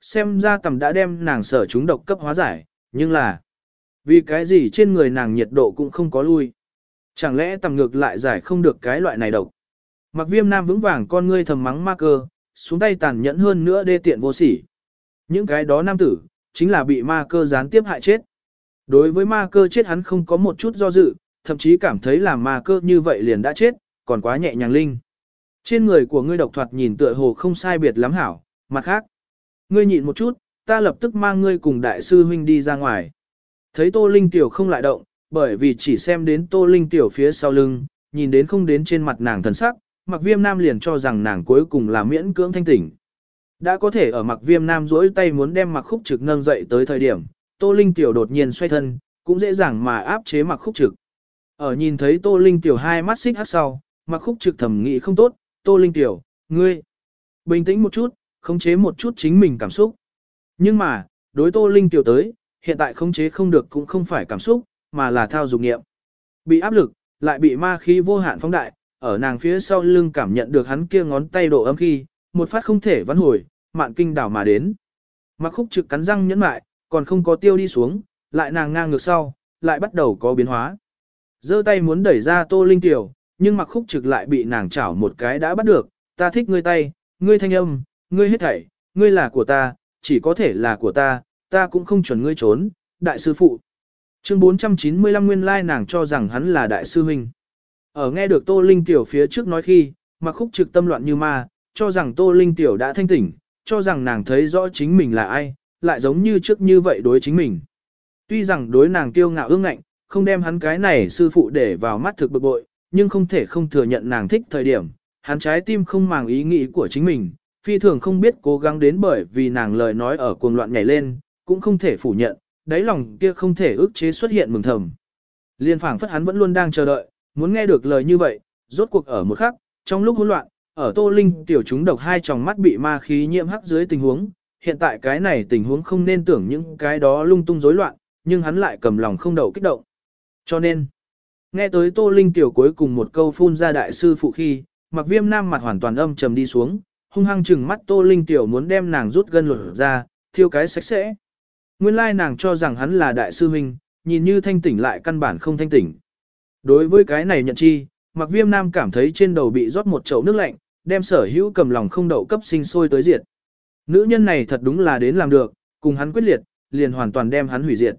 Xem ra tầm đã đem nàng sở chúng độc cấp hóa giải, nhưng là vì cái gì trên người nàng nhiệt độ cũng không có lui. Chẳng lẽ tầm ngược lại giải không được cái loại này độc. Mặc viêm nam vững vàng con ngươi thầm mắng ma cơ, xuống tay tàn nhẫn hơn nữa đê tiện vô sỉ. Những cái đó nam tử, chính là bị ma cơ gián tiếp hại chết. Đối với ma cơ chết hắn không có một chút do dự, thậm chí cảm thấy là ma cơ như vậy liền đã chết, còn quá nhẹ nhàng linh. Trên người của ngươi độc thoạt nhìn tựa hồ không sai biệt lắm hảo, mặt khác. Ngươi nhịn một chút, ta lập tức mang ngươi cùng đại sư huynh đi ra ngoài. Thấy Tô Linh Tiểu không lại động, bởi vì chỉ xem đến Tô Linh Tiểu phía sau lưng, nhìn đến không đến trên mặt nàng thần sắc, mặc viêm nam liền cho rằng nàng cuối cùng là miễn cưỡng thanh tỉnh. Đã có thể ở mặc viêm nam duỗi tay muốn đem mặc khúc trực nâng dậy tới thời điểm, Tô Linh Tiểu đột nhiên xoay thân, cũng dễ dàng mà áp chế mặc khúc trực. Ở nhìn thấy Tô Linh Tiểu hai mắt xích hát sau, mặc khúc trực thầm nghĩ không tốt, Tô Linh Tiểu, ngươi, bình tĩnh một chút, khống chế một chút chính mình cảm xúc. Nhưng mà, đối Tô Linh Tiểu tới, hiện tại khống chế không được cũng không phải cảm xúc, mà là thao dục nghiệm. Bị áp lực, lại bị ma khí vô hạn phóng đại, ở nàng phía sau lưng cảm nhận được hắn kia ngón tay độ âm khi, một phát không thể vãn hồi, mạn kinh đảo mà đến. Mặc khúc trực cắn răng nhẫn mại, còn không có tiêu đi xuống, lại nàng ngang ngược sau, lại bắt đầu có biến hóa. giơ tay muốn đẩy ra tô linh tiểu, nhưng mặc khúc trực lại bị nàng chảo một cái đã bắt được, ta thích ngươi tay, ngươi thanh âm, ngươi hết thảy, ngươi là của ta, chỉ có thể là của ta, ta cũng không chuẩn ngươi trốn, đại sư phụ. Chương 495 nguyên lai nàng cho rằng hắn là đại sư huynh. Ở nghe được Tô Linh Tiểu phía trước nói khi, mặc khúc trực tâm loạn như ma, cho rằng Tô Linh Tiểu đã thanh tỉnh, cho rằng nàng thấy rõ chính mình là ai, lại giống như trước như vậy đối chính mình. Tuy rằng đối nàng kiêu ngạo ương ngạnh, không đem hắn cái này sư phụ để vào mắt thực bực bội, nhưng không thể không thừa nhận nàng thích thời điểm, hắn trái tim không màng ý nghĩ của chính mình, phi thường không biết cố gắng đến bởi vì nàng lời nói ở cuồng loạn nhảy lên, cũng không thể phủ nhận, đáy lòng kia không thể ức chế xuất hiện mừng thầm. Liên phảng phất hắn vẫn luôn đang chờ đợi, muốn nghe được lời như vậy, rốt cuộc ở một khắc, trong lúc hỗn loạn, ở Tô Linh tiểu chúng độc hai tròng mắt bị ma khí nhiễm hắc dưới tình huống, hiện tại cái này tình huống không nên tưởng những cái đó lung tung rối loạn, nhưng hắn lại cầm lòng không đầu kích động. Cho nên, nghe tới Tô Linh tiểu cuối cùng một câu phun ra đại sư phụ khi, mặc viêm nam mặt hoàn toàn âm trầm đi xuống, hung hăng chừng mắt Tô Linh tiểu muốn đem nàng rút gân lột ra, thiêu cái sạch sẽ. Nguyên lai nàng cho rằng hắn là đại sư huynh, nhìn như thanh tỉnh lại căn bản không thanh tỉnh. Đối với cái này nhận chi, mặc viêm nam cảm thấy trên đầu bị rót một chậu nước lạnh, đem sở hữu cầm lòng không đậu cấp sinh sôi tới diệt. Nữ nhân này thật đúng là đến làm được, cùng hắn quyết liệt, liền hoàn toàn đem hắn hủy diệt.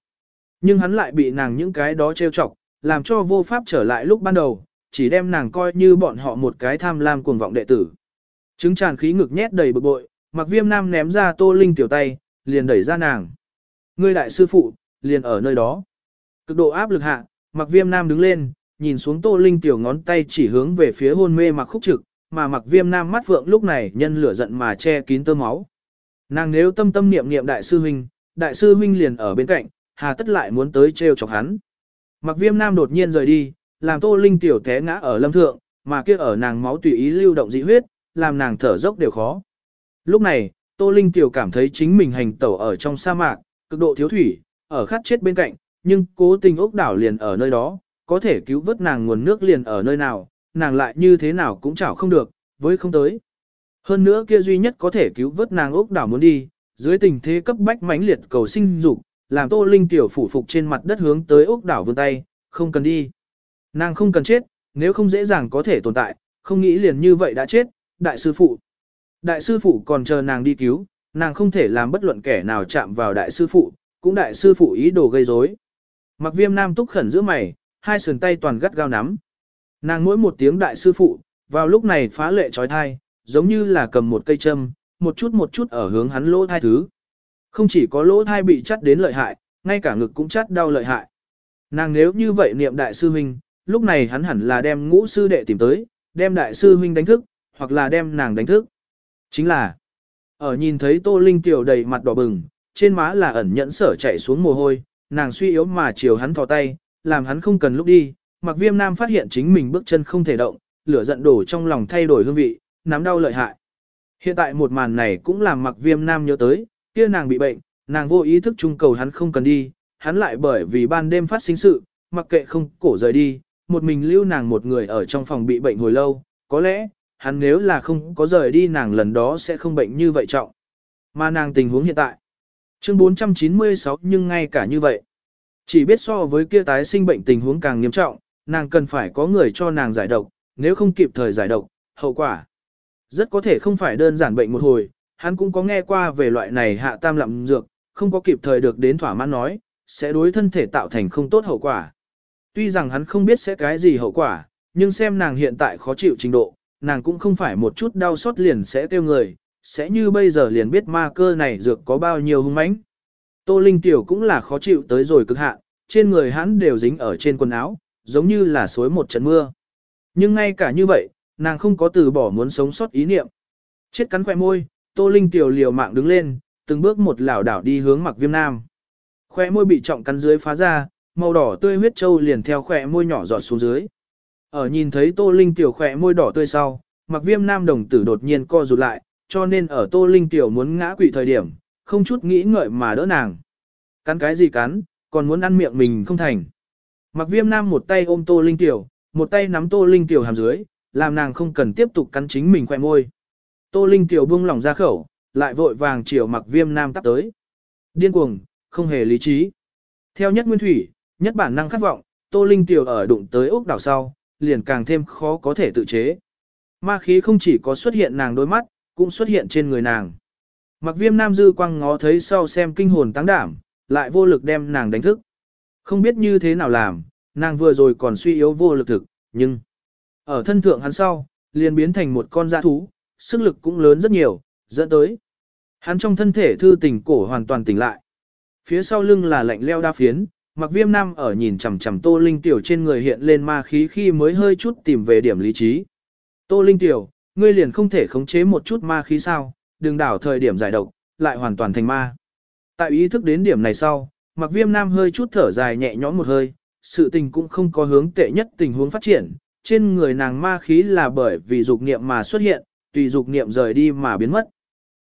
Nhưng hắn lại bị nàng những cái đó trêu chọc, làm cho vô pháp trở lại lúc ban đầu, chỉ đem nàng coi như bọn họ một cái tham lam cuồng vọng đệ tử. Trứng tràn khí ngực nhét đầy bực bội, mặc viêm nam ném ra tô linh tiểu tay, liền đẩy ra nàng. Ngươi đại sư phụ, liền ở nơi đó. Cực độ áp lực hạ, mặc viêm nam đứng lên, nhìn xuống tô linh tiểu ngón tay chỉ hướng về phía hôn mê mặc khúc trực, mà mặc viêm nam mắt vượng lúc này nhân lửa giận mà che kín tơ máu. Nàng nếu tâm tâm niệm niệm đại sư huynh, đại sư huynh liền ở bên cạnh, hà tất lại muốn tới trêu chọc hắn. Mặc viêm nam đột nhiên rời đi, làm tô linh tiểu té ngã ở lâm thượng, mà kia ở nàng máu tùy ý lưu động dị huyết, làm nàng thở dốc đều khó. Lúc này, tô linh tiểu cảm thấy chính mình hành tẩu ở trong sa mạc, cực độ thiếu thủy, ở khát chết bên cạnh, nhưng cố tình ốc đảo liền ở nơi đó, có thể cứu vớt nàng nguồn nước liền ở nơi nào, nàng lại như thế nào cũng chảo không được, với không tới. Hơn nữa kia duy nhất có thể cứu vớt nàng ốc đảo muốn đi, dưới tình thế cấp bách mãnh liệt cầu sinh dục, làm Tô Linh tiểu phủ phục trên mặt đất hướng tới ốc đảo vươn tay, không cần đi. Nàng không cần chết, nếu không dễ dàng có thể tồn tại, không nghĩ liền như vậy đã chết, đại sư phụ. Đại sư phụ còn chờ nàng đi cứu, nàng không thể làm bất luận kẻ nào chạm vào đại sư phụ, cũng đại sư phụ ý đồ gây rối. Mặc viêm nam túc khẩn giữa mày, hai sườn tay toàn gắt gao nắm. Nàng mỗi một tiếng đại sư phụ, vào lúc này phá lệ trói thai, giống như là cầm một cây châm, một chút một chút ở hướng hắn lỗ thai thứ. Không chỉ có lỗ thai bị chắt đến lợi hại, ngay cả ngực cũng chắt đau lợi hại. Nàng nếu như vậy niệm đại sư huynh, lúc này hắn hẳn là đem ngũ sư đệ tìm tới, đem đại sư huynh đánh thức, hoặc là đem nàng đánh thức. Chính là, ở nhìn thấy Tô Linh tiểu đầy mặt đỏ bừng, trên má là ẩn nhẫn sở chạy xuống mồ hôi, nàng suy yếu mà chiều hắn thò tay, làm hắn không cần lúc đi, mặc viêm nam phát hiện chính mình bước chân không thể động, lửa giận đổ trong lòng thay đổi hương vị, nắm đau lợi hại. Hiện tại một màn này cũng làm mặc viêm nam nhớ tới, kia nàng bị bệnh, nàng vô ý thức trung cầu hắn không cần đi, hắn lại bởi vì ban đêm phát sinh sự, mặc kệ không cổ rời đi, một mình lưu nàng một người ở trong phòng bị bệnh hồi lâu, có lẽ, hắn nếu là không có rời đi nàng lần đó sẽ không bệnh như vậy trọng. Mà nàng tình huống hiện tại. Chương 496 nhưng ngay cả như vậy. Chỉ biết so với kia tái sinh bệnh tình huống càng nghiêm trọng, nàng cần phải có người cho nàng giải độc, nếu không kịp thời giải độc, hậu quả. Rất có thể không phải đơn giản bệnh một hồi, hắn cũng có nghe qua về loại này hạ tam lạm dược, không có kịp thời được đến thỏa mãn nói, sẽ đối thân thể tạo thành không tốt hậu quả. Tuy rằng hắn không biết sẽ cái gì hậu quả, nhưng xem nàng hiện tại khó chịu trình độ, nàng cũng không phải một chút đau xót liền sẽ tiêu người, sẽ như bây giờ liền biết ma cơ này dược có bao nhiêu hung mãnh. Tô Linh Tiểu cũng là khó chịu tới rồi cực hạn, trên người hắn đều dính ở trên quần áo, giống như là suối một trận mưa. Nhưng ngay cả như vậy, nàng không có từ bỏ muốn sống sót ý niệm. Chết cắn khỏe môi, Tô Linh Tiểu liều mạng đứng lên, từng bước một lảo đảo đi hướng mặc viêm nam. Khóe môi bị trọng cắn dưới phá ra, màu đỏ tươi huyết châu liền theo khóe môi nhỏ giọt xuống dưới. Ở nhìn thấy Tô Linh Tiểu khỏe môi đỏ tươi sau, mặc viêm nam đồng tử đột nhiên co rụt lại, cho nên ở Tô Linh Tiểu muốn ngã quỵ thời điểm, không chút nghĩ ngợi mà đỡ nàng. Cắn cái gì cắn, còn muốn ăn miệng mình không thành. Mặc viêm nam một tay ôm Tô Linh Tiểu, một tay nắm Tô Linh Tiểu hàm dưới, làm nàng không cần tiếp tục cắn chính mình khỏe môi. Tô Linh Tiểu buông lỏng ra khẩu, lại vội vàng chiều mặc viêm nam tắp tới. Điên cuồng, không hề lý trí. Theo nhất nguyên thủy, nhất bản năng khát vọng, Tô Linh Tiểu ở đụng tới ốc đảo sau, liền càng thêm khó có thể tự chế. Ma khí không chỉ có xuất hiện nàng đôi mắt, cũng xuất hiện trên người nàng. Mặc viêm nam dư quang ngó thấy sau xem kinh hồn tăng đảm, lại vô lực đem nàng đánh thức. Không biết như thế nào làm, nàng vừa rồi còn suy yếu vô lực thực, nhưng ở thân thượng hắn sau, liền biến thành một con dã thú, sức lực cũng lớn rất nhiều, dẫn tới. Hắn trong thân thể thư tình cổ hoàn toàn tỉnh lại. Phía sau lưng là lạnh leo đa phiến, mặc viêm nam ở nhìn chằm chằm tô linh tiểu trên người hiện lên ma khí khi mới hơi chút tìm về điểm lý trí. Tô linh tiểu, ngươi liền không thể khống chế một chút ma khí sao, đừng đảo thời điểm giải độc, lại hoàn toàn thành ma. Tại ý thức đến điểm này sau, mặc viêm nam hơi chút thở dài nhẹ nhõm một hơi, sự tình cũng không có hướng tệ nhất tình huống phát triển, trên người nàng ma khí là bởi vì dục niệm mà xuất hiện, tùy dục niệm rời đi mà biến mất.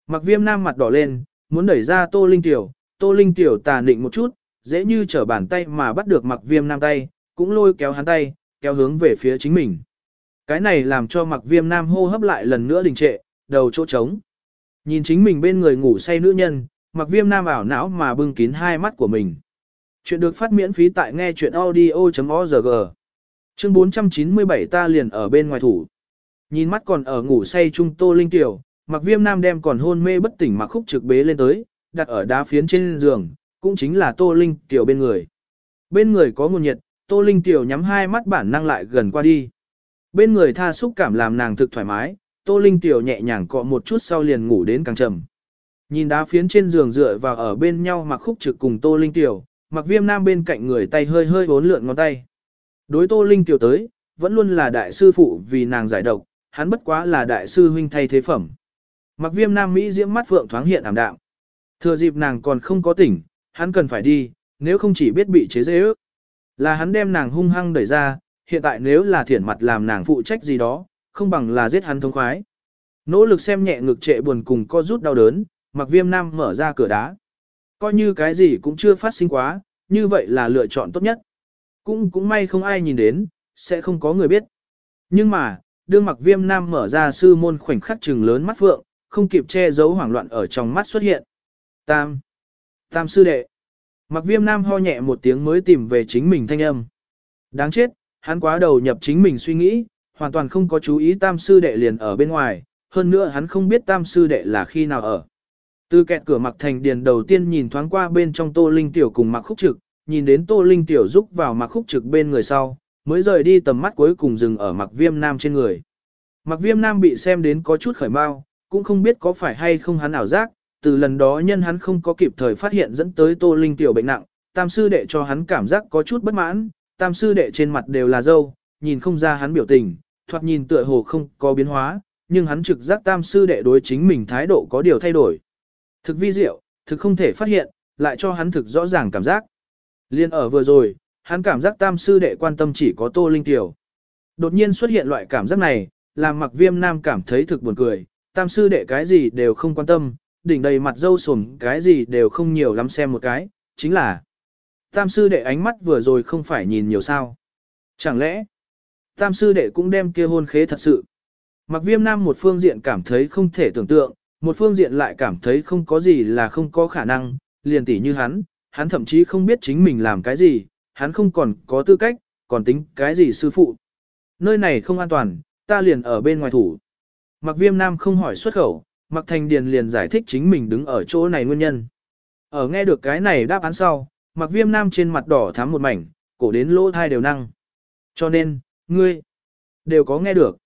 Mặc viêm nam mặt đỏ lên, muốn đẩy ra tô linh tiểu, tô linh tiểu tà định một chút, dễ như trở bàn tay mà bắt được mặc viêm nam tay, cũng lôi kéo hắn tay, kéo hướng về phía chính mình. Cái này làm cho mặc viêm nam hô hấp lại lần nữa đình trệ, đầu chỗ trống. Nhìn chính mình bên người ngủ say nữ nhân, mặc viêm nam ảo não mà bưng kín hai mắt của mình. Chuyện được phát miễn phí tại nghe chuyện audio.org. Chương 497 ta liền ở bên ngoài thủ. Nhìn mắt còn ở ngủ say trung tô linh tiểu, mặc viêm nam đem còn hôn mê bất tỉnh mặc khúc trực bế lên tới, đặt ở đá phiến trên giường, cũng chính là tô linh tiểu bên người. Bên người có nguồn nhiệt, tô linh tiểu nhắm hai mắt bản năng lại gần qua đi. Bên người tha xúc cảm làm nàng thực thoải mái, tô linh tiểu nhẹ nhàng cọ một chút sau liền ngủ đến càng trầm. Nhìn đá phiến trên giường dựa vào ở bên nhau mặc khúc trực cùng tô linh tiểu, mặc viêm nam bên cạnh người tay hơi hơi bốn lượn ngón tay. Đối tô linh tiểu tới, vẫn luôn là đại sư phụ vì nàng giải độc, hắn bất quá là đại sư huynh thay thế phẩm. Mặc viêm nam Mỹ diễm mắt phượng thoáng hiện ảm đạm. Thừa dịp nàng còn không có tỉnh, hắn cần phải đi, nếu không chỉ biết bị chế dễ ước. Là hắn đem nàng hung hăng đẩy ra, hiện tại nếu là thiển mặt làm nàng phụ trách gì đó, không bằng là giết hắn thông khoái. Nỗ lực xem nhẹ ngực trệ buồn cùng co rút đau đớn, mặc viêm nam mở ra cửa đá. Coi như cái gì cũng chưa phát sinh quá, như vậy là lựa chọn tốt nhất. Cũng cũng may không ai nhìn đến, sẽ không có người biết. Nhưng mà, đương mặc viêm nam mở ra sư môn khoảnh khắc trừng lớn mắt phượng, không kịp che giấu hoảng loạn ở trong mắt xuất hiện. Tam. Tam sư đệ. Mặc viêm nam ho nhẹ một tiếng mới tìm về chính mình thanh âm. Đáng chết, hắn quá đầu nhập chính mình suy nghĩ, hoàn toàn không có chú ý tam sư đệ liền ở bên ngoài, hơn nữa hắn không biết tam sư đệ là khi nào ở. Từ kẹt cửa mặc thành điền đầu tiên nhìn thoáng qua bên trong tô linh tiểu cùng mặc khúc trực, nhìn đến tô linh tiểu rúc vào mặc khúc trực bên người sau, mới rời đi tầm mắt cuối cùng dừng ở mặc viêm nam trên người. Mặc viêm nam bị xem đến có chút khởi mau, cũng không biết có phải hay không hắn ảo giác, từ lần đó nhân hắn không có kịp thời phát hiện dẫn tới tô linh tiểu bệnh nặng, tam sư đệ cho hắn cảm giác có chút bất mãn, tam sư đệ trên mặt đều là dâu, nhìn không ra hắn biểu tình, thoạt nhìn tựa hồ không có biến hóa, nhưng hắn trực giác tam sư đệ đối chính mình thái độ có điều thay đổi. Thực vi diệu, thực không thể phát hiện, lại cho hắn thực rõ ràng cảm giác. Liên ở vừa rồi, hắn cảm giác tam sư đệ quan tâm chỉ có tô linh tiểu. Đột nhiên xuất hiện loại cảm giác này, làm mặc viêm nam cảm thấy thực buồn cười, tam sư đệ cái gì đều không quan tâm, đỉnh đầy mặt dâu sồm cái gì đều không nhiều lắm xem một cái, chính là tam sư đệ ánh mắt vừa rồi không phải nhìn nhiều sao. Chẳng lẽ, tam sư đệ cũng đem kia hôn khế thật sự. Mặc viêm nam một phương diện cảm thấy không thể tưởng tượng, một phương diện lại cảm thấy không có gì là không có khả năng, liền tỉ như hắn, hắn thậm chí không biết chính mình làm cái gì, hắn không còn có tư cách, còn tính cái gì sư phụ. Nơi này không an toàn, ta liền ở bên ngoài thủ. Mặc viêm nam không hỏi xuất khẩu, Mạc Thành Điền liền giải thích chính mình đứng ở chỗ này nguyên nhân. Ở nghe được cái này đáp án sau, Mặc viêm nam trên mặt đỏ thắm một mảnh, cổ đến lỗ thai đều năng. Cho nên, ngươi, đều có nghe được.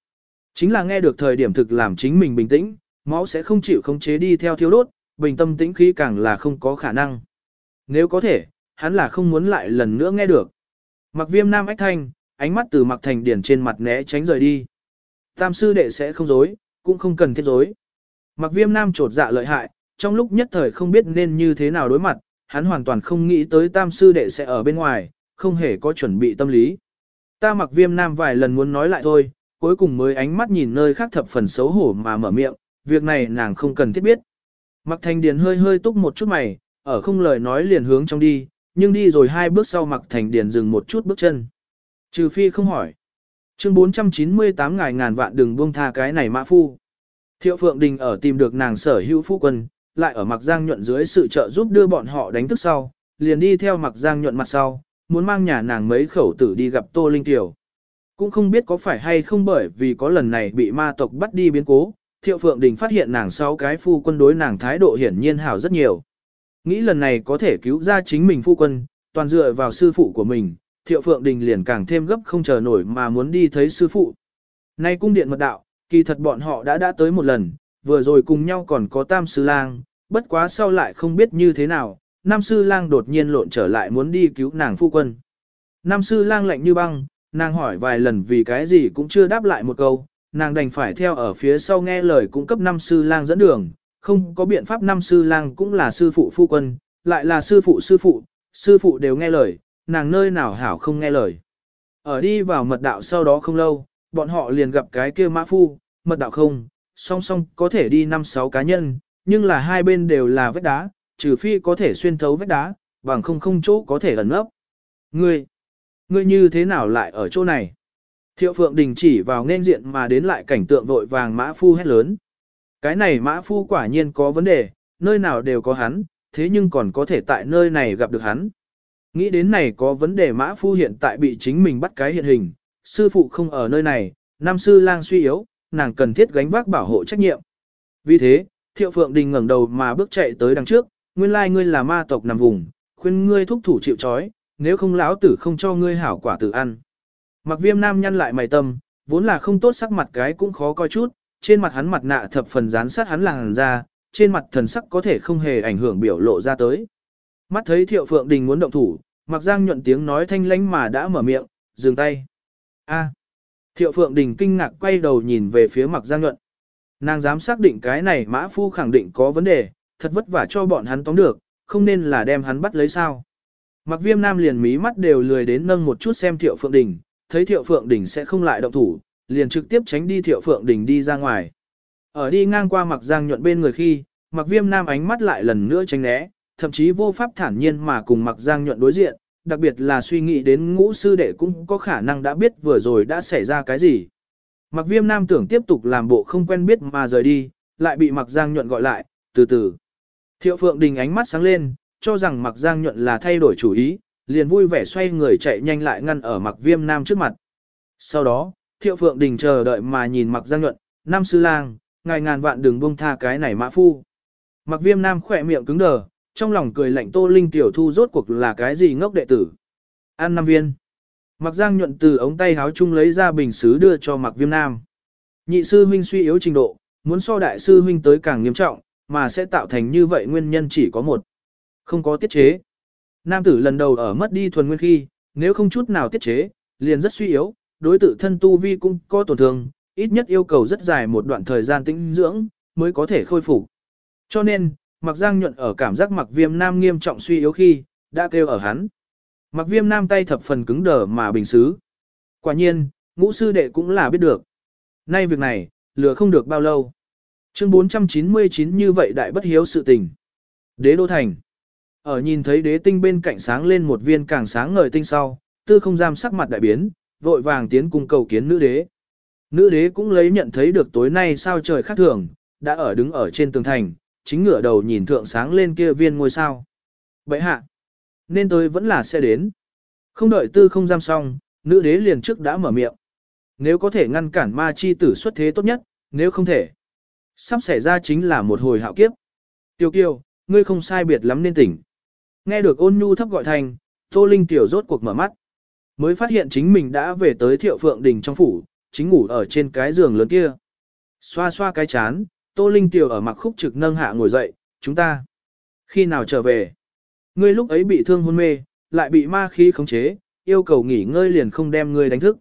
Chính là nghe được thời điểm thực làm chính mình bình tĩnh, máu sẽ không chịu khống chế đi theo thiếu đốt, bình tâm tĩnh khí càng là không có khả năng. Nếu có thể, hắn là không muốn lại lần nữa nghe được. Mặc viêm nam ách thanh, ánh mắt từ Mạc thành điển trên mặt né tránh rời đi. Tam sư đệ sẽ không dối, cũng không cần thiết dối. Mặc viêm nam trột dạ lợi hại, trong lúc nhất thời không biết nên như thế nào đối mặt, hắn hoàn toàn không nghĩ tới tam sư đệ sẽ ở bên ngoài, không hề có chuẩn bị tâm lý. Ta mặc viêm nam vài lần muốn nói lại thôi, cuối cùng mới ánh mắt nhìn nơi khác thập phần xấu hổ mà mở miệng, việc này nàng không cần thiết biết. Mặc thành điền hơi hơi túc một chút mày, ở không lời nói liền hướng trong đi, nhưng đi rồi hai bước sau mặc thành điền dừng một chút bước chân. Trừ phi không hỏi. Chương 498 ngài ngàn vạn đừng buông tha cái này mã phu. Thiệu Phượng Đình ở tìm được nàng sở hữu phu quân, lại ở mặc giang nhuận dưới sự trợ giúp đưa bọn họ đánh thức sau, liền đi theo mặc giang nhuận mặt sau, muốn mang nhà nàng mấy khẩu tử đi gặp Tô Linh Tiểu. Cũng không biết có phải hay không bởi vì có lần này bị ma tộc bắt đi biến cố, Thiệu Phượng Đình phát hiện nàng sau cái phu quân đối nàng thái độ hiển nhiên hảo rất nhiều. Nghĩ lần này có thể cứu ra chính mình phu quân, toàn dựa vào sư phụ của mình, Thiệu Phượng Đình liền càng thêm gấp không chờ nổi mà muốn đi thấy sư phụ. Nay cung điện mật đạo, kỳ thật bọn họ đã đã tới một lần, vừa rồi cùng nhau còn có tam sư lang, bất quá sau lại không biết như thế nào, nam sư lang đột nhiên lộn trở lại muốn đi cứu nàng phu quân. Nam sư lang lạnh như băng, nàng hỏi vài lần vì cái gì cũng chưa đáp lại một câu, nàng đành phải theo ở phía sau nghe lời cung cấp năm sư lang dẫn đường, không có biện pháp năm sư lang cũng là sư phụ phu quân, lại là sư phụ sư phụ, sư phụ đều nghe lời, nàng nơi nào hảo không nghe lời. Ở đi vào mật đạo sau đó không lâu, bọn họ liền gặp cái kia mã phu, mật đạo không, song song có thể đi 5-6 cá nhân, nhưng là hai bên đều là vách đá, trừ phi có thể xuyên thấu vách đá, bằng không không chỗ có thể ẩn nấp. Ngươi, ngươi như thế nào lại ở chỗ này? Thiệu Phượng Đình chỉ vào nên diện mà đến lại cảnh tượng vội vàng mã phu hét lớn. Cái này mã phu quả nhiên có vấn đề, nơi nào đều có hắn, thế nhưng còn có thể tại nơi này gặp được hắn. Nghĩ đến này có vấn đề mã phu hiện tại bị chính mình bắt cái hiện hình, sư phụ không ở nơi này, nam sư lang suy yếu, nàng cần thiết gánh vác bảo hộ trách nhiệm. Vì thế, Thiệu Phượng Đình ngẩng đầu mà bước chạy tới đằng trước, nguyên lai ngươi là ma tộc nằm vùng, khuyên ngươi thúc thủ chịu trói, nếu không lão tử không cho ngươi hảo quả tử ăn. Mặc viêm nam nhăn lại mày tâm, vốn là không tốt sắc mặt cái cũng khó coi chút, trên mặt hắn mặt nạ thập phần dán sát hắn làng ra, trên mặt thần sắc có thể không hề ảnh hưởng biểu lộ ra tới. Mắt thấy Thiệu Phượng Đình muốn động thủ, Mặc Giang nhuận tiếng nói thanh lãnh mà đã mở miệng, dừng tay. A. Thiệu Phượng Đình kinh ngạc quay đầu nhìn về phía Mặc Giang nhuận. Nàng dám xác định cái này mã phu khẳng định có vấn đề, thật vất vả cho bọn hắn tóm được, không nên là đem hắn bắt lấy sao. Mặc viêm nam liền mí mắt đều lười đến nâng một chút xem Thiệu Phượng Đình, thấy Thiệu Phượng Đình sẽ không lại động thủ, liền trực tiếp tránh đi Thiệu Phượng Đình đi ra ngoài. Ở đi ngang qua Mặc Giang nhuận bên người khi, Mặc viêm nam ánh mắt lại lần nữa tránh né, thậm chí vô pháp thản nhiên mà cùng Mặc Giang nhuận đối diện, đặc biệt là suy nghĩ đến ngũ sư đệ cũng có khả năng đã biết vừa rồi đã xảy ra cái gì. Mặc viêm nam tưởng tiếp tục làm bộ không quen biết mà rời đi, lại bị Mặc Giang nhuận gọi lại, từ từ. Thiệu Phượng Đình ánh mắt sáng lên, cho rằng Mặc Giang nhuận là thay đổi chủ ý, liền vui vẻ xoay người chạy nhanh lại ngăn ở Mặc Viêm Nam trước mặt. Sau đó, Thiệu Phượng Đình chờ đợi mà nhìn Mặc Giang nhuận, Nam sư lang, ngài ngàn vạn đừng buông tha cái này mã phu. Mặc Viêm Nam khỏe miệng cứng đờ, trong lòng cười lạnh Tô Linh tiểu thu rốt cuộc là cái gì ngốc đệ tử. an năm viên. Mặc Giang nhuận từ ống tay háo chung lấy ra bình xứ đưa cho Mặc Viêm Nam. Nhị sư huynh suy yếu trình độ, muốn so đại sư huynh tới càng nghiêm trọng, mà sẽ tạo thành như vậy nguyên nhân chỉ có một. Không có tiết chế. Nam tử lần đầu ở mất đi thuần nguyên khi, nếu không chút nào tiết chế, liền rất suy yếu, đối tử thân tu vi cũng có tổn thương, ít nhất yêu cầu rất dài một đoạn thời gian tĩnh dưỡng, mới có thể khôi phục. Cho nên, Mặc Giang nhuận ở cảm giác Mặc Viêm Nam nghiêm trọng suy yếu khi, đã kêu ở hắn. Mặc Viêm Nam tay thập phần cứng đờ mà bình xứ. Quả nhiên, ngũ sư đệ cũng là biết được. Nay việc này, lừa không được bao lâu. Chương 499 như vậy đại bất hiếu sự tình. Đế đô thành. Ở nhìn thấy đế tinh bên cạnh sáng lên một viên càng sáng ngời tinh sau, tư không giam sắc mặt đại biến, vội vàng tiến cung cầu kiến nữ đế. Nữ đế cũng lấy nhận thấy được tối nay sao trời khác thường, đã ở đứng ở trên tường thành, chính ngửa đầu nhìn thượng sáng lên kia viên ngôi sao. Vậy hạ, nên tôi vẫn là sẽ đến. Không đợi tư không giam xong, nữ đế liền trước đã mở miệng. Nếu có thể ngăn cản ma chi tử xuất thế tốt nhất, nếu không thể. Sắp xảy ra chính là một hồi hạo kiếp. Tiêu kiều, ngươi không sai biệt lắm nên tỉnh. Nghe được ôn nhu thấp gọi thành, Tô Linh tiểu rốt cuộc mở mắt. Mới phát hiện chính mình đã về tới thiệu phượng đình trong phủ, chính ngủ ở trên cái giường lớn kia. Xoa xoa cái chán, Tô Linh tiểu ở mặc khúc trực nâng hạ ngồi dậy, chúng ta. Khi nào trở về? Ngươi lúc ấy bị thương hôn mê, lại bị ma khí khống chế, yêu cầu nghỉ ngơi liền không đem ngươi đánh thức.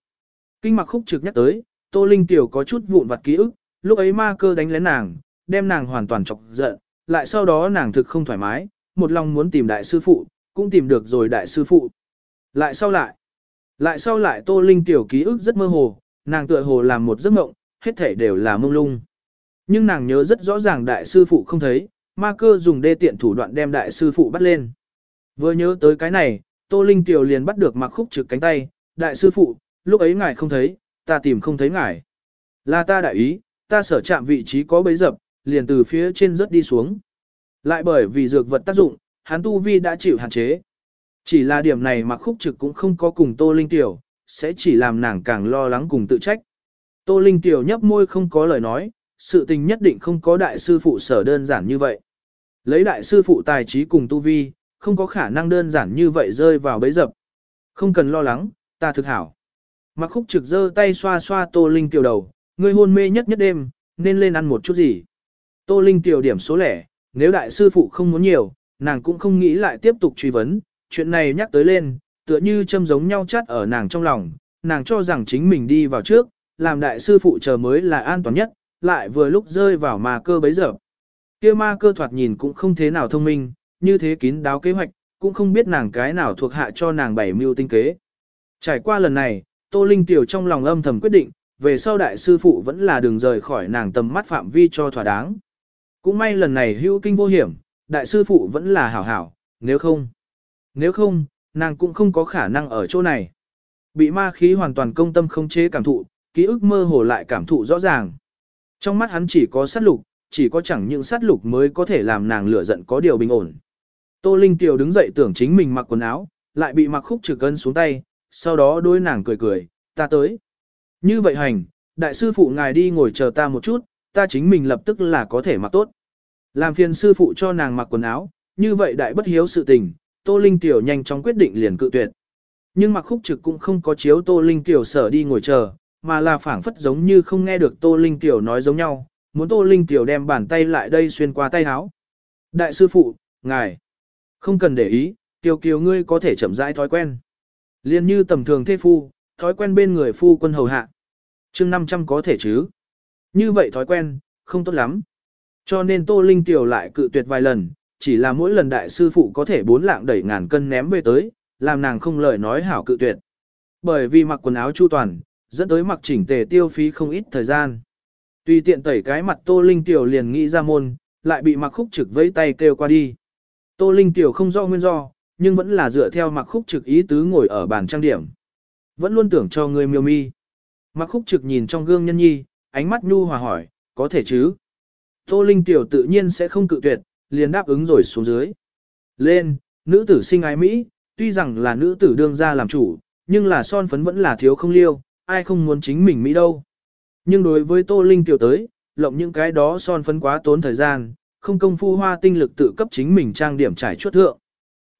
Kinh mặc khúc trực nhắc tới, Tô Linh tiểu có chút vụn vặt ký ức, lúc ấy ma cơ đánh lén nàng, đem nàng hoàn toàn chọc giận, lại sau đó nàng thực không thoải mái, một lòng muốn tìm đại sư phụ, cũng tìm được rồi đại sư phụ. Lại sau lại, lại sau lại Tô Linh tiểu ký ức rất mơ hồ, nàng tựa hồ làm một giấc mộng, hết thể đều là mông lung. Nhưng nàng nhớ rất rõ ràng đại sư phụ không thấy, ma cơ dùng đê tiện thủ đoạn đem đại sư phụ bắt lên. Vừa nhớ tới cái này, Tô Linh tiểu liền bắt được mặc khúc trực cánh tay, đại sư phụ, lúc ấy ngài không thấy, ta tìm không thấy ngài. Là ta đại ý, ta sở chạm vị trí có bấy dập, liền từ phía trên rớt đi xuống. Lại bởi vì dược vật tác dụng, hắn tu vi đã chịu hạn chế. Chỉ là điểm này mà khúc trực cũng không có cùng Tô Linh Tiểu, sẽ chỉ làm nàng càng lo lắng cùng tự trách. Tô Linh Tiểu nhấp môi không có lời nói, sự tình nhất định không có đại sư phụ sở đơn giản như vậy. Lấy đại sư phụ tài trí cùng tu vi, không có khả năng đơn giản như vậy rơi vào bấy dập. Không cần lo lắng, ta thực hảo. Mặc khúc trực giơ tay xoa xoa Tô Linh Tiểu đầu, ngươi hôn mê nhất nhất đêm, nên lên ăn một chút gì. Tô Linh Tiểu điểm số lẻ, nếu đại sư phụ không muốn nhiều, nàng cũng không nghĩ lại tiếp tục truy vấn, chuyện này nhắc tới lên, tựa như châm giống nhau chắt ở nàng trong lòng, nàng cho rằng chính mình đi vào trước, làm đại sư phụ chờ mới là an toàn nhất, lại vừa lúc rơi vào ma cơ bấy giờ. kia ma cơ thoạt nhìn cũng không thế nào thông minh, như thế kín đáo kế hoạch, cũng không biết nàng cái nào thuộc hạ cho nàng bảy mưu tinh kế. Trải qua lần này, Tô Linh Tiểu trong lòng âm thầm quyết định, về sau đại sư phụ vẫn là đường rời khỏi nàng tầm mắt phạm vi cho thỏa đáng. Cũng may lần này hữu kinh vô hiểm, đại sư phụ vẫn là hảo hảo, nếu không, nếu không, nàng cũng không có khả năng ở chỗ này. Bị ma khí hoàn toàn công tâm không chế cảm thụ, ký ức mơ hồ lại cảm thụ rõ ràng. Trong mắt hắn chỉ có sát lục, chỉ có chẳng những sát lục mới có thể làm nàng lửa giận có điều bình ổn. Tô Linh Tiểu đứng dậy tưởng chính mình mặc quần áo, lại bị mặc khúc trực cân xuống tay, sau đó đôi nàng cười cười, ta tới. Như vậy hành, đại sư phụ ngài đi ngồi chờ ta một chút, ta chính mình lập tức là có thể mặc tốt. Làm phiền sư phụ cho nàng mặc quần áo, như vậy đại bất hiếu sự tình, Tô Linh Tiểu nhanh chóng quyết định liền cự tuyệt. Nhưng mặc khúc trực cũng không có chiếu Tô Linh Tiểu sở đi ngồi chờ, mà là phảng phất giống như không nghe được Tô Linh Tiểu nói giống nhau, muốn Tô Linh Tiểu đem bàn tay lại đây xuyên qua tay áo. Đại sư phụ, ngài, không cần để ý, Kiều Kiều ngươi có thể chậm rãi thói quen. Liên như tầm thường thê phu, thói quen bên người phu quân hầu hạ. chương 500 có thể chứ. Như vậy thói quen, không tốt lắm. Cho nên Tô Linh Tiểu lại cự tuyệt vài lần, chỉ là mỗi lần đại sư phụ có thể bốn lạng đẩy ngàn cân ném về tới, làm nàng không lời nói hảo cự tuyệt. Bởi vì mặc quần áo chu toàn, dẫn tới mặc chỉnh tề tiêu phí không ít thời gian. Tùy tiện tẩy cái mặt Tô Linh Tiểu liền nghĩ ra môn, lại bị mặc khúc trực vẫy tay kêu qua đi. Tô Linh Tiểu không do nguyên do, nhưng vẫn là dựa theo mặc khúc trực ý tứ ngồi ở bàn trang điểm. Vẫn luôn tưởng cho người miêu mi. Mặc khúc trực nhìn trong gương nhân nhi, ánh mắt nhu hòa hỏi, có thể chứ? Tô Linh Tiểu tự nhiên sẽ không cự tuyệt, liền đáp ứng rồi xuống dưới. Lên, nữ tử sinh ái Mỹ, tuy rằng là nữ tử đương ra làm chủ, nhưng là son phấn vẫn là thiếu không liêu, ai không muốn chính mình Mỹ đâu. Nhưng đối với Tô Linh Tiểu tới, lộng những cái đó son phấn quá tốn thời gian, không công phu hoa tinh lực tự cấp chính mình trang điểm trải chuốt thượng.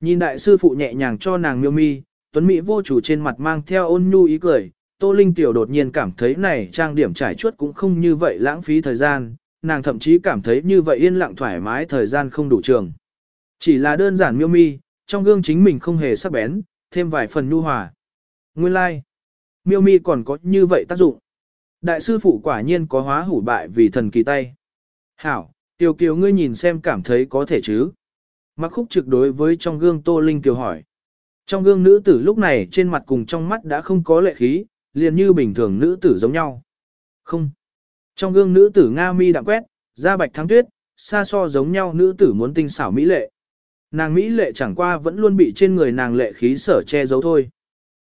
Nhìn đại sư phụ nhẹ nhàng cho nàng miêu mi, tuấn Mỹ vô chủ trên mặt mang theo ôn nhu ý cười, Tô Linh Tiểu đột nhiên cảm thấy này trang điểm trải chuốt cũng không như vậy lãng phí thời gian, nàng thậm chí cảm thấy như vậy yên lặng thoải mái thời gian không đủ trường. Chỉ là đơn giản miêu mi, trong gương chính mình không hề sắc bén, thêm vài phần nhu hòa. Nguyên lai, like miêu mi còn có như vậy tác dụng. Đại sư phụ quả nhiên có hóa hủ bại vì thần kỳ tay. Hảo, tiểu kiều ngươi nhìn xem cảm thấy có thể chứ. Mặc khúc trực đối với trong gương Tô Linh Kiều hỏi. Trong gương nữ tử lúc này trên mặt cùng trong mắt đã không có lệ khí, liền như bình thường nữ tử giống nhau. Không. Trong gương nữ tử Nga mi đạm quét, da bạch thắng tuyết, xa so giống nhau nữ tử muốn tinh xảo mỹ lệ. Nàng mỹ lệ chẳng qua vẫn luôn bị trên người nàng lệ khí sở che giấu thôi.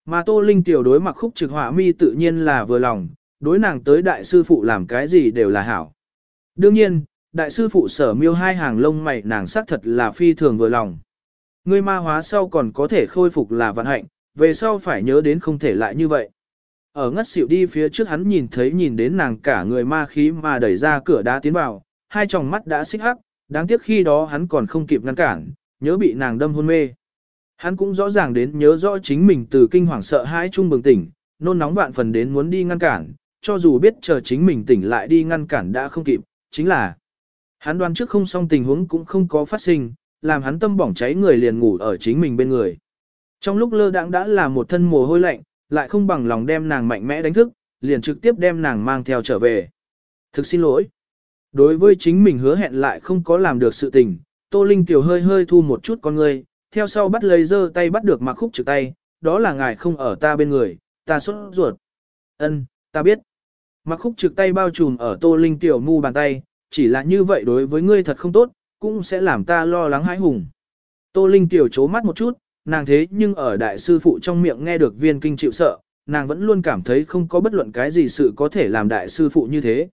Mà Tô Linh tiểu đối mặc khúc trực họa mi tự nhiên là vừa lòng, đối nàng tới đại sư phụ làm cái gì đều là hảo. Đương nhiên, đại sư phụ sở miêu hai hàng lông mày nàng sắc thật là phi thường vừa lòng. Ngươi ma hóa sau còn có thể khôi phục là vận hạnh, về sau phải nhớ đến không thể lại như vậy. Ở ngất xỉu đi phía trước hắn nhìn thấy nhìn đến nàng cả người ma khí mà đẩy ra cửa đá tiến vào, hai tròng mắt đã xích hắc, đáng tiếc khi đó hắn còn không kịp ngăn cản, nhớ bị nàng đâm hôn mê. Hắn cũng rõ ràng đến nhớ rõ chính mình từ kinh hoàng sợ hãi chung bừng tỉnh, nôn nóng vạn phần đến muốn đi ngăn cản, cho dù biết chờ chính mình tỉnh lại đi ngăn cản đã không kịp, chính là hắn đoán trước không xong tình huống cũng không có phát sinh, làm hắn tâm bỏng cháy người liền ngủ ở chính mình bên người. Trong lúc lơ đãng đã là một thân mồ hôi lạnh, lại không bằng lòng đem nàng mạnh mẽ đánh thức, liền trực tiếp đem nàng mang theo trở về. Thực xin lỗi. Đối với chính mình hứa hẹn lại không có làm được sự tình, Tô Linh tiểu hơi hơi thu một chút con người, theo sau bắt lấy giơ tay bắt được mặc khúc trực tay, đó là ngài không ở ta bên người, ta sốt ruột. Ân, ta biết. Mặc khúc trực tay bao trùm ở Tô Linh tiểu mu bàn tay, chỉ là như vậy đối với ngươi thật không tốt, cũng sẽ làm ta lo lắng hãi hùng. Tô Linh tiểu chố mắt một chút, nàng thế nhưng ở đại sư phụ trong miệng nghe được viên kinh chịu sợ, nàng vẫn luôn cảm thấy không có bất luận cái gì sự có thể làm đại sư phụ như thế.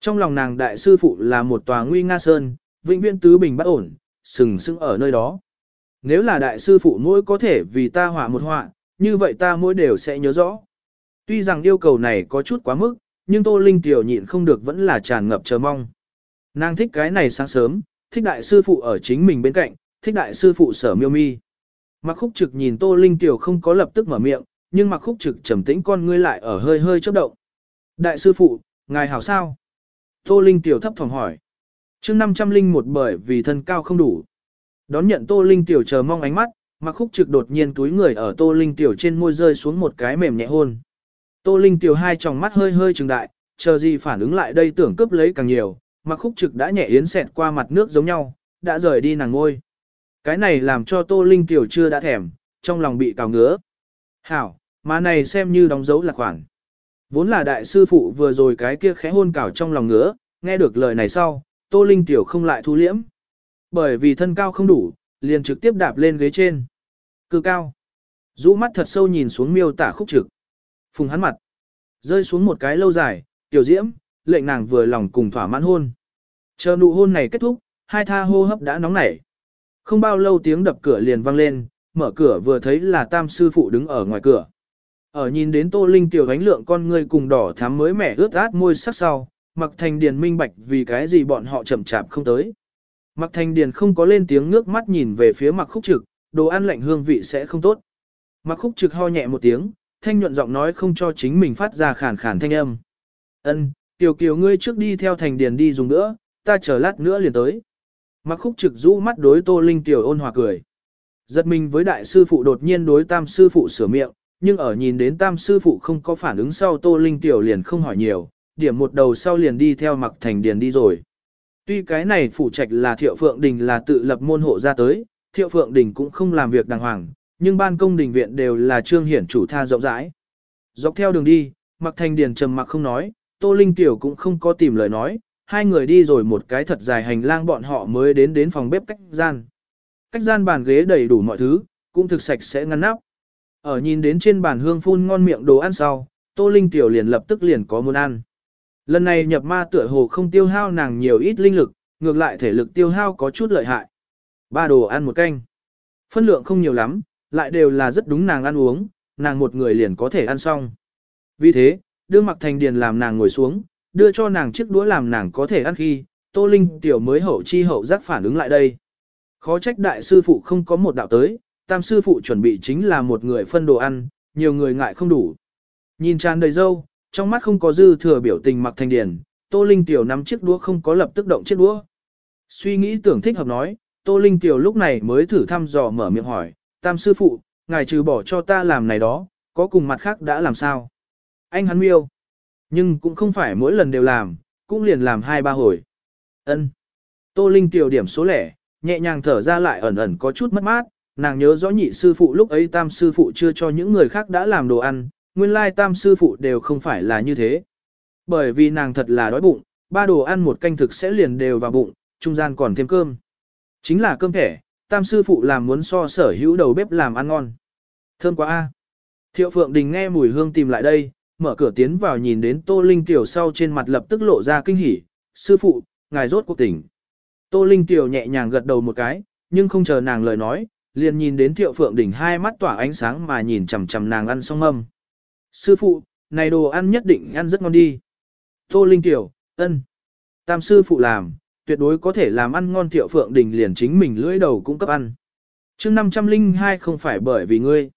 Trong lòng nàng đại sư phụ là một tòa nguy nga sơn, vĩnh viễn tứ bình bất ổn, sừng sững ở nơi đó. Nếu là đại sư phụ mỗi có thể vì ta họa một họa, như vậy ta mỗi đều sẽ nhớ rõ. Tuy rằng yêu cầu này có chút quá mức, nhưng Tô Linh tiểu nhịn không được vẫn là tràn ngập chờ mong. Nàng thích cái này sáng sớm, thích đại sư phụ ở chính mình bên cạnh, thích đại sư phụ sở miêu mi. Mặc khúc trực nhìn Tô Linh tiểu không có lập tức mở miệng, nhưng mặc khúc trực trầm tĩnh con ngươi lại ở hơi hơi chớp động. Đại sư phụ, ngài hảo sao? Tô Linh tiểu thấp thỏm hỏi. chương 500 linh một bởi vì thân cao không đủ. Đón nhận Tô Linh tiểu chờ mong ánh mắt, mặc khúc trực đột nhiên túi người ở Tô Linh tiểu trên môi rơi xuống một cái mềm nhẹ hôn. Tô Linh tiểu hai tròng mắt hơi hơi trừng đại, chờ gì phản ứng lại đây tưởng cướp lấy càng nhiều, mặc khúc trực đã nhẹ yến xẹt qua mặt nước giống nhau, đã rời đi nàng ngôi. Cái này làm cho Tô Linh tiểu chưa đã thèm, trong lòng bị cào ngứa. Hảo, mà này xem như đóng dấu là khoản. Vốn là đại sư phụ vừa rồi cái kia khẽ hôn cào trong lòng ngứa, nghe được lời này sau, Tô Linh tiểu không lại thu liễm. Bởi vì thân cao không đủ, liền trực tiếp đạp lên ghế trên. Cư cao. rũ mắt thật sâu nhìn xuống miêu tả khúc trực. Phùng hắn mặt. Rơi xuống một cái lâu dài, tiểu diễm, lệnh nàng vừa lòng cùng thỏa mãn hôn. Chờ nụ hôn này kết thúc, hai tha hô hấp đã nóng nảy. Không bao lâu tiếng đập cửa liền vang lên, mở cửa vừa thấy là tam sư phụ đứng ở ngoài cửa. Ở nhìn đến tô linh tiểu ánh lượng con người cùng đỏ thắm mới mẻ ướt át môi sắc sau, mặc thành điền minh bạch vì cái gì bọn họ chậm chạp không tới. Mặc thành điền không có lên tiếng ngước mắt nhìn về phía mặc khúc trực, đồ ăn lạnh hương vị sẽ không tốt. Mặc khúc trực ho nhẹ một tiếng, thanh nhuận giọng nói không cho chính mình phát ra khàn khàn thanh âm. Ân, tiểu kiều ngươi trước đi theo thành điền đi dùng nữa, ta chờ lát nữa liền tới. Mặc khúc trực rũ mắt đối tô linh tiểu ôn hòa cười. Giật mình với đại sư phụ đột nhiên đối tam sư phụ sửa miệng, nhưng ở nhìn đến tam sư phụ không có phản ứng sau tô linh tiểu liền không hỏi nhiều, điểm một đầu sau liền đi theo mặc thành điền đi rồi. Tuy cái này phủ trạch là thiệu phượng đình là tự lập môn hộ ra tới, thiệu phượng đình cũng không làm việc đàng hoàng, nhưng ban công đình viện đều là trương hiển chủ tha rộng rãi. Dọc theo đường đi, mặc thành điền trầm mặc không nói, tô linh tiểu cũng không có tìm lời nói, hai người đi rồi một cái thật dài hành lang bọn họ mới đến đến phòng bếp cách gian. Cách gian bàn ghế đầy đủ mọi thứ, cũng thực sạch sẽ ngăn nắp. Ở nhìn đến trên bàn hương phun ngon miệng đồ ăn sau, Tô Linh tiểu liền lập tức liền có muốn ăn. Lần này nhập ma tựa hồ không tiêu hao nàng nhiều ít linh lực, ngược lại thể lực tiêu hao có chút lợi hại. Ba đồ ăn một canh. Phân lượng không nhiều lắm, lại đều là rất đúng nàng ăn uống, nàng một người liền có thể ăn xong. Vì thế, đưa mặc thành điền làm nàng ngồi xuống, đưa cho nàng chiếc đũa làm nàng có thể ăn khi, Tô Linh tiểu mới hậu chi hậu giác phản ứng lại đây. Khó trách đại sư phụ không có một đạo tới, tam sư phụ chuẩn bị chính là một người phân đồ ăn, nhiều người ngại không đủ. Nhìn tràn đầy dâu, trong mắt không có dư thừa biểu tình mặc thành điển, Tô Linh Tiểu nắm chiếc đũa không có lập tức động chiếc đũa. Suy nghĩ tưởng thích hợp nói, Tô Linh Tiểu lúc này mới thử thăm dò mở miệng hỏi, tam sư phụ, ngài trừ bỏ cho ta làm này đó, có cùng mặt khác đã làm sao? Anh hắn miêu. Nhưng cũng không phải mỗi lần đều làm, cũng liền làm hai ba hồi. ân Tô Linh Tiểu điểm số lẻ, nhẹ nhàng thở ra lại ẩn ẩn có chút mất mát, nàng nhớ rõ nhị sư phụ lúc ấy tam sư phụ chưa cho những người khác đã làm đồ ăn, nguyên lai tam sư phụ đều không phải là như thế. Bởi vì nàng thật là đói bụng, ba đồ ăn một canh thực sẽ liền đều vào bụng, trung gian còn thêm cơm. Chính là cơm thẻ, tam sư phụ làm muốn so sở hữu đầu bếp làm ăn ngon. Thơm quá a. Thiệu Phượng Đình nghe mùi hương tìm lại đây, mở cửa tiến vào nhìn đến Tô Linh tiểu sau trên mặt lập tức lộ ra kinh hỉ. Sư phụ, ngài rốt cuộc tỉnh. Tô Linh Tiểu nhẹ nhàng gật đầu một cái, nhưng không chờ nàng lời nói, liền nhìn đến Thiệu Phượng Đình hai mắt tỏa ánh sáng mà nhìn chằm chằm nàng ăn xong mâm. Sư phụ, này đồ ăn nhất định ăn rất ngon đi. Tô Linh Tiểu, ân. Tam sư phụ làm, tuyệt đối có thể làm ăn ngon Thiệu Phượng Đình liền chính mình lưỡi đầu cũng cấp ăn. chương 502 không phải bởi vì ngươi.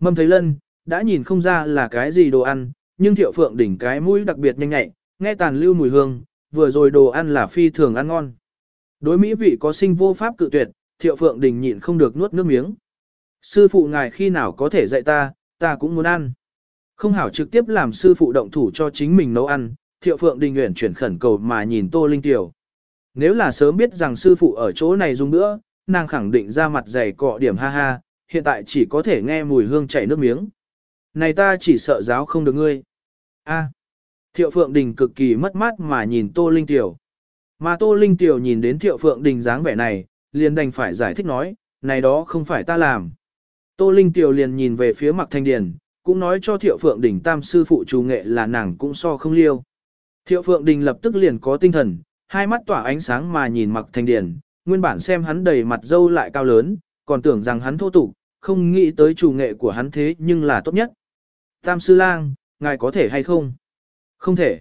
Mâm thấy lân, đã nhìn không ra là cái gì đồ ăn, nhưng Thiệu Phượng Đình cái mũi đặc biệt nhanh nhạy, nghe tàn lưu mùi hương, vừa rồi đồ ăn là phi thường ăn ngon. Đối mỹ vị có sinh vô pháp cự tuyệt, Thiệu Phượng Đình nhịn không được nuốt nước miếng. Sư phụ ngài khi nào có thể dạy ta, ta cũng muốn ăn. Không hảo trực tiếp làm sư phụ động thủ cho chính mình nấu ăn, Thiệu Phượng Đình nguyện chuyển khẩn cầu mà nhìn Tô Linh Tiểu. Nếu là sớm biết rằng sư phụ ở chỗ này dùng nữa, nàng khẳng định ra mặt dày cọ điểm ha ha, hiện tại chỉ có thể nghe mùi hương chảy nước miếng. Này ta chỉ sợ giáo không được ngươi. A. Thiệu Phượng Đình cực kỳ mất mát mà nhìn Tô Linh Tiểu. Mà Tô Linh Tiểu nhìn đến Thiệu Phượng Đình dáng vẻ này, liền đành phải giải thích nói, này đó không phải ta làm. Tô Linh Tiểu liền nhìn về phía Mạc Thanh Điền, cũng nói cho Thiệu Phượng Đình tam sư phụ chủ nghệ là nàng cũng so không liêu. Thiệu Phượng Đình lập tức liền có tinh thần, hai mắt tỏa ánh sáng mà nhìn Mặc Thanh Điền, nguyên bản xem hắn đầy mặt dâu lại cao lớn, còn tưởng rằng hắn thô tục, không nghĩ tới chủ nghệ của hắn thế nhưng là tốt nhất. Tam sư lang, ngài có thể hay không? Không thể.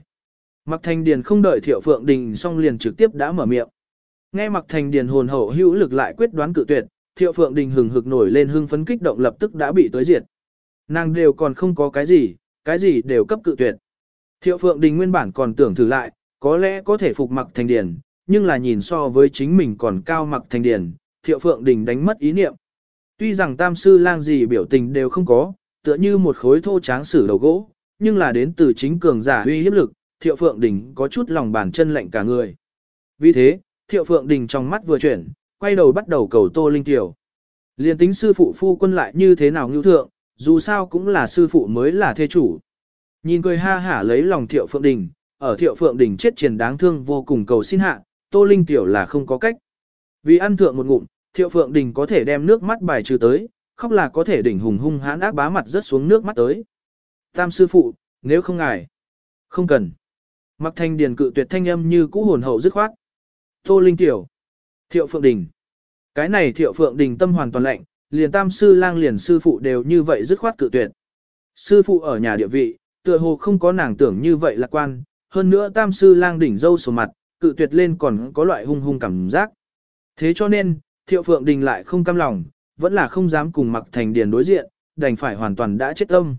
Mặc Thanh Điền không đợi Thiệu Phượng Đình xong liền trực tiếp đã mở miệng. Nghe Mặc Thanh Điền hồn hậu hữu lực lại quyết đoán cự tuyệt, Thiệu Phượng Đình hừng hực nổi lên hưng phấn kích động lập tức đã bị tới diệt. Nàng đều còn không có cái gì, cái gì đều cấp cự tuyệt. Thiệu Phượng Đình nguyên bản còn tưởng thử lại, có lẽ có thể phục mặc thành điển, nhưng là nhìn so với chính mình còn cao mặc thành điển, Thiệu Phượng Đình đánh mất ý niệm. Tuy rằng tam sư lang gì biểu tình đều không có, tựa như một khối thô tráng sử đầu gỗ, nhưng là đến từ chính cường giả uy hiếp lực, Thiệu Phượng Đình có chút lòng bàn chân lạnh cả người. Vì thế, Thiệu Phượng Đình trong mắt vừa chuyển, quay đầu bắt đầu cầu Tô Linh Tiểu. Liên tính sư phụ phu quân lại như thế nào ngưu thượng, dù sao cũng là sư phụ mới là thê chủ. Nhìn cười ha hả lấy lòng Thiệu Phượng Đình, ở Thiệu Phượng Đình chết triển đáng thương vô cùng cầu xin hạ, Tô Linh Tiểu là không có cách. Vì ăn thượng một ngụm, Thiệu Phượng Đình có thể đem nước mắt bài trừ tới, khóc là có thể đỉnh hùng hung hãn ác bá mặt rớt xuống nước mắt tới. Tam sư phụ, nếu không ngài, không cần. Mặc thanh điền cự tuyệt thanh âm như cũ hồn hậu dứt khoát. Tô Linh Tiểu, Thiệu Phượng Đình. Cái này Thiệu Phượng Đình tâm hoàn toàn lạnh, liền tam sư lang liền sư phụ đều như vậy dứt khoát cự tuyệt. Sư phụ ở nhà địa vị, tựa hồ không có nàng tưởng như vậy lạc quan, hơn nữa tam sư lang đỉnh dâu sổ mặt, cự tuyệt lên còn có loại hung hung cảm giác. Thế cho nên, Thiệu Phượng Đình lại không cam lòng, vẫn là không dám cùng Mặc Thành Điền đối diện, đành phải hoàn toàn đã chết tâm.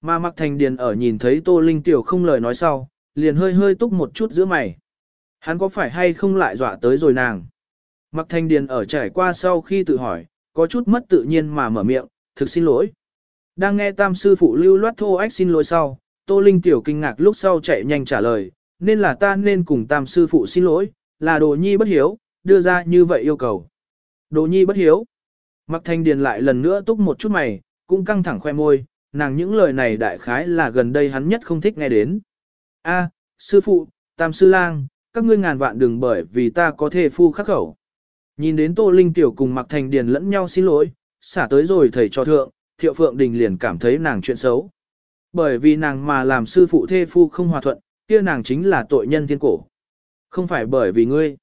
Mà Mặc Thành Điền ở nhìn thấy Tô Linh Tiểu không lời nói sau, liền hơi hơi túc một chút giữa mày. Hắn có phải hay không lại dọa tới rồi nàng? Mặc Thành Điền ở trải qua sau khi tự hỏi, có chút mất tự nhiên mà mở miệng, thực xin lỗi. Đang nghe tam sư phụ lưu loát thô ách xin lỗi sau, Tô Linh Tiểu kinh ngạc lúc sau chạy nhanh trả lời, nên là ta nên cùng tam sư phụ xin lỗi, là đồ nhi bất hiếu, đưa ra như vậy yêu cầu. Đồ nhi bất hiếu. Mặc thanh điền lại lần nữa túc một chút mày, cũng căng thẳng khoe môi, nàng những lời này đại khái là gần đây hắn nhất không thích nghe đến. A, sư phụ, tam sư lang, các ngươi ngàn vạn đừng bởi vì ta có thể phu khắc khẩu. Nhìn đến Tô Linh Tiểu cùng Mặc Thành Điền lẫn nhau xin lỗi, xả tới rồi thầy cho thượng, Thiệu Phượng Đình liền cảm thấy nàng chuyện xấu. Bởi vì nàng mà làm sư phụ thê phu không hòa thuận, kia nàng chính là tội nhân thiên cổ. Không phải bởi vì ngươi.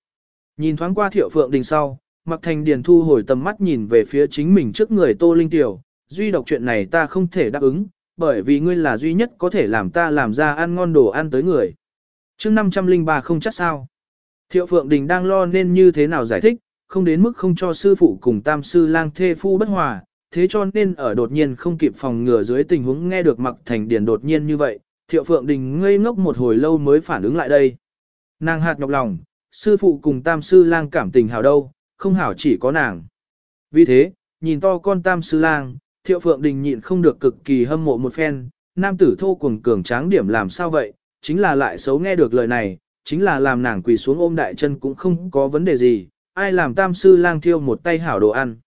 Nhìn thoáng qua Thiệu Phượng Đình sau, Mặc Thành Điền thu hồi tầm mắt nhìn về phía chính mình trước người Tô Linh Tiểu, duy độc chuyện này ta không thể đáp ứng, bởi vì ngươi là duy nhất có thể làm ta làm ra ăn ngon đồ ăn tới người. chương 503 không chắc sao. Thiệu Phượng Đình đang lo nên như thế nào giải thích, không đến mức không cho sư phụ cùng tam sư lang thê phu bất hòa, thế cho nên ở đột nhiên không kịp phòng ngừa dưới tình huống nghe được Mặc Thành điển đột nhiên như vậy, Thiệu Phượng Đình ngây ngốc một hồi lâu mới phản ứng lại đây. Nàng hạt nhọc lòng, sư phụ cùng tam sư lang cảm tình hào đâu, không hảo chỉ có nàng. Vì thế, nhìn to con tam sư lang, thiệu phượng đình nhịn không được cực kỳ hâm mộ một phen, nam tử thô cuồng cường tráng điểm làm sao vậy, chính là lại xấu nghe được lời này, chính là làm nàng quỳ xuống ôm đại chân cũng không có vấn đề gì, ai làm tam sư lang thiêu một tay hảo đồ ăn.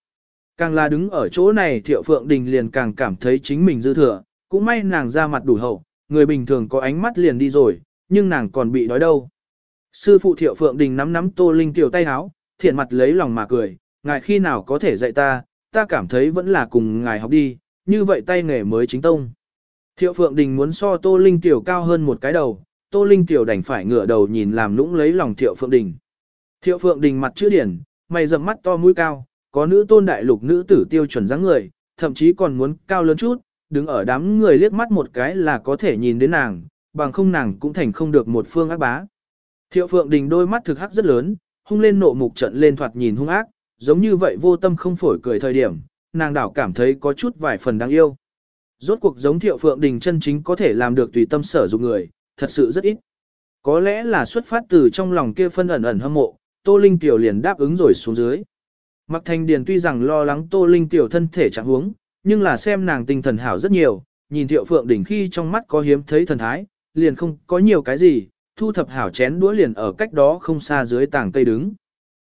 Càng là đứng ở chỗ này thiệu phượng đình liền càng cảm thấy chính mình dư thừa, cũng may nàng ra mặt đủ hậu, người bình thường có ánh mắt liền đi rồi, nhưng nàng còn bị đói đâu. Sư phụ thiệu phượng đình nắm nắm tô linh tiểu tay háo, thiện mặt lấy lòng mà cười, ngài khi nào có thể dạy ta, ta cảm thấy vẫn là cùng ngài học đi, như vậy tay nghề mới chính tông. Thiệu Phượng Đình muốn so Tô Linh Tiểu cao hơn một cái đầu, Tô Linh tiểu đành phải ngửa đầu nhìn làm nũng lấy lòng Thiệu Phượng Đình. Thiệu Phượng Đình mặt chữ điển, mày rậm mắt to mũi cao, có nữ tôn đại lục nữ tử tiêu chuẩn dáng người, thậm chí còn muốn cao lớn chút, đứng ở đám người liếc mắt một cái là có thể nhìn đến nàng, bằng không nàng cũng thành không được một phương ác bá. Thiệu Phượng Đình đôi mắt thực hắc rất lớn, hung lên nộ mục trận lên thoạt nhìn hung ác, giống như vậy vô tâm không phổi cười thời điểm, nàng đảo cảm thấy có chút vài phần đáng yêu. Rốt cuộc giống Thiệu Phượng Đình chân chính có thể làm được tùy tâm sở dụng người, thật sự rất ít. Có lẽ là xuất phát từ trong lòng kia phân ẩn ẩn hâm mộ, Tô Linh Tiểu liền đáp ứng rồi xuống dưới. Mặc Thanh Điền tuy rằng lo lắng Tô Linh Tiểu thân thể trạng huống, nhưng là xem nàng tinh thần hảo rất nhiều, nhìn Thiệu Phượng Đình khi trong mắt có hiếm thấy thần thái, liền không có nhiều cái gì, thu thập hảo chén đũa liền ở cách đó không xa dưới tảng cây đứng.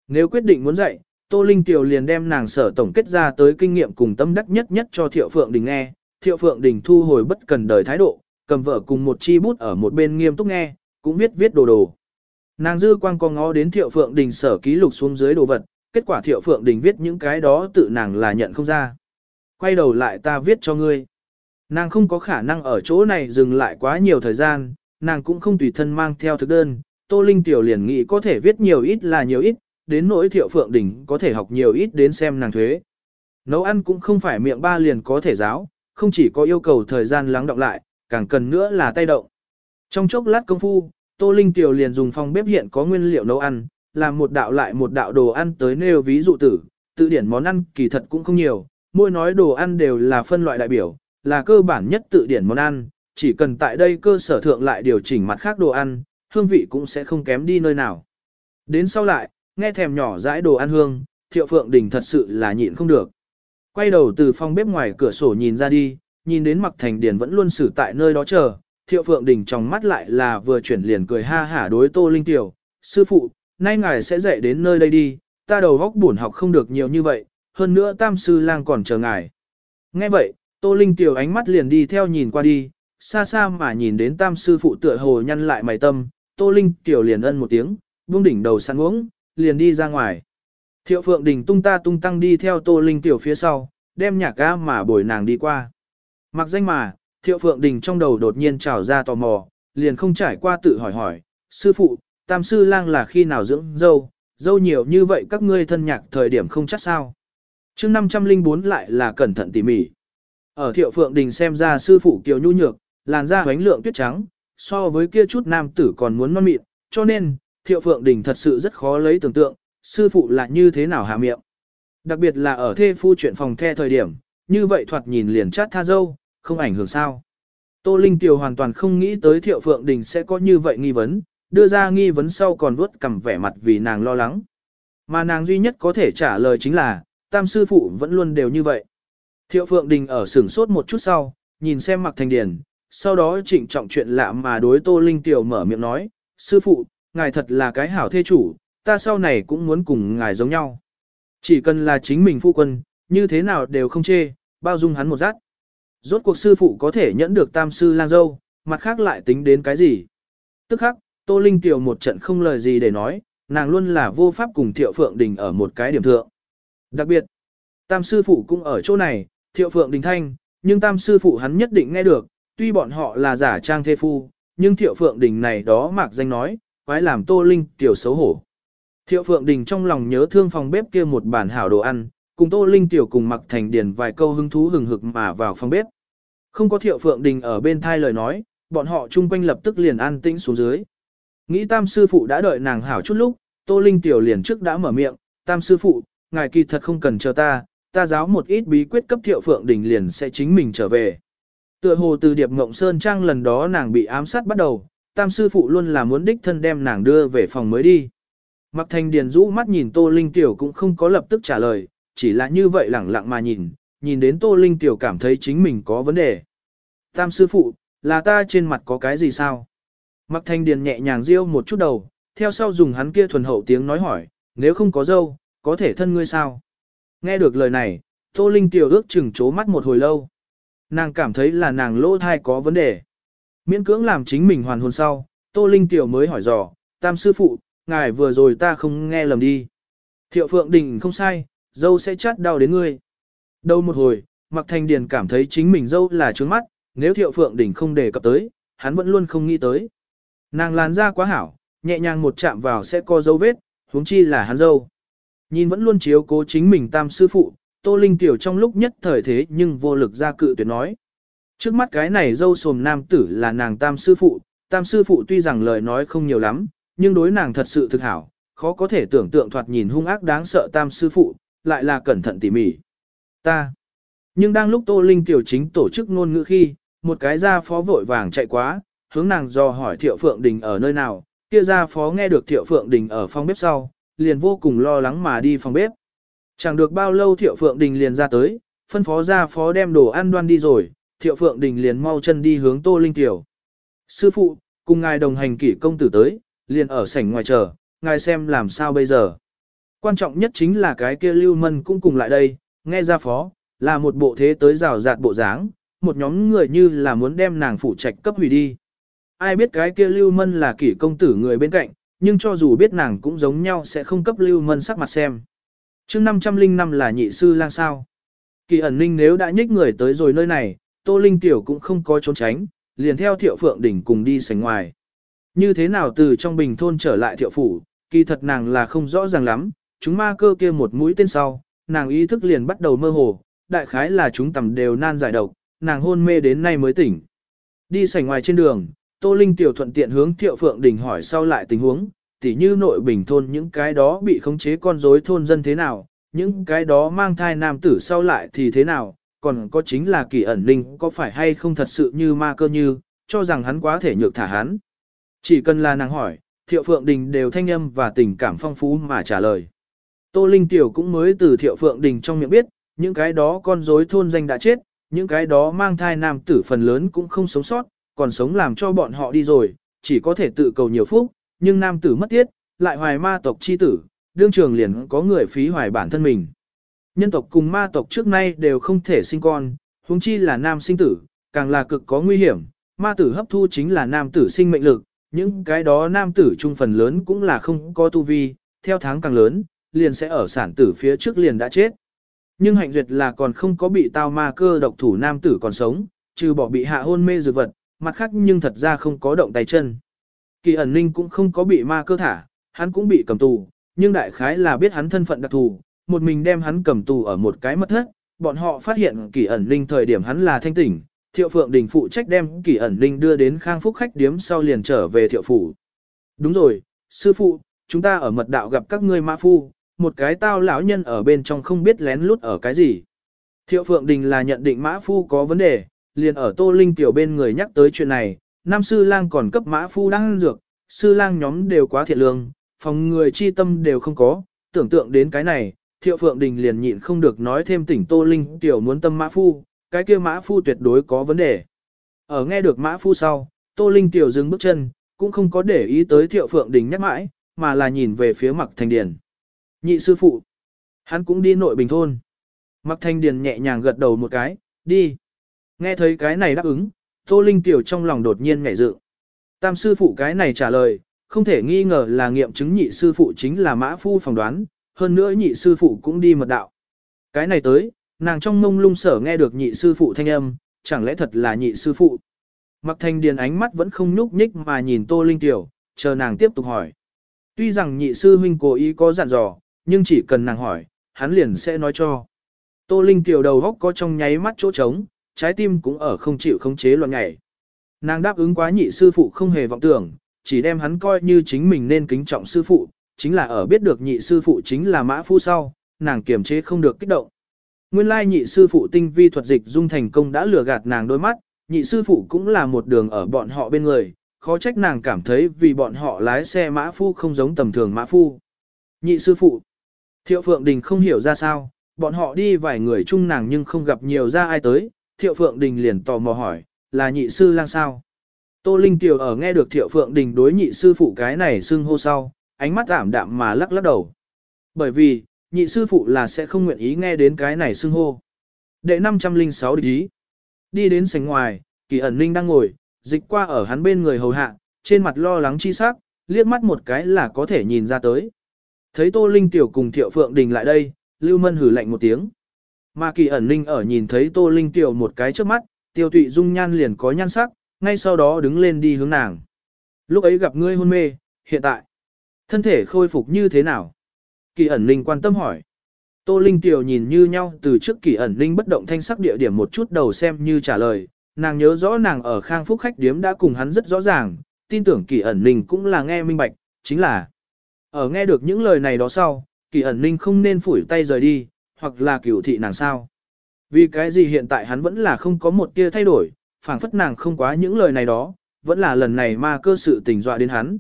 Nếu quyết định muốn dạy, Tô Linh Tiểu liền đem nàng sở tổng kết ra tới kinh nghiệm cùng tâm đắc nhất nhất cho Thiệu Phượng Đình nghe. Thiệu Phượng Đình thu hồi bất cần đời thái độ, cầm vợ cùng một chi bút ở một bên nghiêm túc nghe, cũng viết viết đồ đồ. Nàng dư quang có ngó đến Thiệu Phượng Đình sở ký lục xuống dưới đồ vật, kết quả Thiệu Phượng Đình viết những cái đó tự nàng là nhận không ra. Quay đầu lại ta viết cho ngươi. Nàng không có khả năng ở chỗ này dừng lại quá nhiều thời gian, nàng cũng không tùy thân mang theo thực đơn, Tô Linh Tiểu liền nghĩ có thể viết nhiều ít là nhiều ít, đến nỗi Thiệu Phượng Đình có thể học nhiều ít đến xem nàng thuế. Nấu ăn cũng không phải miệng ba liền có thể giáo, không chỉ có yêu cầu thời gian lắng đọng lại, càng cần nữa là tay động. Trong chốc lát công phu, Tô Linh Tiểu liền dùng phòng bếp hiện có nguyên liệu nấu ăn, làm một đạo lại một đạo đồ ăn tới nêu ví dụ tử, tự điển món ăn kỳ thật cũng không nhiều, mỗi nói đồ ăn đều là phân loại đại biểu, là cơ bản nhất tự điển món ăn, chỉ cần tại đây cơ sở thượng lại điều chỉnh mặt khác đồ ăn, hương vị cũng sẽ không kém đi nơi nào. Đến sau lại, nghe thèm nhỏ dãi đồ ăn hương, Thiệu Phượng Đình thật sự là nhịn không được. Quay đầu từ phòng bếp ngoài cửa sổ nhìn ra đi, nhìn đến Mặc Thành Điền vẫn luôn xử tại nơi đó chờ, Thiệu Phượng Đình trong mắt lại là vừa chuyển liền cười ha hả đối Tô Linh Tiểu, sư phụ, nay ngài sẽ dạy đến nơi đây đi, ta đầu góc buồn học không được nhiều như vậy, hơn nữa tam sư lang còn chờ ngài. Nghe vậy, Tô Linh Tiểu ánh mắt liền đi theo nhìn qua đi, xa xa mà nhìn đến tam sư phụ tựa hồ nhăn lại mày tâm, Tô Linh Tiểu liền ân một tiếng, buông đỉnh đầu sang uống, liền đi ra ngoài. Thiệu Phượng Đình tung ta tung tăng đi theo Tô Linh Tiểu phía sau, đem nhạc ca mà bồi nàng đi qua. Mặc danh mà, Thiệu Phượng Đình trong đầu đột nhiên trào ra tò mò, liền không trải qua tự hỏi hỏi, sư phụ, tam sư lang là khi nào dưỡng dâu, dâu nhiều như vậy các ngươi thân nhạc thời điểm không chắc sao. chương 504 lại là cẩn thận tỉ mỉ. Ở Thiệu Phượng Đình xem ra sư phụ kiều nhu nhược, làn da hoánh lượng tuyết trắng, so với kia chút nam tử còn muốn non mịn, cho nên, Thiệu Phượng Đình thật sự rất khó lấy tưởng tượng, sư phụ là như thế nào hạ miệng. Đặc biệt là ở thê phu chuyện phòng the thời điểm, như vậy thoạt nhìn liền chát tha dâu, không ảnh hưởng sao. Tô Linh Tiều hoàn toàn không nghĩ tới Thiệu Phượng Đình sẽ có như vậy nghi vấn, đưa ra nghi vấn sau còn vuốt cầm vẻ mặt vì nàng lo lắng. Mà nàng duy nhất có thể trả lời chính là, tam sư phụ vẫn luôn đều như vậy. Thiệu Phượng Đình ở sửng sốt một chút sau, nhìn xem mặc thành điển, sau đó trịnh trọng chuyện lạ mà đối Tô Linh Tiểu mở miệng nói, sư phụ, ngài thật là cái hảo thê chủ, ta sau này cũng muốn cùng ngài giống nhau. Chỉ cần là chính mình phu quân, như thế nào đều không chê, bao dung hắn một rát. Rốt cuộc sư phụ có thể nhẫn được tam sư lang dâu, mặt khác lại tính đến cái gì. Tức khắc, Tô Linh Tiểu một trận không lời gì để nói, nàng luôn là vô pháp cùng Thiệu Phượng Đình ở một cái điểm thượng. Đặc biệt, tam sư phụ cũng ở chỗ này, Thiệu Phượng Đình thanh, nhưng tam sư phụ hắn nhất định nghe được, tuy bọn họ là giả trang thê phu, nhưng Thiệu Phượng Đình này đó mạc danh nói, quái làm Tô Linh tiểu xấu hổ. Thiệu Phượng Đình trong lòng nhớ thương phòng bếp kia một bản hảo đồ ăn, cùng Tô Linh tiểu cùng mặc thành điền vài câu hứng thú hừng hực mà vào phòng bếp. Không có Thiệu Phượng Đình ở bên thai lời nói, bọn họ chung quanh lập tức liền an tĩnh xuống dưới. Nghĩ tam sư phụ đã đợi nàng hảo chút lúc, Tô Linh tiểu liền trước đã mở miệng, tam sư phụ, ngài kỳ thật không cần chờ ta, ta giáo một ít bí quyết cấp Thiệu Phượng Đình liền sẽ chính mình trở về. Tựa hồ từ Điệp Ngộng Sơn Trang lần đó nàng bị ám sát bắt đầu, tam sư phụ luôn là muốn đích thân đem nàng đưa về phòng mới đi. Mặc thành điền rũ mắt nhìn Tô Linh Tiểu cũng không có lập tức trả lời, chỉ là như vậy lẳng lặng mà nhìn, nhìn đến Tô Linh Tiểu cảm thấy chính mình có vấn đề. Tam sư phụ, là ta trên mặt có cái gì sao? Mặc thanh điền nhẹ nhàng riêu một chút đầu, theo sau dùng hắn kia thuần hậu tiếng nói hỏi, nếu không có dâu, có thể thân ngươi sao? Nghe được lời này, Tô Linh Tiểu ước chừng chố mắt một hồi lâu. Nàng cảm thấy là nàng lỗ thai có vấn đề. Miễn cưỡng làm chính mình hoàn hồn sau, Tô Linh Tiểu mới hỏi dò, tam sư phụ, ngài vừa rồi ta không nghe lầm đi. Thiệu Phượng Đình không sai, dâu sẽ chát đau đến ngươi. Đâu một hồi, Mạc thành Điền cảm thấy chính mình dâu là trướng mắt, nếu Thiệu Phượng Đình không đề cập tới, hắn vẫn luôn không nghĩ tới. Nàng làn da quá hảo, nhẹ nhàng một chạm vào sẽ có dấu vết, huống chi là hắn dâu. Nhìn vẫn luôn chiếu cố chính mình tam sư phụ, Tô Linh tiểu trong lúc nhất thời thế nhưng vô lực ra cự tuyệt nói. Trước mắt cái này dâu sồm nam tử là nàng tam sư phụ, tam sư phụ tuy rằng lời nói không nhiều lắm, nhưng đối nàng thật sự thực hảo, khó có thể tưởng tượng thoạt nhìn hung ác đáng sợ tam sư phụ, lại là cẩn thận tỉ mỉ. Ta. Nhưng đang lúc Tô Linh kiều chính tổ chức ngôn ngữ khi, một cái gia phó vội vàng chạy quá, hướng nàng do hỏi Thiệu Phượng Đình ở nơi nào, kia gia phó nghe được Thiệu Phượng Đình ở phòng bếp sau, liền vô cùng lo lắng mà đi phòng bếp. Chẳng được bao lâu Thiệu Phượng Đình liền ra tới, phân phó gia phó đem đồ ăn đoan đi rồi, Thiệu Phượng Đình liền mau chân đi hướng Tô Linh kiều Sư phụ, cùng ngài đồng hành kỷ công tử tới, liền ở sảnh ngoài chờ, ngài xem làm sao bây giờ. Quan trọng nhất chính là cái kia Lưu Mân cũng cùng lại đây, nghe ra phó, là một bộ thế tới rào rạt bộ dáng, một nhóm người như là muốn đem nàng phủ trạch cấp hủy đi. Ai biết cái kia Lưu Mân là kỷ công tử người bên cạnh, nhưng cho dù biết nàng cũng giống nhau sẽ không cấp Lưu Mân sắc mặt xem. chương 505 là nhị sư lang sao. Kỳ ẩn ninh nếu đã nhích người tới rồi nơi này, Tô Linh Tiểu cũng không có trốn tránh, liền theo Thiệu Phượng Đỉnh cùng đi sánh ngoài. Như thế nào từ trong bình thôn trở lại Thiệu Phủ, kỳ thật nàng là không rõ ràng lắm, chúng ma cơ kia một mũi tên sau, nàng ý thức liền bắt đầu mơ hồ, đại khái là chúng tầm đều nan giải độc, nàng hôn mê đến nay mới tỉnh. Đi sảnh ngoài trên đường, Tô Linh tiểu thuận tiện hướng Thiệu Phượng Đình hỏi sau lại tình huống, tỉ như nội bình thôn những cái đó bị khống chế con rối thôn dân thế nào, những cái đó mang thai nam tử sau lại thì thế nào, còn có chính là kỳ ẩn linh có phải hay không thật sự như ma cơ như, cho rằng hắn quá thể nhược thả hắn. Chỉ cần là nàng hỏi, Thiệu Phượng Đình đều thanh âm và tình cảm phong phú mà trả lời. Tô Linh Tiểu cũng mới từ Thiệu Phượng Đình trong miệng biết, những cái đó con rối thôn danh đã chết, những cái đó mang thai nam tử phần lớn cũng không sống sót, còn sống làm cho bọn họ đi rồi, chỉ có thể tự cầu nhiều phúc, nhưng nam tử mất tiết, lại hoài ma tộc chi tử, đương trường liền có người phí hoài bản thân mình. Nhân tộc cùng ma tộc trước nay đều không thể sinh con, huống chi là nam sinh tử, càng là cực có nguy hiểm, ma tử hấp thu chính là nam tử sinh mệnh lực, những cái đó nam tử trung phần lớn cũng là không có tu vi, theo tháng càng lớn, liền sẽ ở sản tử phía trước liền đã chết. Nhưng hạnh duyệt là còn không có bị tao ma cơ độc thủ nam tử còn sống, trừ bỏ bị hạ hôn mê dược vật, mặt khác nhưng thật ra không có động tay chân. Kỳ ẩn ninh cũng không có bị ma cơ thả, hắn cũng bị cầm tù, nhưng đại khái là biết hắn thân phận đặc thù, một mình đem hắn cầm tù ở một cái mất thất, bọn họ phát hiện kỳ ẩn ninh thời điểm hắn là thanh tỉnh, thiệu phượng đình phụ trách đem kỳ ẩn ninh đưa đến khang phúc khách điếm sau liền trở về thiệu phủ. Đúng rồi, sư phụ, chúng ta ở mật đạo gặp các ngươi ma phu, một cái tao lão nhân ở bên trong không biết lén lút ở cái gì. Thiệu Phượng Đình là nhận định Mã Phu có vấn đề, liền ở Tô Linh tiểu bên người nhắc tới chuyện này, Nam Sư Lang còn cấp Mã Phu đang dược, Sư Lang nhóm đều quá thiệt lương, phòng người chi tâm đều không có, tưởng tượng đến cái này, Thiệu Phượng Đình liền nhịn không được nói thêm tỉnh Tô Linh tiểu muốn tâm Mã Phu, cái kia Mã Phu tuyệt đối có vấn đề. Ở nghe được Mã Phu sau, Tô Linh tiểu dừng bước chân, cũng không có để ý tới Thiệu Phượng Đình nhắc mãi, mà là nhìn về phía Mặc Thành Điền. Nhị sư phụ. Hắn cũng đi nội bình thôn. Mặc thanh điền nhẹ nhàng gật đầu một cái, đi. Nghe thấy cái này đáp ứng, Tô Linh Tiểu trong lòng đột nhiên ngảy dự. Tam sư phụ cái này trả lời, không thể nghi ngờ là nghiệm chứng nhị sư phụ chính là mã phu phỏng đoán, hơn nữa nhị sư phụ cũng đi mật đạo. Cái này tới, nàng trong mông lung sở nghe được nhị sư phụ thanh âm, chẳng lẽ thật là nhị sư phụ. Mặc thanh điền ánh mắt vẫn không nhúc nhích mà nhìn Tô Linh Tiểu, chờ nàng tiếp tục hỏi. Tuy rằng nhị sư huynh cố ý có dặn dò, nhưng chỉ cần nàng hỏi, hắn liền sẽ nói cho. Tô Linh tiểu đầu góc có trong nháy mắt chỗ trống, trái tim cũng ở không chịu khống chế loạn nhảy. Nàng đáp ứng quá nhị sư phụ không hề vọng tưởng, chỉ đem hắn coi như chính mình nên kính trọng sư phụ, chính là ở biết được nhị sư phụ chính là mã phu sau, nàng kiềm chế không được kích động. Nguyên lai nhị sư phụ tinh vi thuật dịch dung thành công đã lừa gạt nàng đôi mắt, nhị sư phụ cũng là một đường ở bọn họ bên người, khó trách nàng cảm thấy vì bọn họ lái xe mã phu không giống tầm thường mã phu. Nhị sư phụ, Thiệu Phượng Đình không hiểu ra sao, bọn họ đi vài người chung nàng nhưng không gặp nhiều ra ai tới, Thiệu Phượng Đình liền tò mò hỏi, là nhị sư lang sao? Tô Linh Tiểu ở nghe được Thiệu Phượng Đình đối nhị sư phụ cái này xưng hô sau, ánh mắt ảm đạm mà lắc lắc đầu. Bởi vì, nhị sư phụ là sẽ không nguyện ý nghe đến cái này xưng hô. Đệ 506 địch ý. Đi đến sảnh ngoài, kỳ ẩn ninh đang ngồi, dịch qua ở hắn bên người hầu hạ, trên mặt lo lắng chi sắc, liếc mắt một cái là có thể nhìn ra tới. Thấy Tô Linh Tiểu cùng Thiệu Phượng Đình lại đây, Lưu Mân hử lạnh một tiếng. Mà kỳ ẩn ninh ở nhìn thấy Tô Linh Tiểu một cái trước mắt, tiêu tụy dung nhan liền có nhan sắc, ngay sau đó đứng lên đi hướng nàng. Lúc ấy gặp ngươi hôn mê, hiện tại, thân thể khôi phục như thế nào? Kỳ ẩn linh quan tâm hỏi. Tô Linh Tiểu nhìn như nhau từ trước kỳ ẩn linh bất động thanh sắc địa điểm một chút đầu xem như trả lời, nàng nhớ rõ nàng ở khang phúc khách điếm đã cùng hắn rất rõ ràng, tin tưởng kỳ ẩn linh cũng là nghe minh bạch, chính là ở nghe được những lời này đó sau, kỳ ẩn linh không nên phủi tay rời đi, hoặc là cửu thị nàng sao. Vì cái gì hiện tại hắn vẫn là không có một tia thay đổi, phảng phất nàng không quá những lời này đó, vẫn là lần này mà cơ sự tình dọa đến hắn.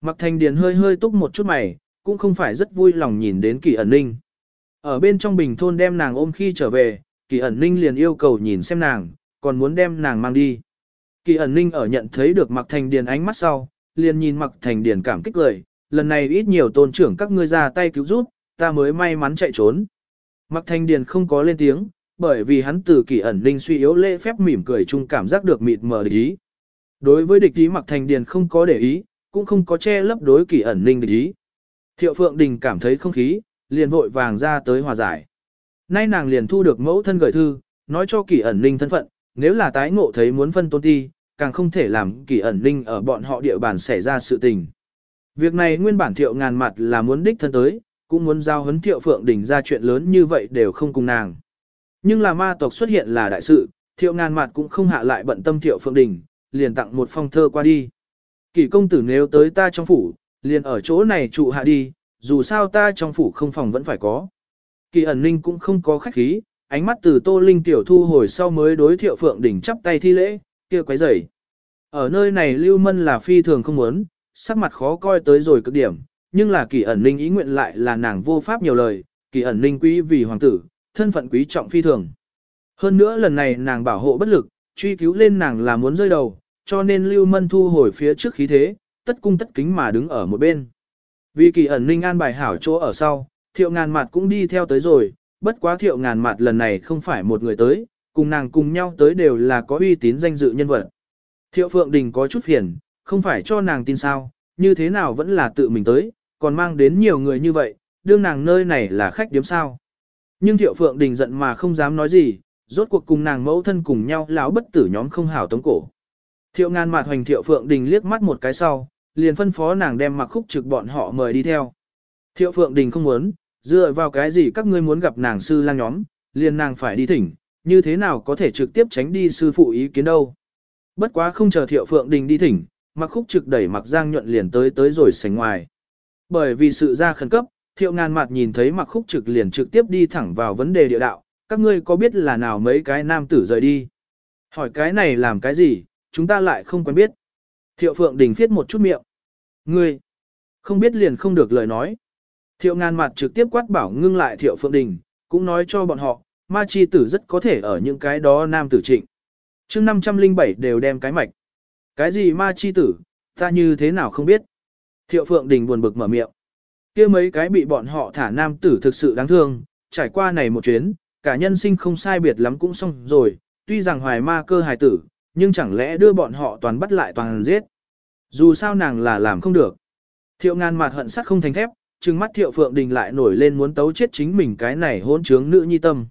Mặc thành điền hơi hơi túc một chút mày, cũng không phải rất vui lòng nhìn đến kỳ ẩn ninh. Ở bên trong bình thôn đem nàng ôm khi trở về, kỳ ẩn ninh liền yêu cầu nhìn xem nàng, còn muốn đem nàng mang đi. Kỳ ẩn ninh ở nhận thấy được mặc thành điền ánh mắt sau, liền nhìn mặc thành điền cảm kích lời, lần này ít nhiều tôn trưởng các ngươi ra tay cứu giúp, ta mới may mắn chạy trốn. Mặc thanh điền không có lên tiếng, bởi vì hắn từ kỳ ẩn linh suy yếu lễ phép mỉm cười chung cảm giác được mịt mờ địch ý. Đối với địch ý mặc thanh điền không có để ý, cũng không có che lấp đối kỳ ẩn linh địch ý. Thiệu Phượng Đình cảm thấy không khí, liền vội vàng ra tới hòa giải. Nay nàng liền thu được mẫu thân gửi thư, nói cho kỳ ẩn linh thân phận, nếu là tái ngộ thấy muốn phân tôn ti, càng không thể làm kỳ ẩn linh ở bọn họ địa bàn xảy ra sự tình. Việc này nguyên bản thiệu ngàn mặt là muốn đích thân tới, cũng muốn giao hấn thiệu Phượng đỉnh ra chuyện lớn như vậy đều không cùng nàng. Nhưng là ma tộc xuất hiện là đại sự, thiệu ngàn mặt cũng không hạ lại bận tâm thiệu Phượng đỉnh, liền tặng một phong thơ qua đi. Kỷ công tử nếu tới ta trong phủ, liền ở chỗ này trụ hạ đi, dù sao ta trong phủ không phòng vẫn phải có. Kỳ ẩn ninh cũng không có khách khí, ánh mắt từ tô linh tiểu thu hồi sau mới đối thiệu phượng đỉnh chắp tay thi lễ, kia quấy rầy. Ở nơi này lưu mân là phi thường không muốn, sắc mặt khó coi tới rồi cực điểm, nhưng là kỳ ẩn ninh ý nguyện lại là nàng vô pháp nhiều lời, kỳ ẩn ninh quý vì hoàng tử, thân phận quý trọng phi thường. Hơn nữa lần này nàng bảo hộ bất lực, truy cứu lên nàng là muốn rơi đầu, cho nên lưu mân thu hồi phía trước khí thế, tất cung tất kính mà đứng ở một bên. Vì kỳ ẩn ninh an bài hảo chỗ ở sau, thiệu ngàn mặt cũng đi theo tới rồi, bất quá thiệu ngàn mặt lần này không phải một người tới, cùng nàng cùng nhau tới đều là có uy tín danh dự nhân vật. Thiệu Phượng Đình có chút phiền, không phải cho nàng tin sao, như thế nào vẫn là tự mình tới, còn mang đến nhiều người như vậy, đương nàng nơi này là khách điếm sao. Nhưng Thiệu Phượng Đình giận mà không dám nói gì, rốt cuộc cùng nàng mẫu thân cùng nhau lão bất tử nhóm không hảo tống cổ. Thiệu ngàn mặt hoành Thiệu Phượng Đình liếc mắt một cái sau, liền phân phó nàng đem mặc khúc trực bọn họ mời đi theo. Thiệu Phượng Đình không muốn, dựa vào cái gì các ngươi muốn gặp nàng sư lang nhóm, liền nàng phải đi thỉnh, như thế nào có thể trực tiếp tránh đi sư phụ ý kiến đâu. Bất quá không chờ Thiệu Phượng Đình đi thỉnh, mặc khúc trực đẩy mặc giang nhuận liền tới tới rồi sành ngoài. Bởi vì sự ra khẩn cấp, Thiệu ngàn mặt nhìn thấy mặc khúc trực liền trực tiếp đi thẳng vào vấn đề địa đạo, các ngươi có biết là nào mấy cái nam tử rời đi? Hỏi cái này làm cái gì, chúng ta lại không quen biết. Thiệu Phượng Đình viết một chút miệng. Ngươi, không biết liền không được lời nói. Thiệu ngàn mặt trực tiếp quát bảo ngưng lại Thiệu Phượng Đình, cũng nói cho bọn họ, ma chi tử rất có thể ở những cái đó nam tử trịnh. chương 507 đều đem cái mạch. Cái gì ma chi tử, ta như thế nào không biết. Thiệu Phượng Đình buồn bực mở miệng. kia mấy cái bị bọn họ thả nam tử thực sự đáng thương, trải qua này một chuyến, cả nhân sinh không sai biệt lắm cũng xong rồi, tuy rằng hoài ma cơ hài tử, nhưng chẳng lẽ đưa bọn họ toàn bắt lại toàn giết. Dù sao nàng là làm không được. Thiệu ngàn mặt hận sắt không thành thép, trừng mắt thiệu phượng đình lại nổi lên muốn tấu chết chính mình cái này hỗn trướng nữ nhi tâm.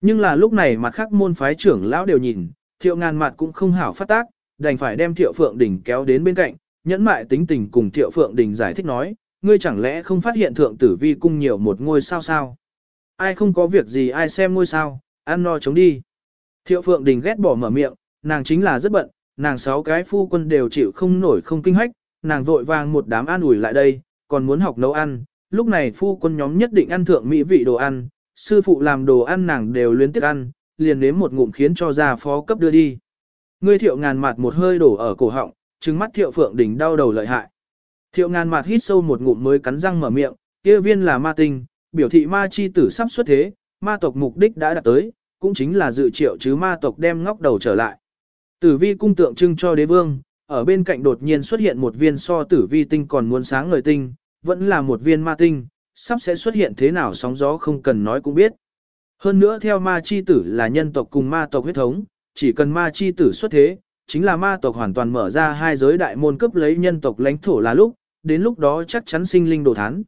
Nhưng là lúc này mặt khác môn phái trưởng lão đều nhìn, thiệu ngàn mặt cũng không hảo phát tác, đành phải đem thiệu phượng đình kéo đến bên cạnh, nhẫn mại tính tình cùng thiệu phượng đình giải thích nói, ngươi chẳng lẽ không phát hiện thượng tử vi cung nhiều một ngôi sao sao? Ai không có việc gì ai xem ngôi sao, ăn no chống đi. Thiệu phượng đình ghét bỏ mở miệng, nàng chính là rất bận, nàng sáu cái phu quân đều chịu không nổi không kinh hách, nàng vội vàng một đám an ủi lại đây, còn muốn học nấu ăn, lúc này phu quân nhóm nhất định ăn thượng mỹ vị đồ ăn, sư phụ làm đồ ăn nàng đều luyến tiếc ăn, liền nếm một ngụm khiến cho gia phó cấp đưa đi. Ngươi thiệu ngàn mặt một hơi đổ ở cổ họng, trừng mắt thiệu phượng đỉnh đau đầu lợi hại. Thiệu ngàn mặt hít sâu một ngụm mới cắn răng mở miệng, kia viên là ma tinh, biểu thị ma chi tử sắp xuất thế, ma tộc mục đích đã đạt tới, cũng chính là dự triệu chứ ma tộc đem ngóc đầu trở lại. Tử vi cung tượng trưng cho đế vương, ở bên cạnh đột nhiên xuất hiện một viên so tử vi tinh còn muốn sáng ngời tinh, vẫn là một viên ma tinh, sắp sẽ xuất hiện thế nào sóng gió không cần nói cũng biết. Hơn nữa theo ma chi tử là nhân tộc cùng ma tộc huyết thống, chỉ cần ma chi tử xuất thế, chính là ma tộc hoàn toàn mở ra hai giới đại môn cấp lấy nhân tộc lãnh thổ là lúc, đến lúc đó chắc chắn sinh linh đồ thán.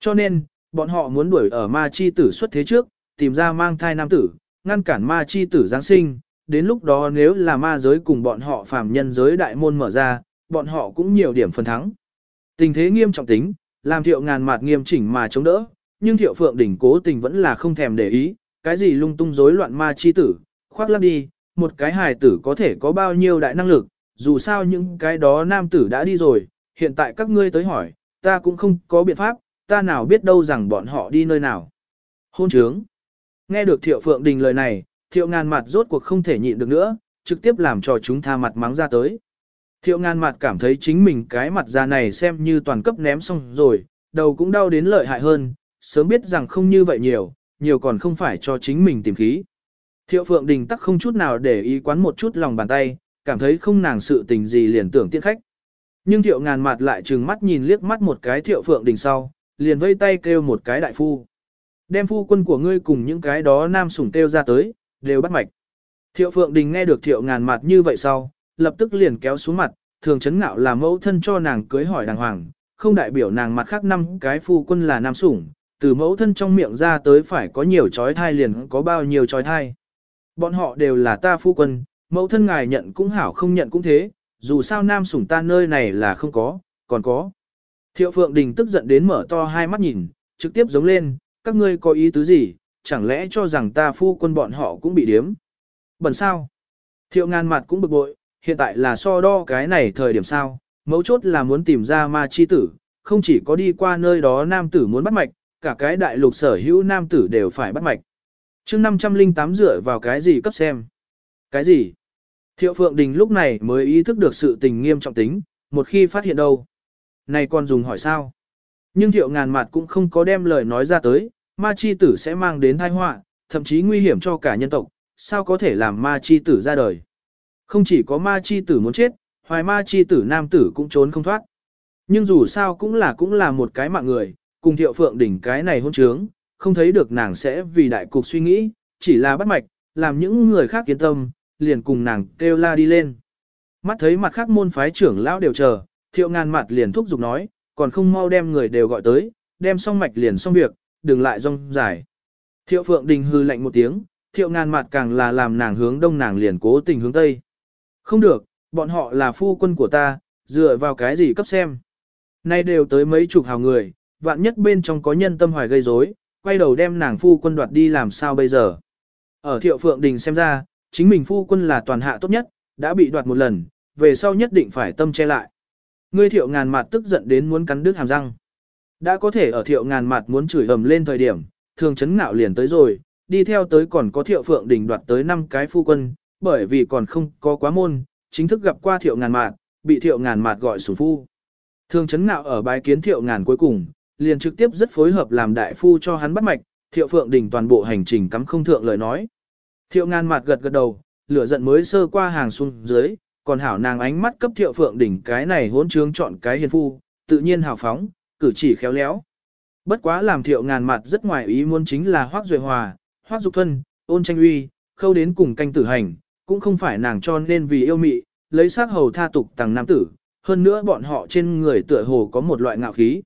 Cho nên, bọn họ muốn đuổi ở ma chi tử xuất thế trước, tìm ra mang thai nam tử, ngăn cản ma chi tử Giáng sinh, đến lúc đó nếu là ma giới cùng bọn họ phàm nhân giới đại môn mở ra, bọn họ cũng nhiều điểm phần thắng. Tình thế nghiêm trọng tính, làm thiệu ngàn mặt nghiêm chỉnh mà chống đỡ, nhưng thiệu phượng đỉnh cố tình vẫn là không thèm để ý, cái gì lung tung rối loạn ma chi tử, khoác lắp đi, một cái hài tử có thể có bao nhiêu đại năng lực, dù sao những cái đó nam tử đã đi rồi, hiện tại các ngươi tới hỏi, ta cũng không có biện pháp, ta nào biết đâu rằng bọn họ đi nơi nào. Hôn trướng. Nghe được thiệu phượng đình lời này, thiệu ngàn mặt rốt cuộc không thể nhịn được nữa, trực tiếp làm cho chúng tha mặt mắng ra tới. Thiệu ngàn mặt cảm thấy chính mình cái mặt ra này xem như toàn cấp ném xong rồi, đầu cũng đau đến lợi hại hơn, sớm biết rằng không như vậy nhiều, nhiều còn không phải cho chính mình tìm khí. Thiệu Phượng Đình tắc không chút nào để ý quán một chút lòng bàn tay, cảm thấy không nàng sự tình gì liền tưởng tiễn khách. Nhưng Thiệu ngàn mặt lại trừng mắt nhìn liếc mắt một cái Thiệu Phượng Đình sau, liền vây tay kêu một cái đại phu. Đem phu quân của ngươi cùng những cái đó nam sủng kêu ra tới, đều bắt mạch. Thiệu Phượng Đình nghe được Thiệu ngàn mặt như vậy sau, lập tức liền kéo xuống mặt, thường chấn ngạo là mẫu thân cho nàng cưới hỏi đàng hoàng, không đại biểu nàng mặt khác năm cái phu quân là nam sủng, từ mẫu thân trong miệng ra tới phải có nhiều trói thai liền có bao nhiêu trói thai. Bọn họ đều là ta phu quân, mẫu thân ngài nhận cũng hảo không nhận cũng thế, dù sao nam sủng ta nơi này là không có, còn có. Thiệu Phượng Đình tức giận đến mở to hai mắt nhìn, trực tiếp giống lên, các ngươi có ý tứ gì, chẳng lẽ cho rằng ta phu quân bọn họ cũng bị điếm. Bẩn sao? Thiệu ngàn mặt cũng bực bội, hiện tại là so đo cái này thời điểm sao, mấu chốt là muốn tìm ra ma chi tử, không chỉ có đi qua nơi đó nam tử muốn bắt mạch, cả cái đại lục sở hữu nam tử đều phải bắt mạch chương 508 dựa vào cái gì cấp xem? Cái gì? Thiệu Phượng Đình lúc này mới ý thức được sự tình nghiêm trọng tính, một khi phát hiện đâu. Này còn dùng hỏi sao? Nhưng thiệu ngàn mặt cũng không có đem lời nói ra tới, ma chi tử sẽ mang đến tai họa, thậm chí nguy hiểm cho cả nhân tộc, sao có thể làm ma chi tử ra đời. Không chỉ có ma chi tử muốn chết, hoài ma chi tử nam tử cũng trốn không thoát. Nhưng dù sao cũng là cũng là một cái mạng người, cùng thiệu phượng đỉnh cái này hôn trướng, không thấy được nàng sẽ vì đại cục suy nghĩ, chỉ là bắt mạch, làm những người khác yên tâm, liền cùng nàng kêu la đi lên. Mắt thấy mặt khác môn phái trưởng lão đều chờ, thiệu ngàn mặt liền thúc giục nói, còn không mau đem người đều gọi tới, đem xong mạch liền xong việc, đừng lại rong dài. Thiệu phượng đình hư lạnh một tiếng, thiệu ngàn mặt càng là làm nàng hướng đông nàng liền cố tình hướng tây. Không được, bọn họ là phu quân của ta, dựa vào cái gì cấp xem. Nay đều tới mấy chục hào người, vạn nhất bên trong có nhân tâm hoài gây rối, quay đầu đem nàng phu quân đoạt đi làm sao bây giờ. Ở thiệu phượng đình xem ra, chính mình phu quân là toàn hạ tốt nhất, đã bị đoạt một lần, về sau nhất định phải tâm che lại. Ngươi thiệu ngàn mặt tức giận đến muốn cắn đứt hàm răng. Đã có thể ở thiệu ngàn mặt muốn chửi ầm lên thời điểm, thường chấn ngạo liền tới rồi, đi theo tới còn có thiệu phượng đình đoạt tới 5 cái phu quân, bởi vì còn không có quá môn, chính thức gặp qua thiệu ngàn mạt, bị thiệu ngàn mạt gọi sủng phu. Thường chấn ngạo ở bái kiến thiệu ngàn cuối cùng, liền trực tiếp rất phối hợp làm đại phu cho hắn bắt mạch, thiệu phượng đình toàn bộ hành trình cắm không thượng lời nói. Thiệu ngàn mặt gật gật đầu, lửa giận mới sơ qua hàng xuống dưới, còn hảo nàng ánh mắt cấp thiệu phượng đỉnh cái này hỗn trướng chọn cái hiền phu, tự nhiên hào phóng, cử chỉ khéo léo. Bất quá làm thiệu ngàn mặt rất ngoài ý muốn chính là hoắc duệ hòa, hoắc dục Thuần, ôn tranh uy, khâu đến cùng canh tử hành, cũng không phải nàng cho nên vì yêu mị, lấy xác hầu tha tục tàng nam tử, hơn nữa bọn họ trên người tựa hồ có một loại ngạo khí.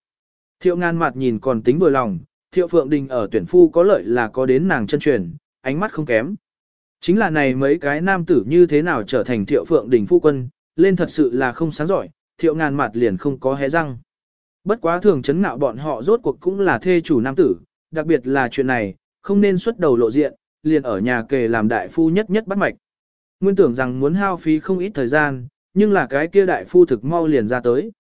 Thiệu ngàn mặt nhìn còn tính vừa lòng, thiệu phượng đình ở tuyển phu có lợi là có đến nàng chân truyền, ánh mắt không kém. Chính là này mấy cái nam tử như thế nào trở thành thiệu phượng đình phu quân, lên thật sự là không sáng giỏi, thiệu ngàn mặt liền không có hé răng. Bất quá thường chấn nạo bọn họ rốt cuộc cũng là thê chủ nam tử, đặc biệt là chuyện này, không nên xuất đầu lộ diện, liền ở nhà kề làm đại phu nhất nhất bắt mạch. Nguyên tưởng rằng muốn hao phí không ít thời gian, nhưng là cái kia đại phu thực mau liền ra tới.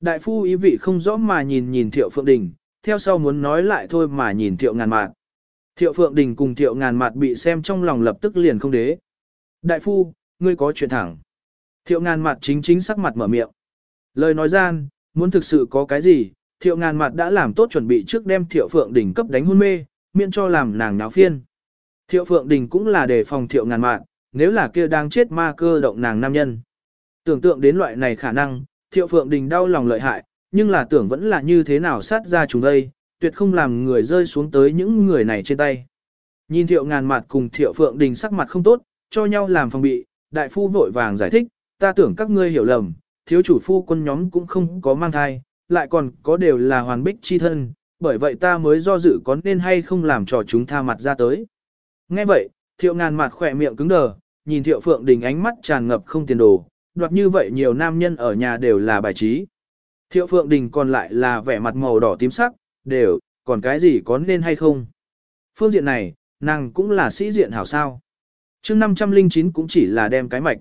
Đại phu ý vị không rõ mà nhìn nhìn thiệu phượng đình, theo sau muốn nói lại thôi mà nhìn thiệu ngàn mạt. Thiệu phượng đình cùng thiệu ngàn mạt bị xem trong lòng lập tức liền không đế. Đại phu, ngươi có chuyện thẳng. Thiệu ngàn mạt chính chính sắc mặt mở miệng. Lời nói gian, muốn thực sự có cái gì, thiệu ngàn mạt đã làm tốt chuẩn bị trước đem thiệu phượng đình cấp đánh hôn mê, miễn cho làm nàng náo phiên. Thiệu phượng đình cũng là đề phòng thiệu ngàn mạt, nếu là kia đang chết ma cơ động nàng nam nhân. Tưởng tượng đến loại này khả năng, thiệu phượng đình đau lòng lợi hại, nhưng là tưởng vẫn là như thế nào sát ra chúng đây, tuyệt không làm người rơi xuống tới những người này trên tay. Nhìn thiệu ngàn mặt cùng thiệu phượng đình sắc mặt không tốt, cho nhau làm phòng bị, đại phu vội vàng giải thích, ta tưởng các ngươi hiểu lầm, thiếu chủ phu quân nhóm cũng không có mang thai, lại còn có đều là hoàn bích chi thân, bởi vậy ta mới do dự có nên hay không làm cho chúng tha mặt ra tới. Nghe vậy, thiệu ngàn mặt khỏe miệng cứng đờ, nhìn thiệu phượng đình ánh mắt tràn ngập không tiền đồ, đoạt như vậy nhiều nam nhân ở nhà đều là bài trí. Thiệu Phượng Đình còn lại là vẻ mặt màu đỏ tím sắc, đều, còn cái gì có nên hay không. Phương diện này, nàng cũng là sĩ diện hảo sao. chương 509 cũng chỉ là đem cái mạch.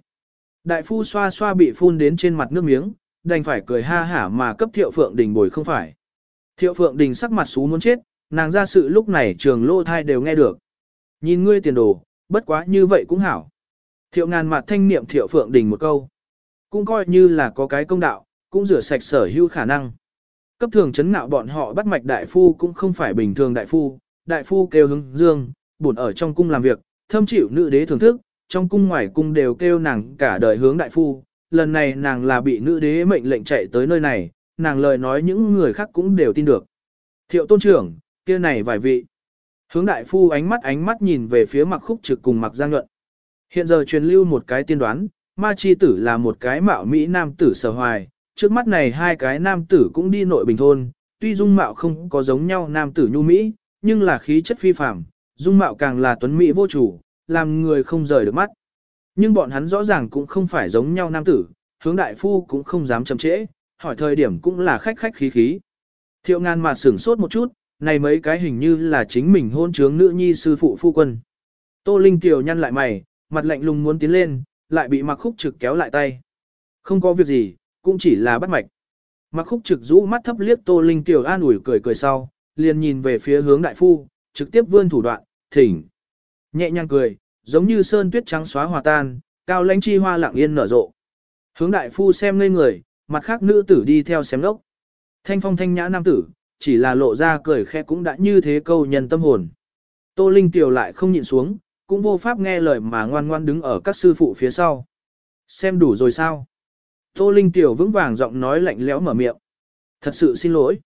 Đại phu xoa xoa bị phun đến trên mặt nước miếng, đành phải cười ha hả mà cấp Thiệu Phượng Đình bồi không phải. Thiệu Phượng Đình sắc mặt xú muốn chết, nàng ra sự lúc này trường lô thai đều nghe được. Nhìn ngươi tiền đồ, bất quá như vậy cũng hảo. Thiệu ngàn mặt thanh niệm Thiệu Phượng Đình một câu. Cũng coi như là có cái công đạo, cũng rửa sạch sở hữu khả năng. Cấp thường chấn nạo bọn họ bắt mạch đại phu cũng không phải bình thường đại phu, đại phu kêu hứng dương, buồn ở trong cung làm việc, thâm chịu nữ đế thưởng thức, trong cung ngoài cung đều kêu nàng cả đời hướng đại phu, lần này nàng là bị nữ đế mệnh lệnh chạy tới nơi này, nàng lời nói những người khác cũng đều tin được. Thiệu tôn trưởng, kia này vài vị. Hướng đại phu ánh mắt ánh mắt nhìn về phía mặc khúc trực cùng mặc giang nhuận. Hiện giờ truyền lưu một cái tiên đoán, ma chi tử là một cái mạo Mỹ nam tử sở hoài, trước mắt này hai cái nam tử cũng đi nội bình thôn, tuy dung mạo không có giống nhau nam tử nhu Mỹ, nhưng là khí chất phi phàm, dung mạo càng là tuấn Mỹ vô chủ, làm người không rời được mắt. Nhưng bọn hắn rõ ràng cũng không phải giống nhau nam tử, hướng đại phu cũng không dám chậm trễ, hỏi thời điểm cũng là khách khách khí khí. Thiệu ngàn mặt sửng sốt một chút, này mấy cái hình như là chính mình hôn trướng nữ nhi sư phụ phu quân. Tô Linh Kiều nhăn lại mày, mặt lạnh lùng muốn tiến lên, lại bị mặc khúc trực kéo lại tay. Không có việc gì, cũng chỉ là bắt mạch. Mặc khúc trực rũ mắt thấp liếc Tô Linh Tiểu an ủi cười cười sau, liền nhìn về phía hướng đại phu, trực tiếp vươn thủ đoạn, thỉnh. Nhẹ nhàng cười, giống như sơn tuyết trắng xóa hòa tan, cao lãnh chi hoa lặng yên nở rộ. Hướng đại phu xem ngây người, mặt khác nữ tử đi theo xem lốc. Thanh phong thanh nhã nam tử, chỉ là lộ ra cười khẽ cũng đã như thế câu nhân tâm hồn. Tô Linh Tiểu lại không nhịn xuống, cũng vô pháp nghe lời mà ngoan ngoan đứng ở các sư phụ phía sau. Xem đủ rồi sao? Tô Linh Tiểu vững vàng giọng nói lạnh lẽo mở miệng. Thật sự xin lỗi.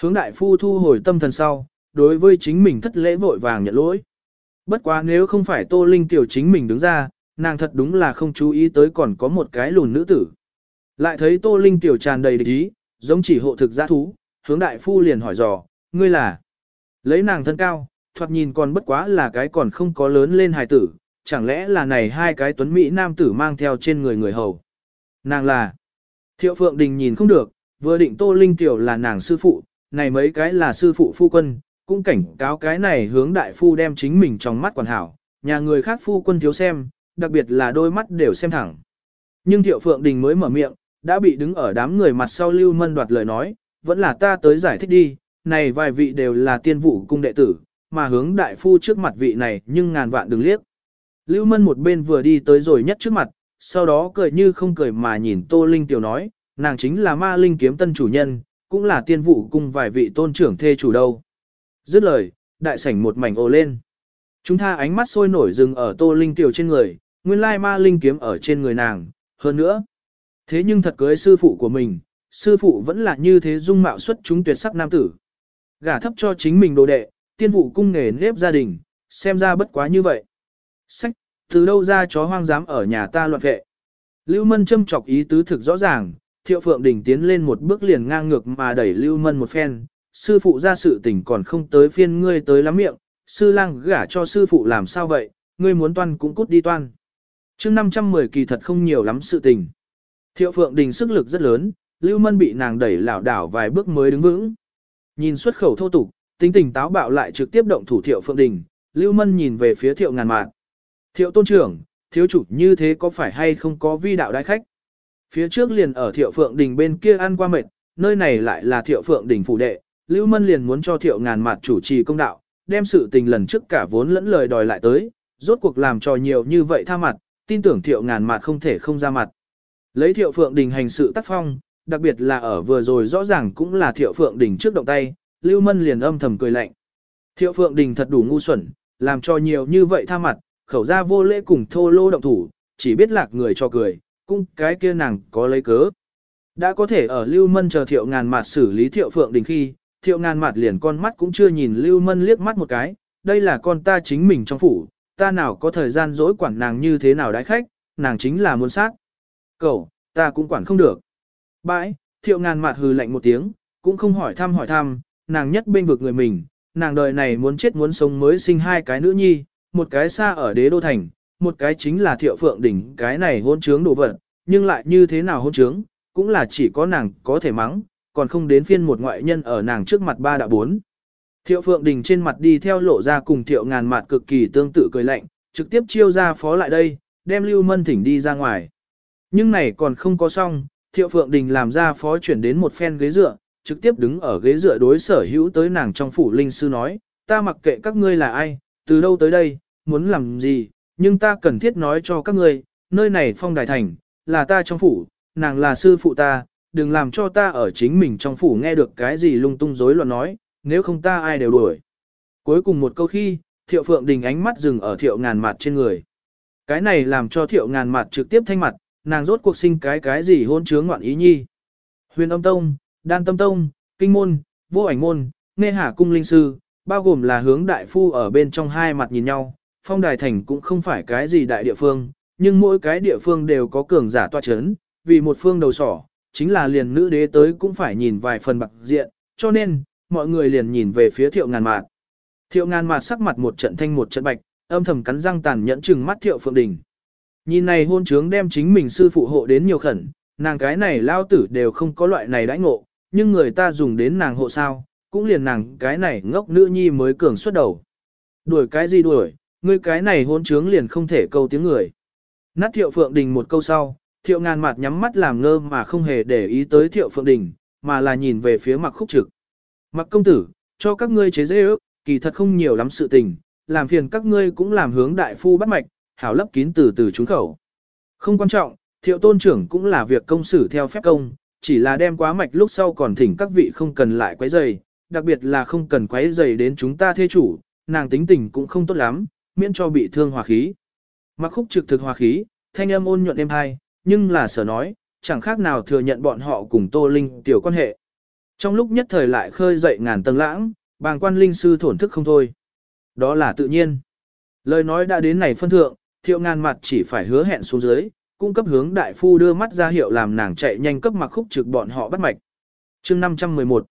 Hướng đại phu thu hồi tâm thần sau, đối với chính mình thất lễ vội vàng nhận lỗi. Bất quá nếu không phải Tô Linh Tiểu chính mình đứng ra, nàng thật đúng là không chú ý tới còn có một cái lùn nữ tử. Lại thấy Tô Linh Tiểu tràn đầy địch ý, giống chỉ hộ thực giã thú, hướng đại phu liền hỏi dò, ngươi là. Lấy nàng thân cao, thoạt nhìn còn bất quá là cái còn không có lớn lên hài tử, chẳng lẽ là này hai cái tuấn Mỹ nam tử mang theo trên người người hầu. Nàng là. Thiệu Phượng Đình nhìn không được, vừa định Tô Linh Tiểu là nàng sư phụ, này mấy cái là sư phụ phu quân, cũng cảnh cáo cái này hướng đại phu đem chính mình trong mắt quản hảo, nhà người khác phu quân thiếu xem, đặc biệt là đôi mắt đều xem thẳng. Nhưng Thiệu Phượng Đình mới mở miệng, đã bị đứng ở đám người mặt sau Lưu Mân đoạt lời nói, vẫn là ta tới giải thích đi, này vài vị đều là tiên vụ cung đệ tử, mà hướng đại phu trước mặt vị này nhưng ngàn vạn đừng liếc. Lưu Mân một bên vừa đi tới rồi nhất trước mặt, sau đó cười như không cười mà nhìn Tô Linh tiểu nói, nàng chính là ma linh kiếm tân chủ nhân, cũng là tiên vụ cung vài vị tôn trưởng thê chủ đâu. Dứt lời, đại sảnh một mảnh ồ lên. Chúng ta ánh mắt sôi nổi dừng ở Tô Linh tiểu trên người, nguyên lai ma linh kiếm ở trên người nàng, hơn nữa. Thế nhưng thật cưới sư phụ của mình, sư phụ vẫn là như thế dung mạo xuất chúng tuyệt sắc nam tử. Gả thấp cho chính mình đồ đệ, tiên vụ cung nghề nếp gia đình, xem ra bất quá như vậy. Sách, từ đâu ra chó hoang dám ở nhà ta loạn vệ. Lưu Mân châm chọc ý tứ thực rõ ràng, Thiệu Phượng Đình tiến lên một bước liền ngang ngược mà đẩy Lưu Mân một phen, sư phụ ra sự tình còn không tới phiên ngươi tới lắm miệng, sư lang gả cho sư phụ làm sao vậy, ngươi muốn toan cũng cút đi toan. chương 510 kỳ thật không nhiều lắm sự tình. Thiệu Phượng Đình sức lực rất lớn, Lưu Mân bị nàng đẩy lảo đảo vài bước mới đứng vững. Nhìn xuất khẩu thô tục, tính tình táo bạo lại trực tiếp động thủ Thiệu Phượng Đình, Lưu Mân nhìn về phía Thiệu Ngàn Mạn. Thiệu tôn trưởng, thiếu chủ như thế có phải hay không có vi đạo đại khách? Phía trước liền ở Thiệu Phượng Đình bên kia ăn qua mệt, nơi này lại là Thiệu Phượng Đình phủ đệ, Lưu Mân liền muốn cho Thiệu Ngàn Mạn chủ trì công đạo, đem sự tình lần trước cả vốn lẫn lời đòi lại tới, rốt cuộc làm trò nhiều như vậy tha mặt, tin tưởng Thiệu Ngàn Mạn không thể không ra mặt. Lấy Thiệu Phượng Đình hành sự tác phong, đặc biệt là ở vừa rồi rõ ràng cũng là Thiệu Phượng Đình trước động tay, Lưu Mân liền âm thầm cười lạnh. Thiệu Phượng Đình thật đủ ngu xuẩn, làm cho nhiều như vậy tha mặt, khẩu ra vô lễ cùng thô lô động thủ, chỉ biết lạc người cho cười, cũng cái kia nàng có lấy cớ. Đã có thể ở Lưu Mân chờ Thiệu ngàn mặt xử lý Thiệu Phượng Đình khi, Thiệu ngàn mặt liền con mắt cũng chưa nhìn Lưu Mân liếc mắt một cái, đây là con ta chính mình trong phủ, ta nào có thời gian dỗi quản nàng như thế nào đái khách, nàng chính là muốn sát. Cậu, ta cũng quản không được. Bãi, thiệu ngàn mặt hừ lạnh một tiếng, cũng không hỏi thăm hỏi thăm, nàng nhất bên vực người mình, nàng đời này muốn chết muốn sống mới sinh hai cái nữ nhi, một cái xa ở đế đô thành, một cái chính là thiệu phượng đỉnh, cái này hôn trướng đồ vật, nhưng lại như thế nào hôn trướng, cũng là chỉ có nàng có thể mắng, còn không đến phiên một ngoại nhân ở nàng trước mặt ba đã bốn. Thiệu Phượng đỉnh trên mặt đi theo lộ ra cùng thiệu ngàn mặt cực kỳ tương tự cười lạnh, trực tiếp chiêu ra phó lại đây, đem Lưu Mân thỉnh đi ra ngoài. Nhưng này còn không có xong, Thiệu Phượng Đình làm ra phó chuyển đến một phen ghế dựa, trực tiếp đứng ở ghế dựa đối sở hữu tới nàng trong phủ linh sư nói, ta mặc kệ các ngươi là ai, từ đâu tới đây, muốn làm gì, nhưng ta cần thiết nói cho các ngươi, nơi này phong đài thành, là ta trong phủ, nàng là sư phụ ta, đừng làm cho ta ở chính mình trong phủ nghe được cái gì lung tung rối loạn nói, nếu không ta ai đều đuổi. Cuối cùng một câu khi, thiệu phượng đình ánh mắt dừng ở thiệu ngàn mặt trên người. Cái này làm cho thiệu ngàn mặt trực tiếp thanh mặt, nàng rốt cuộc sinh cái cái gì hôn chướng ngoạn ý nhi. Huyền âm tông, đan tâm tông, kinh môn, vô ảnh môn, nghe hà cung linh sư, bao gồm là hướng đại phu ở bên trong hai mặt nhìn nhau. Phong đài thành cũng không phải cái gì đại địa phương, nhưng mỗi cái địa phương đều có cường giả toa chấn, vì một phương đầu sỏ, chính là liền nữ đế tới cũng phải nhìn vài phần bạc diện, cho nên, mọi người liền nhìn về phía thiệu ngàn mạt. Thiệu ngàn mạt sắc mặt một trận thanh một trận bạch, âm thầm cắn răng tàn nhẫn chừng mắt thiệu phượng đình. Nhìn này hôn trướng đem chính mình sư phụ hộ đến nhiều khẩn, nàng cái này lao tử đều không có loại này đãi ngộ, nhưng người ta dùng đến nàng hộ sao, cũng liền nàng cái này ngốc nữ nhi mới cường xuất đầu. Đuổi cái gì đuổi, ngươi cái này hôn trướng liền không thể câu tiếng người. Nát thiệu phượng đình một câu sau, thiệu ngàn mặt nhắm mắt làm ngơ mà không hề để ý tới thiệu phượng đình, mà là nhìn về phía mặc khúc trực. Mặc công tử, cho các ngươi chế dễ ước, kỳ thật không nhiều lắm sự tình, làm phiền các ngươi cũng làm hướng đại phu bắt mạch, hảo lấp kín từ từ trúng khẩu. Không quan trọng, thiệu tôn trưởng cũng là việc công xử theo phép công, chỉ là đem quá mạch lúc sau còn thỉnh các vị không cần lại quấy rầy, đặc biệt là không cần quấy rầy đến chúng ta thê chủ, nàng tính tình cũng không tốt lắm, miễn cho bị thương hòa khí. Mặc khúc trực thực hòa khí, thanh âm ôn nhuận êm hai, nhưng là sở nói, chẳng khác nào thừa nhận bọn họ cùng Tô Linh tiểu quan hệ. Trong lúc nhất thời lại khơi dậy ngàn tầng lãng, bàng quan linh sư thổn thức không thôi. Đó là tự nhiên. Lời nói đã đến này phân thượng, thiệu ngàn mặt chỉ phải hứa hẹn xuống dưới, cung cấp hướng đại phu đưa mắt ra hiệu làm nàng chạy nhanh cấp mặc khúc trực bọn họ bắt mạch. chương 511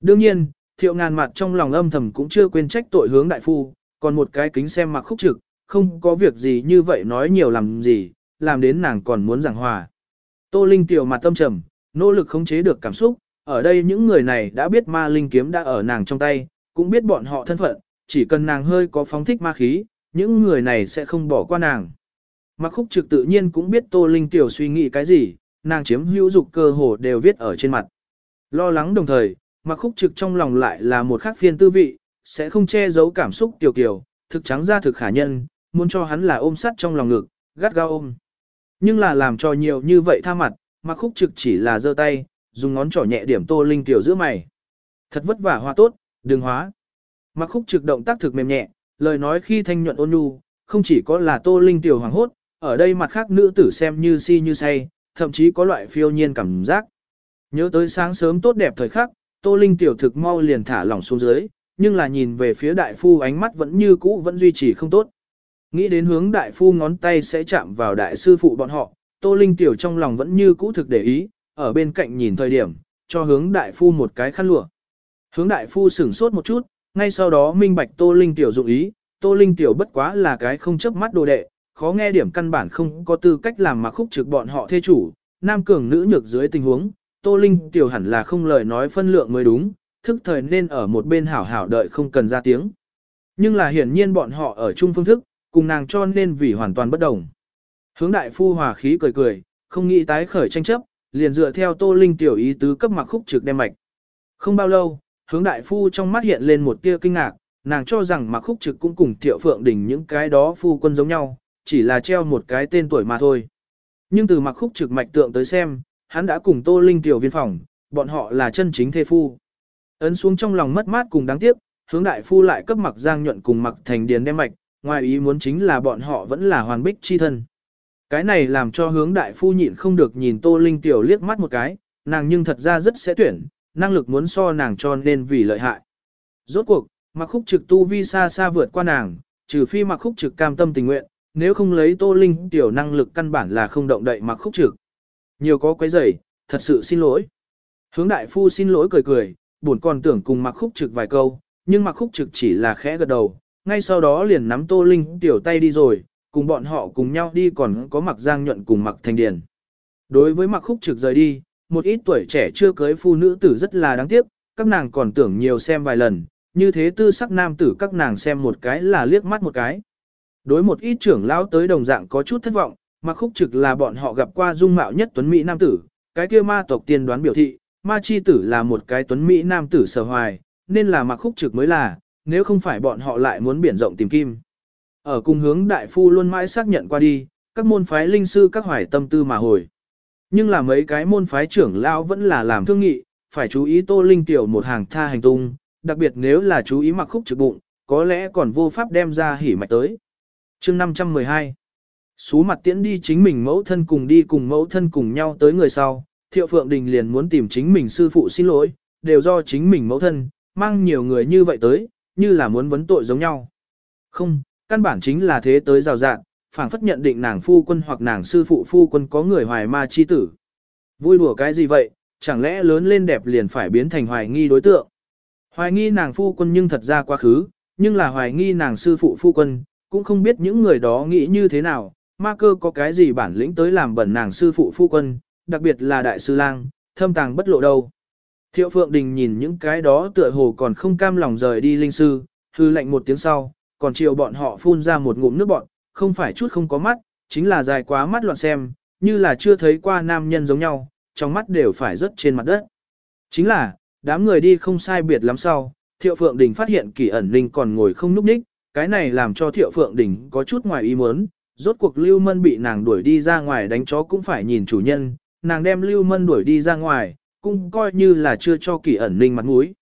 Đương nhiên, thiệu ngàn mặt trong lòng âm thầm cũng chưa quên trách tội hướng đại phu, còn một cái kính xem mặc khúc trực, không có việc gì như vậy nói nhiều làm gì, làm đến nàng còn muốn giảng hòa. Tô Linh tiểu mặt tâm trầm, nỗ lực khống chế được cảm xúc, ở đây những người này đã biết ma linh kiếm đã ở nàng trong tay, cũng biết bọn họ thân phận, chỉ cần nàng hơi có phóng thích ma khí, những người này sẽ không bỏ qua nàng. Mặc khúc trực tự nhiên cũng biết Tô Linh tiểu suy nghĩ cái gì, nàng chiếm hữu dục cơ hồ đều viết ở trên mặt. Lo lắng đồng thời, mặc khúc trực trong lòng lại là một khác phiên tư vị, sẽ không che giấu cảm xúc tiểu kiểu, thực trắng ra thực khả nhân, muốn cho hắn là ôm sắt trong lòng ngực, gắt gao ôm. Nhưng là làm cho nhiều như vậy tha mặt, Mạc khúc trực chỉ là giơ tay, dùng ngón trỏ nhẹ điểm tô linh tiểu giữa mày. Thật vất vả hoa tốt, đừng hóa. Mặc khúc trực động tác thực mềm nhẹ, lời nói khi thanh nhuận ôn nhu, không chỉ có là tô linh tiểu hoàng hốt, ở đây mặt khác nữ tử xem như si như say, thậm chí có loại phiêu nhiên cảm giác. Nhớ tới sáng sớm tốt đẹp thời khắc, tô linh tiểu thực mau liền thả lỏng xuống dưới, nhưng là nhìn về phía đại phu ánh mắt vẫn như cũ vẫn duy trì không tốt. Nghĩ đến hướng đại phu ngón tay sẽ chạm vào đại sư phụ bọn họ, Tô Linh Tiểu trong lòng vẫn như cũ thực để ý, ở bên cạnh nhìn thời điểm, cho hướng đại phu một cái khăn lụa. Hướng đại phu sửng sốt một chút, ngay sau đó minh bạch Tô Linh Tiểu dụng ý, Tô Linh Tiểu bất quá là cái không chớp mắt đồ đệ, khó nghe điểm căn bản không có tư cách làm mà khúc trực bọn họ thê chủ, nam cường nữ nhược dưới tình huống, Tô Linh Tiểu hẳn là không lời nói phân lượng mới đúng, thức thời nên ở một bên hảo hảo đợi không cần ra tiếng. Nhưng là hiển nhiên bọn họ ở chung phương thức, cùng nàng cho nên vì hoàn toàn bất đồng. Hướng đại phu hòa khí cười cười, không nghĩ tái khởi tranh chấp, liền dựa theo Tô Linh tiểu ý tứ cấp mặc khúc trực đem mạch. Không bao lâu, hướng đại phu trong mắt hiện lên một tia kinh ngạc, nàng cho rằng mặc khúc trực cũng cùng Thiệu Phượng Đình những cái đó phu quân giống nhau, chỉ là treo một cái tên tuổi mà thôi. Nhưng từ mặc khúc trực mạch tượng tới xem, hắn đã cùng Tô Linh tiểu viên phòng, bọn họ là chân chính thê phu. Ấn xuống trong lòng mất mát cùng đáng tiếc, hướng đại phu lại cấp mặc giang nhuận cùng mặc thành điền đem mạch, ngoài ý muốn chính là bọn họ vẫn là hoàn bích chi thân. Cái này làm cho hướng đại phu nhịn không được nhìn Tô Linh Tiểu liếc mắt một cái, nàng nhưng thật ra rất sẽ tuyển, năng lực muốn so nàng cho nên vì lợi hại. Rốt cuộc, mặc khúc trực tu vi xa xa vượt qua nàng, trừ phi mặc khúc trực cam tâm tình nguyện, nếu không lấy Tô Linh Tiểu năng lực căn bản là không động đậy mặc khúc trực. Nhiều có quấy rầy, thật sự xin lỗi. Hướng đại phu xin lỗi cười cười, buồn còn tưởng cùng mặc khúc trực vài câu, nhưng mặc khúc trực chỉ là khẽ gật đầu, ngay sau đó liền nắm Tô Linh tiểu tay đi rồi, cùng bọn họ cùng nhau đi còn có mặc giang nhuận cùng mặc thành điền. Đối với mặc khúc trực rời đi, một ít tuổi trẻ chưa cưới phu nữ tử rất là đáng tiếc, các nàng còn tưởng nhiều xem vài lần, như thế tư sắc nam tử các nàng xem một cái là liếc mắt một cái. Đối một ít trưởng lão tới đồng dạng có chút thất vọng, mặc khúc trực là bọn họ gặp qua dung mạo nhất tuấn Mỹ nam tử, cái kia ma tộc tiên đoán biểu thị, ma chi tử là một cái tuấn Mỹ nam tử sở hoài, nên là mặc khúc trực mới là, nếu không phải bọn họ lại muốn biển rộng tìm kim. Ở cùng hướng đại phu luôn mãi xác nhận qua đi, các môn phái linh sư các hoài tâm tư mà hồi. Nhưng là mấy cái môn phái trưởng lão vẫn là làm thương nghị, phải chú ý tô linh tiểu một hàng tha hành tung, đặc biệt nếu là chú ý mặc khúc trực bụng, có lẽ còn vô pháp đem ra hỉ mạch tới chương 512 Xú mặt tiễn đi chính mình mẫu thân cùng đi cùng mẫu thân cùng nhau tới người sau, Thiệu Phượng Đình liền muốn tìm chính mình sư phụ xin lỗi, đều do chính mình mẫu thân, mang nhiều người như vậy tới, như là muốn vấn tội giống nhau. Không, căn bản chính là thế tới rào rạng, phảng phất nhận định nàng phu quân hoặc nàng sư phụ phu quân có người hoài ma chi tử. Vui đùa cái gì vậy, chẳng lẽ lớn lên đẹp liền phải biến thành hoài nghi đối tượng. Hoài nghi nàng phu quân nhưng thật ra quá khứ, nhưng là hoài nghi nàng sư phụ phu quân, cũng không biết những người đó nghĩ như thế nào, ma cơ có cái gì bản lĩnh tới làm bẩn nàng sư phụ phu quân, đặc biệt là đại sư lang, thâm tàng bất lộ đâu. Thiệu Phượng Đình nhìn những cái đó tựa hồ còn không cam lòng rời đi linh sư, hư lệnh một tiếng sau, còn chiều bọn họ phun ra một ngụm nước bọn, không phải chút không có mắt, chính là dài quá mắt loạn xem, như là chưa thấy qua nam nhân giống nhau, trong mắt đều phải rớt trên mặt đất. Chính là, đám người đi không sai biệt lắm sau, Thiệu Phượng Đình phát hiện kỳ ẩn linh còn ngồi không núp đích cái này làm cho Thiệu Phượng Đình có chút ngoài ý muốn, rốt cuộc Lưu Mân bị nàng đuổi đi ra ngoài đánh chó cũng phải nhìn chủ nhân, nàng đem Lưu Mân đuổi đi ra ngoài, cũng coi như là chưa cho kỳ ẩn ninh mặt mũi.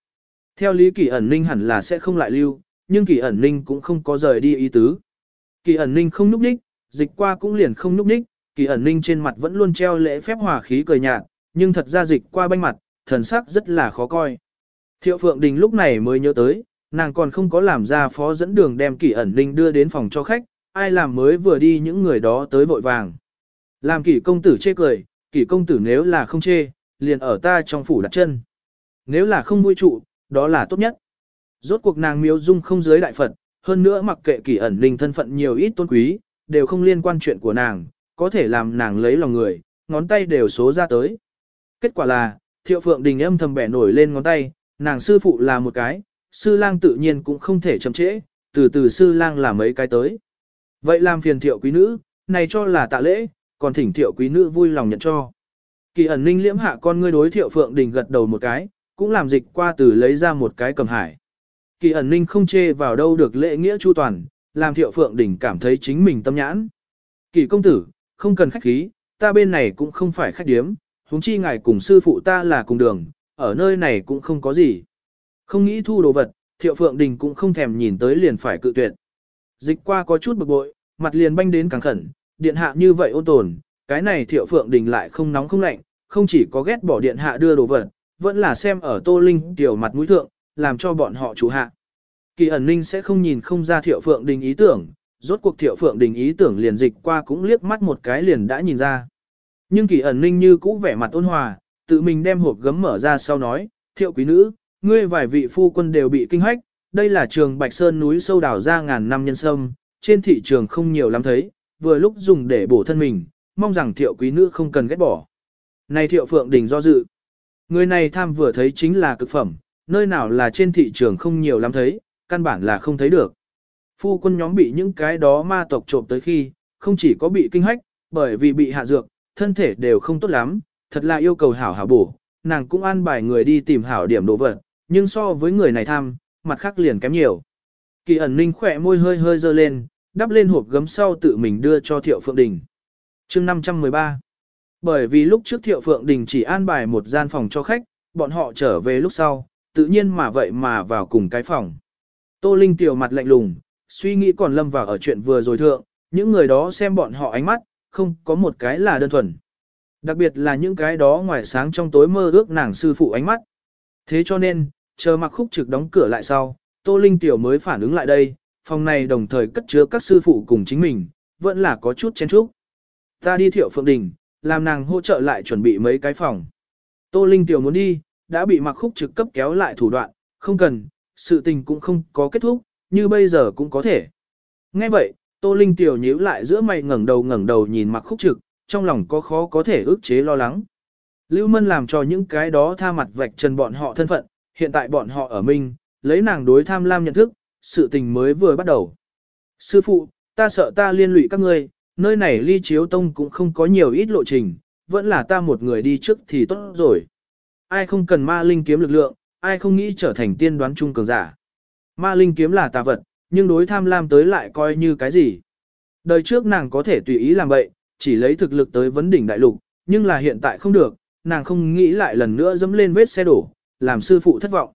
Theo lý kỳ ẩn ninh hẳn là sẽ không lại lưu, nhưng kỳ ẩn ninh cũng không có rời đi ý tứ. Kỳ ẩn ninh không núp đích, dịch qua cũng liền không núp đích, kỳ ẩn ninh trên mặt vẫn luôn treo lễ phép hòa khí cười nhạt, nhưng thật ra dịch qua banh mặt, thần sắc rất là khó coi. Thiệu Phượng Đình lúc này mới nhớ tới, nàng còn không có làm ra phó dẫn đường đem kỷ ẩn ninh đưa đến phòng cho khách, ai làm mới vừa đi những người đó tới vội vàng. Làm kỷ công tử chê cười, kỷ công tử nếu là không chê, liền ở ta trong phủ đặt chân. Nếu là không vui trụ, đó là tốt nhất. Rốt cuộc nàng miếu dung không giới đại Phật, hơn nữa mặc kệ kỷ ẩn ninh thân phận nhiều ít tôn quý, đều không liên quan chuyện của nàng, có thể làm nàng lấy lòng người, ngón tay đều số ra tới. Kết quả là, thiệu phượng đình âm thầm bẻ nổi lên ngón tay, nàng sư phụ là một cái, sư lang tự nhiên cũng không thể chậm trễ, từ từ sư lang là mấy cái tới. Vậy làm phiền thiệu quý nữ, này cho là tạ lễ, còn thỉnh thiệu quý nữ vui lòng nhận cho. Kỳ ẩn ninh liễm hạ con ngươi đối thiệu phượng đình gật đầu một cái, cũng làm dịch qua từ lấy ra một cái cầm hải. Kỳ ẩn ninh không chê vào đâu được lễ nghĩa chu toàn, làm thiệu phượng đình cảm thấy chính mình tâm nhãn. Kỳ công tử, không cần khách khí, ta bên này cũng không phải khách điếm, huống chi ngài cùng sư phụ ta là cùng đường, ở nơi này cũng không có gì. Không nghĩ thu đồ vật, thiệu phượng đình cũng không thèm nhìn tới liền phải cự tuyệt. Dịch qua có chút bực bội, mặt liền banh đến càng khẩn, điện hạ như vậy ôn tồn, cái này thiệu phượng đình lại không nóng không lạnh, không chỉ có ghét bỏ điện hạ đưa đồ vật, vẫn là xem ở tô linh tiểu mặt mũi thượng, làm cho bọn họ chủ hạ. Kỳ ẩn ninh sẽ không nhìn không ra thiệu phượng đình ý tưởng, rốt cuộc thiệu phượng đình ý tưởng liền dịch qua cũng liếc mắt một cái liền đã nhìn ra. Nhưng kỳ ẩn ninh như cũ vẻ mặt ôn hòa, tự mình đem hộp gấm mở ra sau nói, thiệu quý nữ, ngươi vài vị phu quân đều bị kinh hách, đây là trường Bạch Sơn núi sâu đào ra ngàn năm nhân sâm, trên thị trường không nhiều lắm thấy, vừa lúc dùng để bổ thân mình, mong rằng thiệu quý nữ không cần ghét bỏ. Này thiệu phượng đình do dự. Người này tham vừa thấy chính là cực phẩm, nơi nào là trên thị trường không nhiều lắm thấy, căn bản là không thấy được. Phu quân nhóm bị những cái đó ma tộc trộm tới khi, không chỉ có bị kinh hách, bởi vì bị hạ dược, thân thể đều không tốt lắm, thật là yêu cầu hảo hảo bổ, nàng cũng an bài người đi tìm hảo điểm đồ vật, nhưng so với người này tham, mặt khác liền kém nhiều. Kỳ ẩn ninh khỏe môi hơi hơi dơ lên, đắp lên hộp gấm sau tự mình đưa cho thiệu phượng đình chương 513 Bởi vì lúc trước Thiệu Phượng Đình chỉ an bài một gian phòng cho khách, bọn họ trở về lúc sau, tự nhiên mà vậy mà vào cùng cái phòng. Tô Linh tiểu mặt lạnh lùng, suy nghĩ còn lâm vào ở chuyện vừa rồi thượng, những người đó xem bọn họ ánh mắt, không có một cái là đơn thuần. Đặc biệt là những cái đó ngoài sáng trong tối mơ ước nàng sư phụ ánh mắt. Thế cho nên, chờ mặc khúc trực đóng cửa lại sau, Tô Linh tiểu mới phản ứng lại đây, phòng này đồng thời cất chứa các sư phụ cùng chính mình, vẫn là có chút chen chúc. Ta đi thiệu phượng đình, làm nàng hỗ trợ lại chuẩn bị mấy cái phòng. Tô Linh tiểu muốn đi, đã bị mặc khúc trực cấp kéo lại thủ đoạn, không cần, sự tình cũng không có kết thúc, như bây giờ cũng có thể. Nghe vậy, Tô Linh tiểu nhíu lại giữa mày ngẩng đầu ngẩng đầu nhìn mặc khúc trực, trong lòng có khó có thể ức chế lo lắng. Lưu Mân làm cho những cái đó tha mặt vạch trần bọn họ thân phận, hiện tại bọn họ ở minh, lấy nàng đối tham lam nhận thức, sự tình mới vừa bắt đầu. Sư phụ, ta sợ ta liên lụy các ngươi, nơi này ly chiếu tông cũng không có nhiều ít lộ trình, vẫn là ta một người đi trước thì tốt rồi. Ai không cần ma linh kiếm lực lượng, ai không nghĩ trở thành tiên đoán trung cường giả. Ma linh kiếm là tà vật, nhưng đối tham lam tới lại coi như cái gì. Đời trước nàng có thể tùy ý làm bậy, chỉ lấy thực lực tới vấn đỉnh đại lục, nhưng là hiện tại không được, nàng không nghĩ lại lần nữa dẫm lên vết xe đổ, làm sư phụ thất vọng.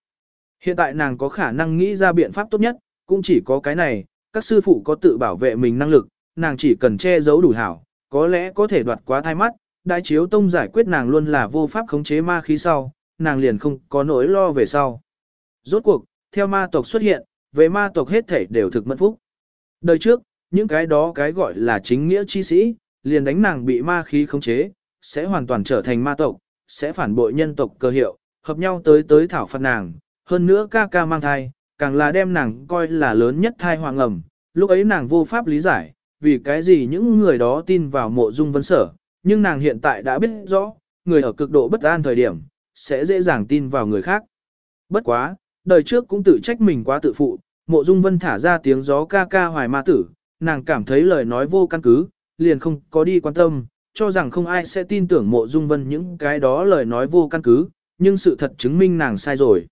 Hiện tại nàng có khả năng nghĩ ra biện pháp tốt nhất, cũng chỉ có cái này, các sư phụ có tự bảo vệ mình năng lực, nàng chỉ cần che giấu đủ hảo, có lẽ có thể đoạt quá thai mắt, đại chiếu tông giải quyết nàng luôn là vô pháp khống chế ma khí sau, nàng liền không có nỗi lo về sau. Rốt cuộc, theo ma tộc xuất hiện, về ma tộc hết thảy đều thực mất phúc. Đời trước, những cái đó cái gọi là chính nghĩa chi sĩ, liền đánh nàng bị ma khí khống chế, sẽ hoàn toàn trở thành ma tộc, sẽ phản bội nhân tộc cơ hiệu, hợp nhau tới tới thảo phạt nàng, hơn nữa ca ca mang thai, càng là đem nàng coi là lớn nhất thai hoàng ẩm, lúc ấy nàng vô pháp lý giải, vì cái gì những người đó tin vào mộ dung vấn sở, nhưng nàng hiện tại đã biết rõ, người ở cực độ bất an thời điểm, sẽ dễ dàng tin vào người khác. Bất quá, đời trước cũng tự trách mình quá tự phụ, mộ dung vân thả ra tiếng gió ca ca hoài ma tử, nàng cảm thấy lời nói vô căn cứ, liền không có đi quan tâm, cho rằng không ai sẽ tin tưởng mộ dung vân những cái đó lời nói vô căn cứ, nhưng sự thật chứng minh nàng sai rồi.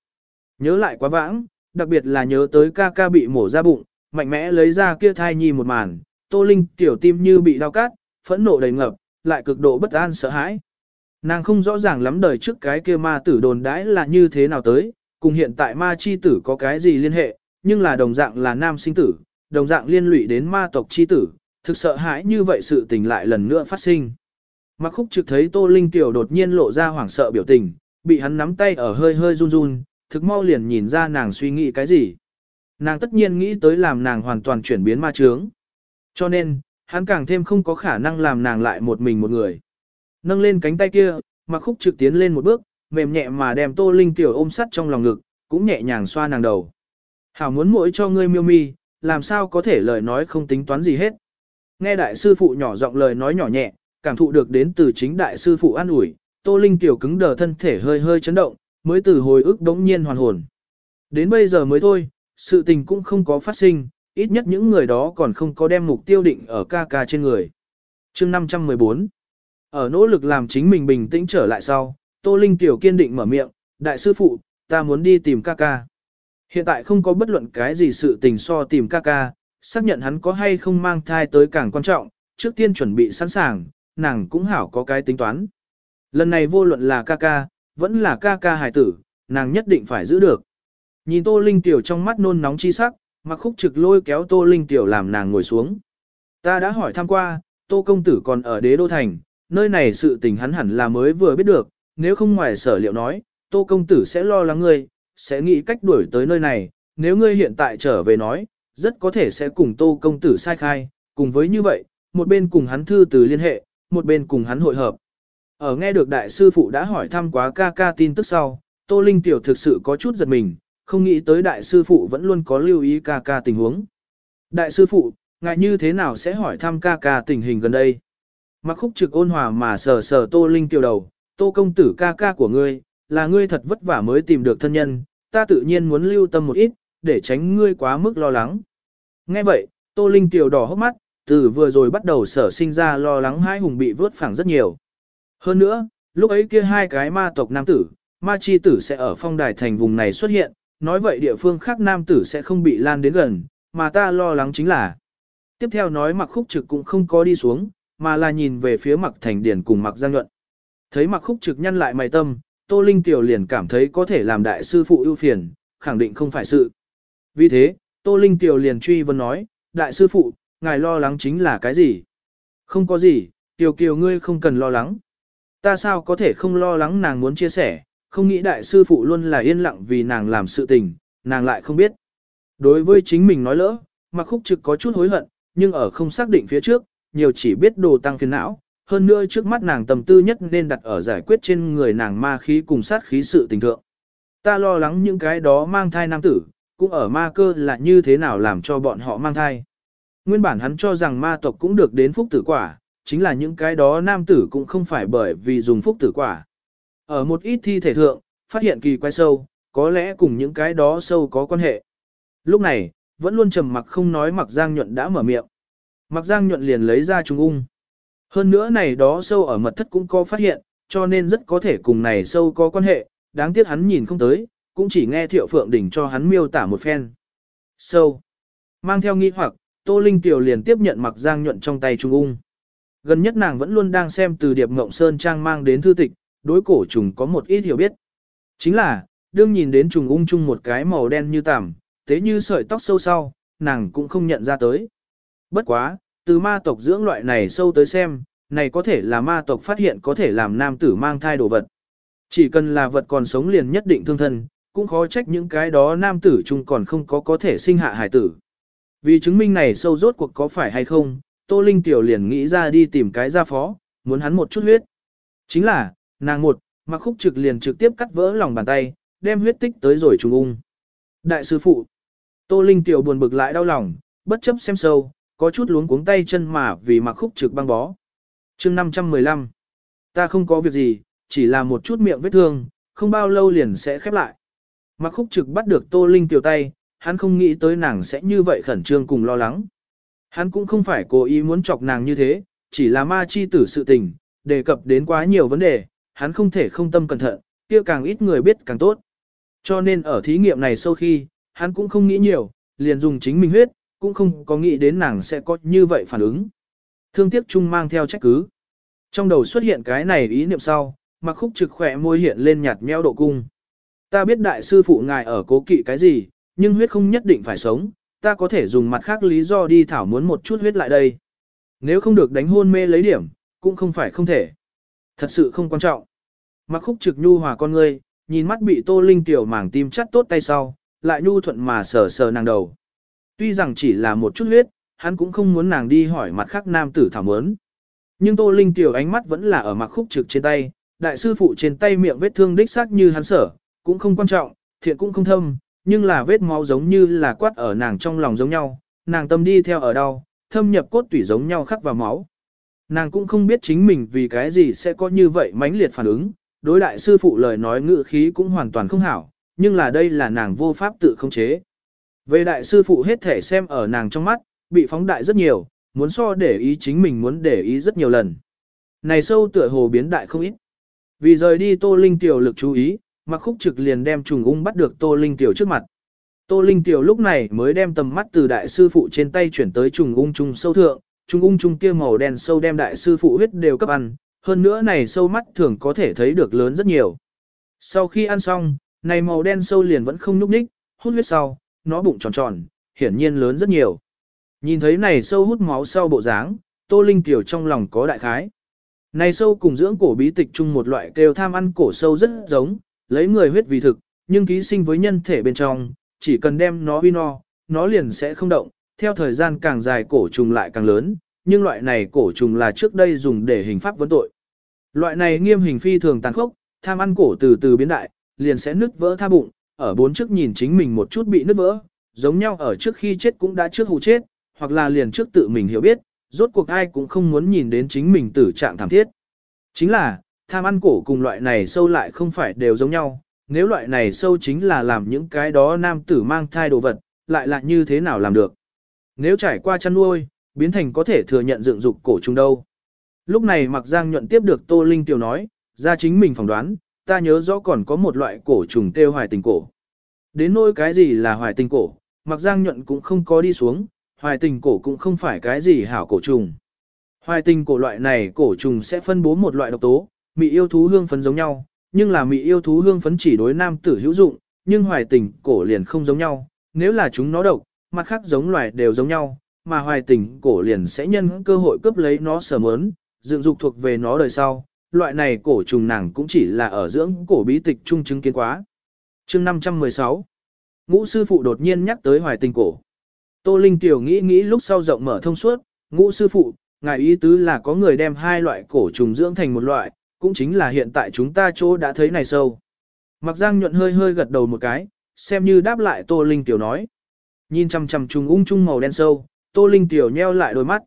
Nhớ lại quá vãng, đặc biệt là nhớ tới ca ca bị mổ ra bụng, mạnh mẽ lấy ra kia thai nhi một màn, tô linh tiểu tim như bị đau cát, phẫn nộ đầy ngập, lại cực độ bất an sợ hãi. Nàng không rõ ràng lắm đời trước cái kia ma tử đồn đãi là như thế nào tới, cùng hiện tại ma chi tử có cái gì liên hệ, nhưng là đồng dạng là nam sinh tử, đồng dạng liên lụy đến ma tộc chi tử, thực sợ hãi như vậy sự tình lại lần nữa phát sinh. Mặc khúc trực thấy Tô Linh Tiểu đột nhiên lộ ra hoảng sợ biểu tình, bị hắn nắm tay ở hơi hơi run run, thực mau liền nhìn ra nàng suy nghĩ cái gì. Nàng tất nhiên nghĩ tới làm nàng hoàn toàn chuyển biến ma trướng. Cho nên, hắn càng thêm không có khả năng làm nàng lại một mình một người. Nâng lên cánh tay kia, mặc khúc trực tiến lên một bước, mềm nhẹ mà đem Tô Linh Tiểu ôm sắt trong lòng ngực, cũng nhẹ nhàng xoa nàng đầu. Hảo muốn mỗi cho ngươi miêu mi, làm sao có thể lời nói không tính toán gì hết. Nghe đại sư phụ nhỏ giọng lời nói nhỏ nhẹ, cảm thụ được đến từ chính đại sư phụ an ủi, Tô Linh tiểu cứng đờ thân thể hơi hơi chấn động, mới từ hồi ức đống nhiên hoàn hồn. Đến bây giờ mới thôi, sự tình cũng không có phát sinh, ít nhất những người đó còn không có đem mục tiêu định ở ca ca trên người. chương 514 Ở nỗ lực làm chính mình bình tĩnh trở lại sau, Tô Linh tiểu kiên định mở miệng, đại sư phụ, ta muốn đi tìm ca ca. Hiện tại không có bất luận cái gì sự tình so tìm ca ca, xác nhận hắn có hay không mang thai tới càng quan trọng, trước tiên chuẩn bị sẵn sàng, nàng cũng hảo có cái tính toán. Lần này vô luận là ca ca, vẫn là ca ca hài tử, nàng nhất định phải giữ được. Nhìn Tô Linh Tiểu trong mắt nôn nóng chi sắc, mặc khúc trực lôi kéo Tô Linh Tiểu làm nàng ngồi xuống. Ta đã hỏi thăm qua, Tô Công Tử còn ở đế đô thành, nơi này sự tình hắn hẳn là mới vừa biết được, nếu không ngoài sở liệu nói, Tô Công Tử sẽ lo lắng ngươi, sẽ nghĩ cách đuổi tới nơi này, nếu ngươi hiện tại trở về nói, rất có thể sẽ cùng Tô Công Tử sai khai, cùng với như vậy, một bên cùng hắn thư từ liên hệ, một bên cùng hắn hội hợp. Ở nghe được đại sư phụ đã hỏi thăm quá ca ca tin tức sau, Tô Linh Tiểu thực sự có chút giật mình, không nghĩ tới đại sư phụ vẫn luôn có lưu ý ca ca tình huống. Đại sư phụ, ngại như thế nào sẽ hỏi thăm ca ca tình hình gần đây? Mặc khúc trực ôn hòa mà sờ sờ Tô Linh Tiểu đầu, Tô công tử ca ca của ngươi, là ngươi thật vất vả mới tìm được thân nhân, ta tự nhiên muốn lưu tâm một ít, để tránh ngươi quá mức lo lắng. Nghe vậy, Tô Linh Tiểu đỏ hốc mắt, từ vừa rồi bắt đầu sở sinh ra lo lắng hai hùng bị vớt phẳng rất nhiều. Hơn nữa, lúc ấy kia hai cái ma tộc nam tử, ma chi tử sẽ ở phong đài thành vùng này xuất hiện, nói vậy địa phương khác nam tử sẽ không bị lan đến gần, mà ta lo lắng chính là. Tiếp theo nói mặc khúc trực cũng không có đi xuống, mà là nhìn về phía mặc thành điển cùng mặc giang nhuận. Thấy mặc khúc trực nhăn lại mày tâm, Tô Linh Tiểu liền cảm thấy có thể làm đại sư phụ ưu phiền, khẳng định không phải sự. Vì thế, Tô Linh Tiểu liền truy vấn nói, đại sư phụ, ngài lo lắng chính là cái gì? Không có gì, Tiểu Kiều ngươi không cần lo lắng. Ta sao có thể không lo lắng nàng muốn chia sẻ, không nghĩ đại sư phụ luôn là yên lặng vì nàng làm sự tình, nàng lại không biết. Đối với chính mình nói lỡ, mặc khúc trực có chút hối hận, nhưng ở không xác định phía trước, nhiều chỉ biết đồ tăng phiền não. Hơn nữa trước mắt nàng tầm tư nhất nên đặt ở giải quyết trên người nàng ma khí cùng sát khí sự tình thượng. Ta lo lắng những cái đó mang thai nam tử, cũng ở ma cơ là như thế nào làm cho bọn họ mang thai. Nguyên bản hắn cho rằng ma tộc cũng được đến phúc tử quả, chính là những cái đó nam tử cũng không phải bởi vì dùng phúc tử quả. Ở một ít thi thể thượng, phát hiện kỳ quái sâu, có lẽ cùng những cái đó sâu có quan hệ. Lúc này, vẫn luôn trầm mặc không nói mặc giang nhuận đã mở miệng. Mặc giang nhuận liền lấy ra trung ung. Hơn nữa này đó sâu ở mật thất cũng có phát hiện, cho nên rất có thể cùng này sâu có quan hệ, đáng tiếc hắn nhìn không tới, cũng chỉ nghe thiệu phượng đỉnh cho hắn miêu tả một phen. Sâu. Mang theo nghi hoặc, Tô Linh Tiểu liền tiếp nhận mặc giang nhuận trong tay trung ung. Gần nhất nàng vẫn luôn đang xem từ Điệp Ngộng Sơn Trang mang đến thư tịch, đối cổ trùng có một ít hiểu biết. Chính là, đương nhìn đến trùng ung chung một cái màu đen như tằm, thế như sợi tóc sâu sau, nàng cũng không nhận ra tới. Bất quá, từ ma tộc dưỡng loại này sâu tới xem, này có thể là ma tộc phát hiện có thể làm nam tử mang thai đồ vật. Chỉ cần là vật còn sống liền nhất định thương thân, cũng khó trách những cái đó nam tử chung còn không có có thể sinh hạ hải tử. Vì chứng minh này sâu rốt cuộc có phải hay không, Tô Linh Tiểu liền nghĩ ra đi tìm cái gia phó, muốn hắn một chút huyết. Chính là, nàng một, mà khúc trực liền trực tiếp cắt vỡ lòng bàn tay, đem huyết tích tới rồi trùng ung. Đại sư phụ, Tô Linh Tiểu buồn bực lại đau lòng, bất chấp xem sâu, có chút luống cuống tay chân mà vì mặc khúc trực băng bó. chương 515, ta không có việc gì, chỉ là một chút miệng vết thương, không bao lâu liền sẽ khép lại. Mặc khúc trực bắt được Tô Linh Tiểu tay, hắn không nghĩ tới nàng sẽ như vậy khẩn trương cùng lo lắng. Hắn cũng không phải cố ý muốn chọc nàng như thế, chỉ là ma chi tử sự tình, đề cập đến quá nhiều vấn đề, hắn không thể không tâm cẩn thận, kia càng ít người biết càng tốt. Cho nên ở thí nghiệm này sau khi, hắn cũng không nghĩ nhiều, liền dùng chính mình huyết, cũng không có nghĩ đến nàng sẽ có như vậy phản ứng. Thương tiếc chung mang theo trách cứ. Trong đầu xuất hiện cái này ý niệm sau, mặc khúc trực khỏe môi hiện lên nhạt meo độ cung. Ta biết đại sư phụ ngài ở cố kỵ cái gì, nhưng huyết không nhất định phải sống, ta có thể dùng mặt khác lý do đi thảo muốn một chút huyết lại đây. Nếu không được đánh hôn mê lấy điểm, cũng không phải không thể. Thật sự không quan trọng. Mặc khúc trực nhu hòa con ngươi, nhìn mắt bị tô linh tiểu mảng tim chắt tốt tay sau, lại nhu thuận mà sờ sờ nàng đầu. Tuy rằng chỉ là một chút huyết, hắn cũng không muốn nàng đi hỏi mặt khác nam tử thảo mớn. Nhưng tô linh tiểu ánh mắt vẫn là ở mặc khúc trực trên tay, đại sư phụ trên tay miệng vết thương đích xác như hắn sở, cũng không quan trọng, thiện cũng không thâm, nhưng là vết máu giống như là quát ở nàng trong lòng giống nhau, nàng tâm đi theo ở đâu, thâm nhập cốt tủy giống nhau khắc vào máu. Nàng cũng không biết chính mình vì cái gì sẽ có như vậy mãnh liệt phản ứng, đối đại sư phụ lời nói ngữ khí cũng hoàn toàn không hảo, nhưng là đây là nàng vô pháp tự khống chế. Về đại sư phụ hết thể xem ở nàng trong mắt, bị phóng đại rất nhiều, muốn so để ý chính mình muốn để ý rất nhiều lần. Này sâu tựa hồ biến đại không ít. Vì rời đi Tô Linh tiểu lực chú ý, Mặc khúc trực liền đem trùng ung bắt được Tô Linh Tiểu trước mặt. Tô Linh Tiểu lúc này mới đem tầm mắt từ đại sư phụ trên tay chuyển tới trùng ung trung sâu thượng, trùng ung trung kia màu đen sâu đem đại sư phụ huyết đều cấp ăn, hơn nữa này sâu mắt thường có thể thấy được lớn rất nhiều. Sau khi ăn xong, này màu đen sâu liền vẫn không nhúc nhích, hút huyết sau, nó bụng tròn tròn, hiển nhiên lớn rất nhiều. Nhìn thấy này sâu hút máu sau bộ dáng, Tô Linh Tiểu trong lòng có đại khái. Này sâu cùng dưỡng cổ bí tịch chung một loại kêu tham ăn cổ sâu rất giống, lấy người huyết vì thực, nhưng ký sinh với nhân thể bên trong, chỉ cần đem nó huy no, nó liền sẽ không động, theo thời gian càng dài cổ trùng lại càng lớn, nhưng loại này cổ trùng là trước đây dùng để hình pháp vấn tội. Loại này nghiêm hình phi thường tàn khốc, tham ăn cổ từ từ biến đại, liền sẽ nứt vỡ tha bụng, ở bốn trước nhìn chính mình một chút bị nứt vỡ, giống nhau ở trước khi chết cũng đã trước hù chết, hoặc là liền trước tự mình hiểu biết, rốt cuộc ai cũng không muốn nhìn đến chính mình tử trạng thảm thiết. Chính là, tham ăn cổ cùng loại này sâu lại không phải đều giống nhau, nếu loại này sâu chính là làm những cái đó nam tử mang thai đồ vật, lại là như thế nào làm được. Nếu trải qua chăn nuôi, biến thành có thể thừa nhận dựng dục cổ trùng đâu. Lúc này Mạc Giang nhuận tiếp được Tô Linh Tiểu nói, ra chính mình phỏng đoán, ta nhớ rõ còn có một loại cổ trùng tiêu hoài tình cổ. Đến nỗi cái gì là hoài tình cổ, Mạc Giang nhuận cũng không có đi xuống, hoài tình cổ cũng không phải cái gì hảo cổ trùng. Hoài tình cổ loại này cổ trùng sẽ phân bố một loại độc tố, mị yêu thú hương phấn giống nhau, nhưng là mị yêu thú hương phấn chỉ đối nam tử hữu dụng, nhưng hoài tình cổ liền không giống nhau, nếu là chúng nó độc, mặt khác giống loài đều giống nhau, mà hoài tình cổ liền sẽ nhân cơ hội cướp lấy nó sở mớn, dựng dục thuộc về nó đời sau, loại này cổ trùng nàng cũng chỉ là ở dưỡng cổ bí tịch trung chứng kiến quá. chương 516 Ngũ sư phụ đột nhiên nhắc tới hoài tình cổ. Tô Linh Tiểu nghĩ nghĩ lúc sau rộng mở thông suốt, ngũ sư phụ, ngài ý tứ là có người đem hai loại cổ trùng dưỡng thành một loại, cũng chính là hiện tại chúng ta chỗ đã thấy này sâu. Mặc giang nhuận hơi hơi gật đầu một cái, xem như đáp lại Tô Linh Tiểu nói. Nhìn chằm chằm trùng ung chung màu đen sâu, Tô Linh Tiểu nheo lại đôi mắt.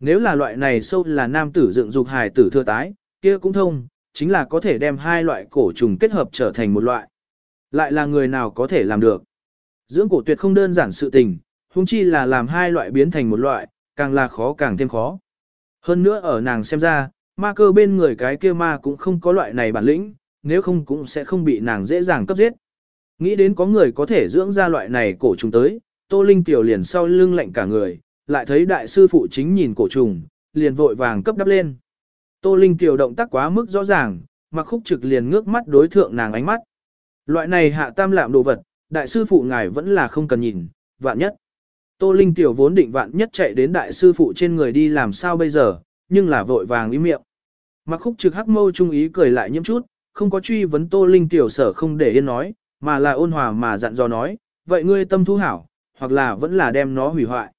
Nếu là loại này sâu là nam tử dựng dục hài tử thừa tái, kia cũng thông, chính là có thể đem hai loại cổ trùng kết hợp trở thành một loại. Lại là người nào có thể làm được. Dưỡng cổ tuyệt không đơn giản sự tình, huống chi là làm hai loại biến thành một loại, càng là khó càng thêm khó. Hơn nữa ở nàng xem ra, ma cơ bên người cái kia ma cũng không có loại này bản lĩnh, nếu không cũng sẽ không bị nàng dễ dàng cấp giết. Nghĩ đến có người có thể dưỡng ra loại này cổ trùng tới, Tô Linh tiểu liền sau lưng lạnh cả người, lại thấy đại sư phụ chính nhìn cổ trùng, liền vội vàng cấp đắp lên. Tô Linh tiểu động tác quá mức rõ ràng, mặc khúc trực liền ngước mắt đối thượng nàng ánh mắt. Loại này hạ tam lạm đồ vật, đại sư phụ ngài vẫn là không cần nhìn, vạn nhất. Tô Linh tiểu vốn định vạn nhất chạy đến đại sư phụ trên người đi làm sao bây giờ, nhưng là vội vàng im miệng. Mặc khúc trực hắc mâu trung ý cười lại nhiễm chút, không có truy vấn Tô Linh tiểu sở không để yên nói, mà là ôn hòa mà dặn dò nói, vậy ngươi tâm thu hảo, hoặc là vẫn là đem nó hủy hoại.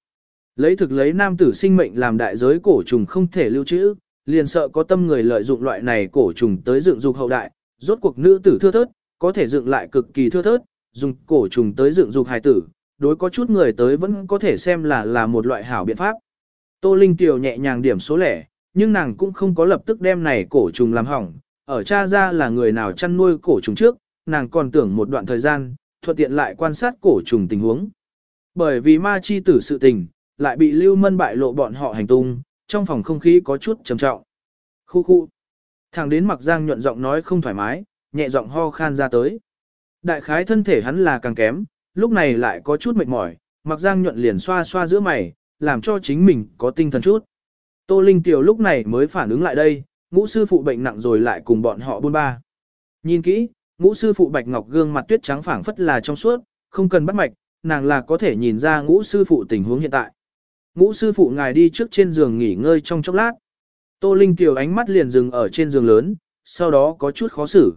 Lấy thực lấy nam tử sinh mệnh làm đại giới cổ trùng không thể lưu trữ, liền sợ có tâm người lợi dụng loại này cổ trùng tới dựng dục hậu đại, rốt cuộc nữ tử thưa thớt, có thể dựng lại cực kỳ thưa thớt, dùng cổ trùng tới dựng dục hài tử, đối có chút người tới vẫn có thể xem là là một loại hảo biện pháp. Tô Linh Tiểu nhẹ nhàng điểm số lẻ, nhưng nàng cũng không có lập tức đem này cổ trùng làm hỏng, ở cha ra là người nào chăn nuôi cổ trùng trước, nàng còn tưởng một đoạn thời gian, thuận tiện lại quan sát cổ trùng tình huống. Bởi vì ma chi tử sự tình, lại bị lưu mân bại lộ bọn họ hành tung, trong phòng không khí có chút trầm trọng. Khu khu. Thằng đến mặc giang nhuận giọng nói không thoải mái, nhẹ giọng ho khan ra tới. Đại khái thân thể hắn là càng kém, lúc này lại có chút mệt mỏi, mặc giang nhuận liền xoa xoa giữa mày, làm cho chính mình có tinh thần chút. Tô Linh Tiểu lúc này mới phản ứng lại đây, ngũ sư phụ bệnh nặng rồi lại cùng bọn họ buôn ba. Nhìn kỹ, ngũ sư phụ bạch ngọc gương mặt tuyết trắng phảng phất là trong suốt, không cần bắt mạch, nàng là có thể nhìn ra ngũ sư phụ tình huống hiện tại. Ngũ sư phụ ngài đi trước trên giường nghỉ ngơi trong chốc lát. Tô Linh Tiểu ánh mắt liền dừng ở trên giường lớn, sau đó có chút khó xử.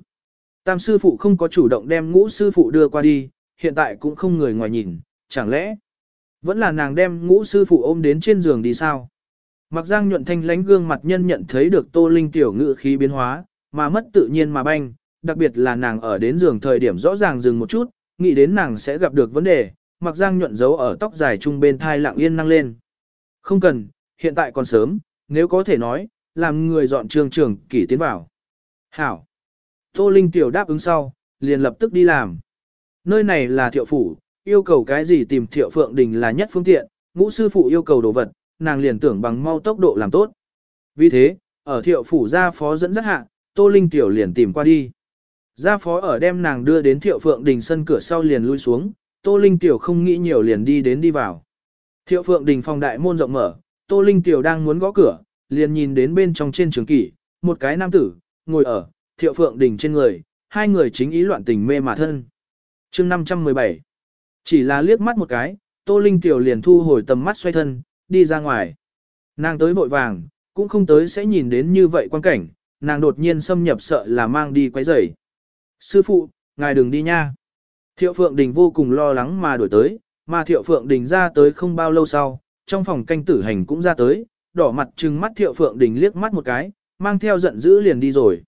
Tam sư phụ không có chủ động đem ngũ sư phụ đưa qua đi, hiện tại cũng không người ngoài nhìn, chẳng lẽ vẫn là nàng đem ngũ sư phụ ôm đến trên giường đi sao? Mặc giang nhuận thanh lánh gương mặt nhân nhận thấy được Tô Linh Tiểu ngự khí biến hóa, mà mất tự nhiên mà banh, đặc biệt là nàng ở đến giường thời điểm rõ ràng dừng một chút, nghĩ đến nàng sẽ gặp được vấn đề, mặc giang nhuận giấu ở tóc dài trung bên thai lặng yên năng lên. Không cần, hiện tại còn sớm, nếu có thể nói, làm người dọn trường trường kỷ tiến vào. Hảo. Tô Linh tiểu đáp ứng sau, liền lập tức đi làm. Nơi này là thiệu phủ, yêu cầu cái gì tìm thiệu phượng đình là nhất phương tiện, ngũ sư phụ yêu cầu đồ vật, nàng liền tưởng bằng mau tốc độ làm tốt. Vì thế, ở thiệu phủ gia phó dẫn dắt hạ, Tô Linh tiểu liền tìm qua đi. Gia phó ở đem nàng đưa đến thiệu phượng đình sân cửa sau liền lui xuống, Tô Linh tiểu không nghĩ nhiều liền đi đến đi vào. Thiệu phượng đình phòng đại môn rộng mở, Tô Linh tiểu đang muốn gõ cửa, liền nhìn đến bên trong trên trường kỷ, một cái nam tử, ngồi ở, thiệu phượng đình trên người, hai người chính ý loạn tình mê mà thân. chương 517 Chỉ là liếc mắt một cái, Tô Linh tiểu liền thu hồi tầm mắt xoay thân, đi ra ngoài. Nàng tới vội vàng, cũng không tới sẽ nhìn đến như vậy quan cảnh, nàng đột nhiên xâm nhập sợ là mang đi quấy rầy. Sư phụ, ngài đừng đi nha. Thiệu Phượng Đình vô cùng lo lắng mà đổi tới, mà Thiệu Phượng Đình ra tới không bao lâu sau, trong phòng canh tử hành cũng ra tới, đỏ mặt trừng mắt Thiệu Phượng Đình liếc mắt một cái, mang theo giận dữ liền đi rồi.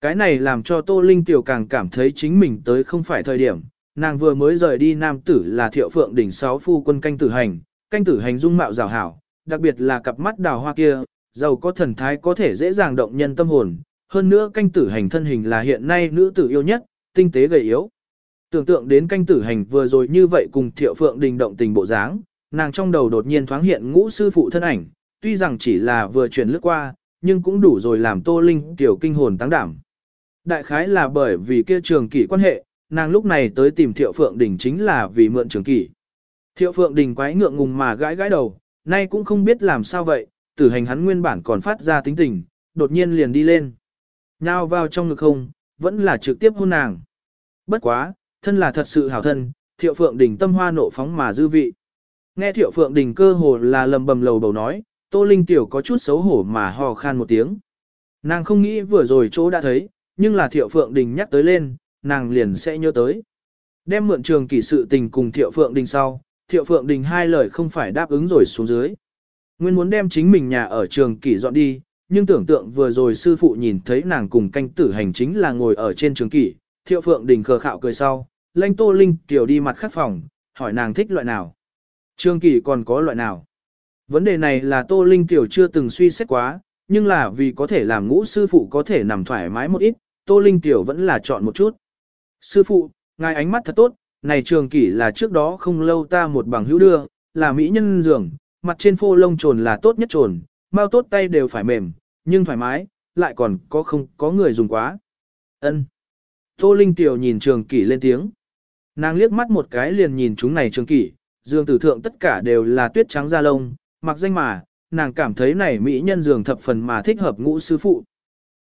Cái này làm cho Tô Linh Tiểu càng cảm thấy chính mình tới không phải thời điểm, nàng vừa mới rời đi nam tử là Thiệu Phượng Đình sáu phu quân canh tử hành, canh tử hành dung mạo rào hảo, đặc biệt là cặp mắt đào hoa kia, giàu có thần thái có thể dễ dàng động nhân tâm hồn, hơn nữa canh tử hành thân hình là hiện nay nữ tử yêu nhất, tinh tế gầy yếu. Tưởng tượng đến canh tử hành vừa rồi như vậy cùng Thiệu Phượng Đình động tình bộ dáng, nàng trong đầu đột nhiên thoáng hiện ngũ sư phụ thân ảnh, tuy rằng chỉ là vừa chuyển lướt qua, nhưng cũng đủ rồi làm Tô Linh tiểu kinh hồn tăng đảm. Đại khái là bởi vì kia trường kỷ quan hệ, nàng lúc này tới tìm Thiệu Phượng Đình chính là vì mượn trường kỷ. Thiệu Phượng Đình quái ngượng ngùng mà gãi gãi đầu, nay cũng không biết làm sao vậy, tử hành hắn nguyên bản còn phát ra tính tình, đột nhiên liền đi lên. Nhao vào trong ngực không, vẫn là trực tiếp hôn nàng. Bất quá, thân là thật sự hảo thân, Thiệu Phượng Đình tâm hoa nộ phóng mà dư vị. Nghe Thiệu Phượng Đình cơ hồ là lầm bầm lầu bầu nói, Tô Linh Tiểu có chút xấu hổ mà ho khan một tiếng. Nàng không nghĩ vừa rồi chỗ đã thấy, nhưng là Thiệu Phượng Đình nhắc tới lên, nàng liền sẽ nhớ tới. Đem mượn trường kỷ sự tình cùng Thiệu Phượng Đình sau, Thiệu Phượng Đình hai lời không phải đáp ứng rồi xuống dưới. Nguyên muốn đem chính mình nhà ở trường kỷ dọn đi, nhưng tưởng tượng vừa rồi sư phụ nhìn thấy nàng cùng canh tử hành chính là ngồi ở trên trường kỷ, Thiệu Phượng Đình khờ khạo cười sau, lanh Tô Linh tiểu đi mặt khắc phòng, hỏi nàng thích loại nào. Trường kỷ còn có loại nào? Vấn đề này là Tô Linh Tiểu chưa từng suy xét quá, nhưng là vì có thể làm ngũ sư phụ có thể nằm thoải mái một ít, Tô Linh Tiểu vẫn là chọn một chút. Sư phụ, ngài ánh mắt thật tốt, này trường kỷ là trước đó không lâu ta một bằng hữu đưa, là mỹ nhân giường, mặt trên phô lông trồn là tốt nhất trồn, mau tốt tay đều phải mềm, nhưng thoải mái, lại còn có không có người dùng quá. Ân. Tô Linh Tiểu nhìn trường kỷ lên tiếng. Nàng liếc mắt một cái liền nhìn chúng này trường kỷ, dương tử thượng tất cả đều là tuyết trắng da lông, mặc danh mà, nàng cảm thấy này mỹ nhân giường thập phần mà thích hợp ngũ sư phụ.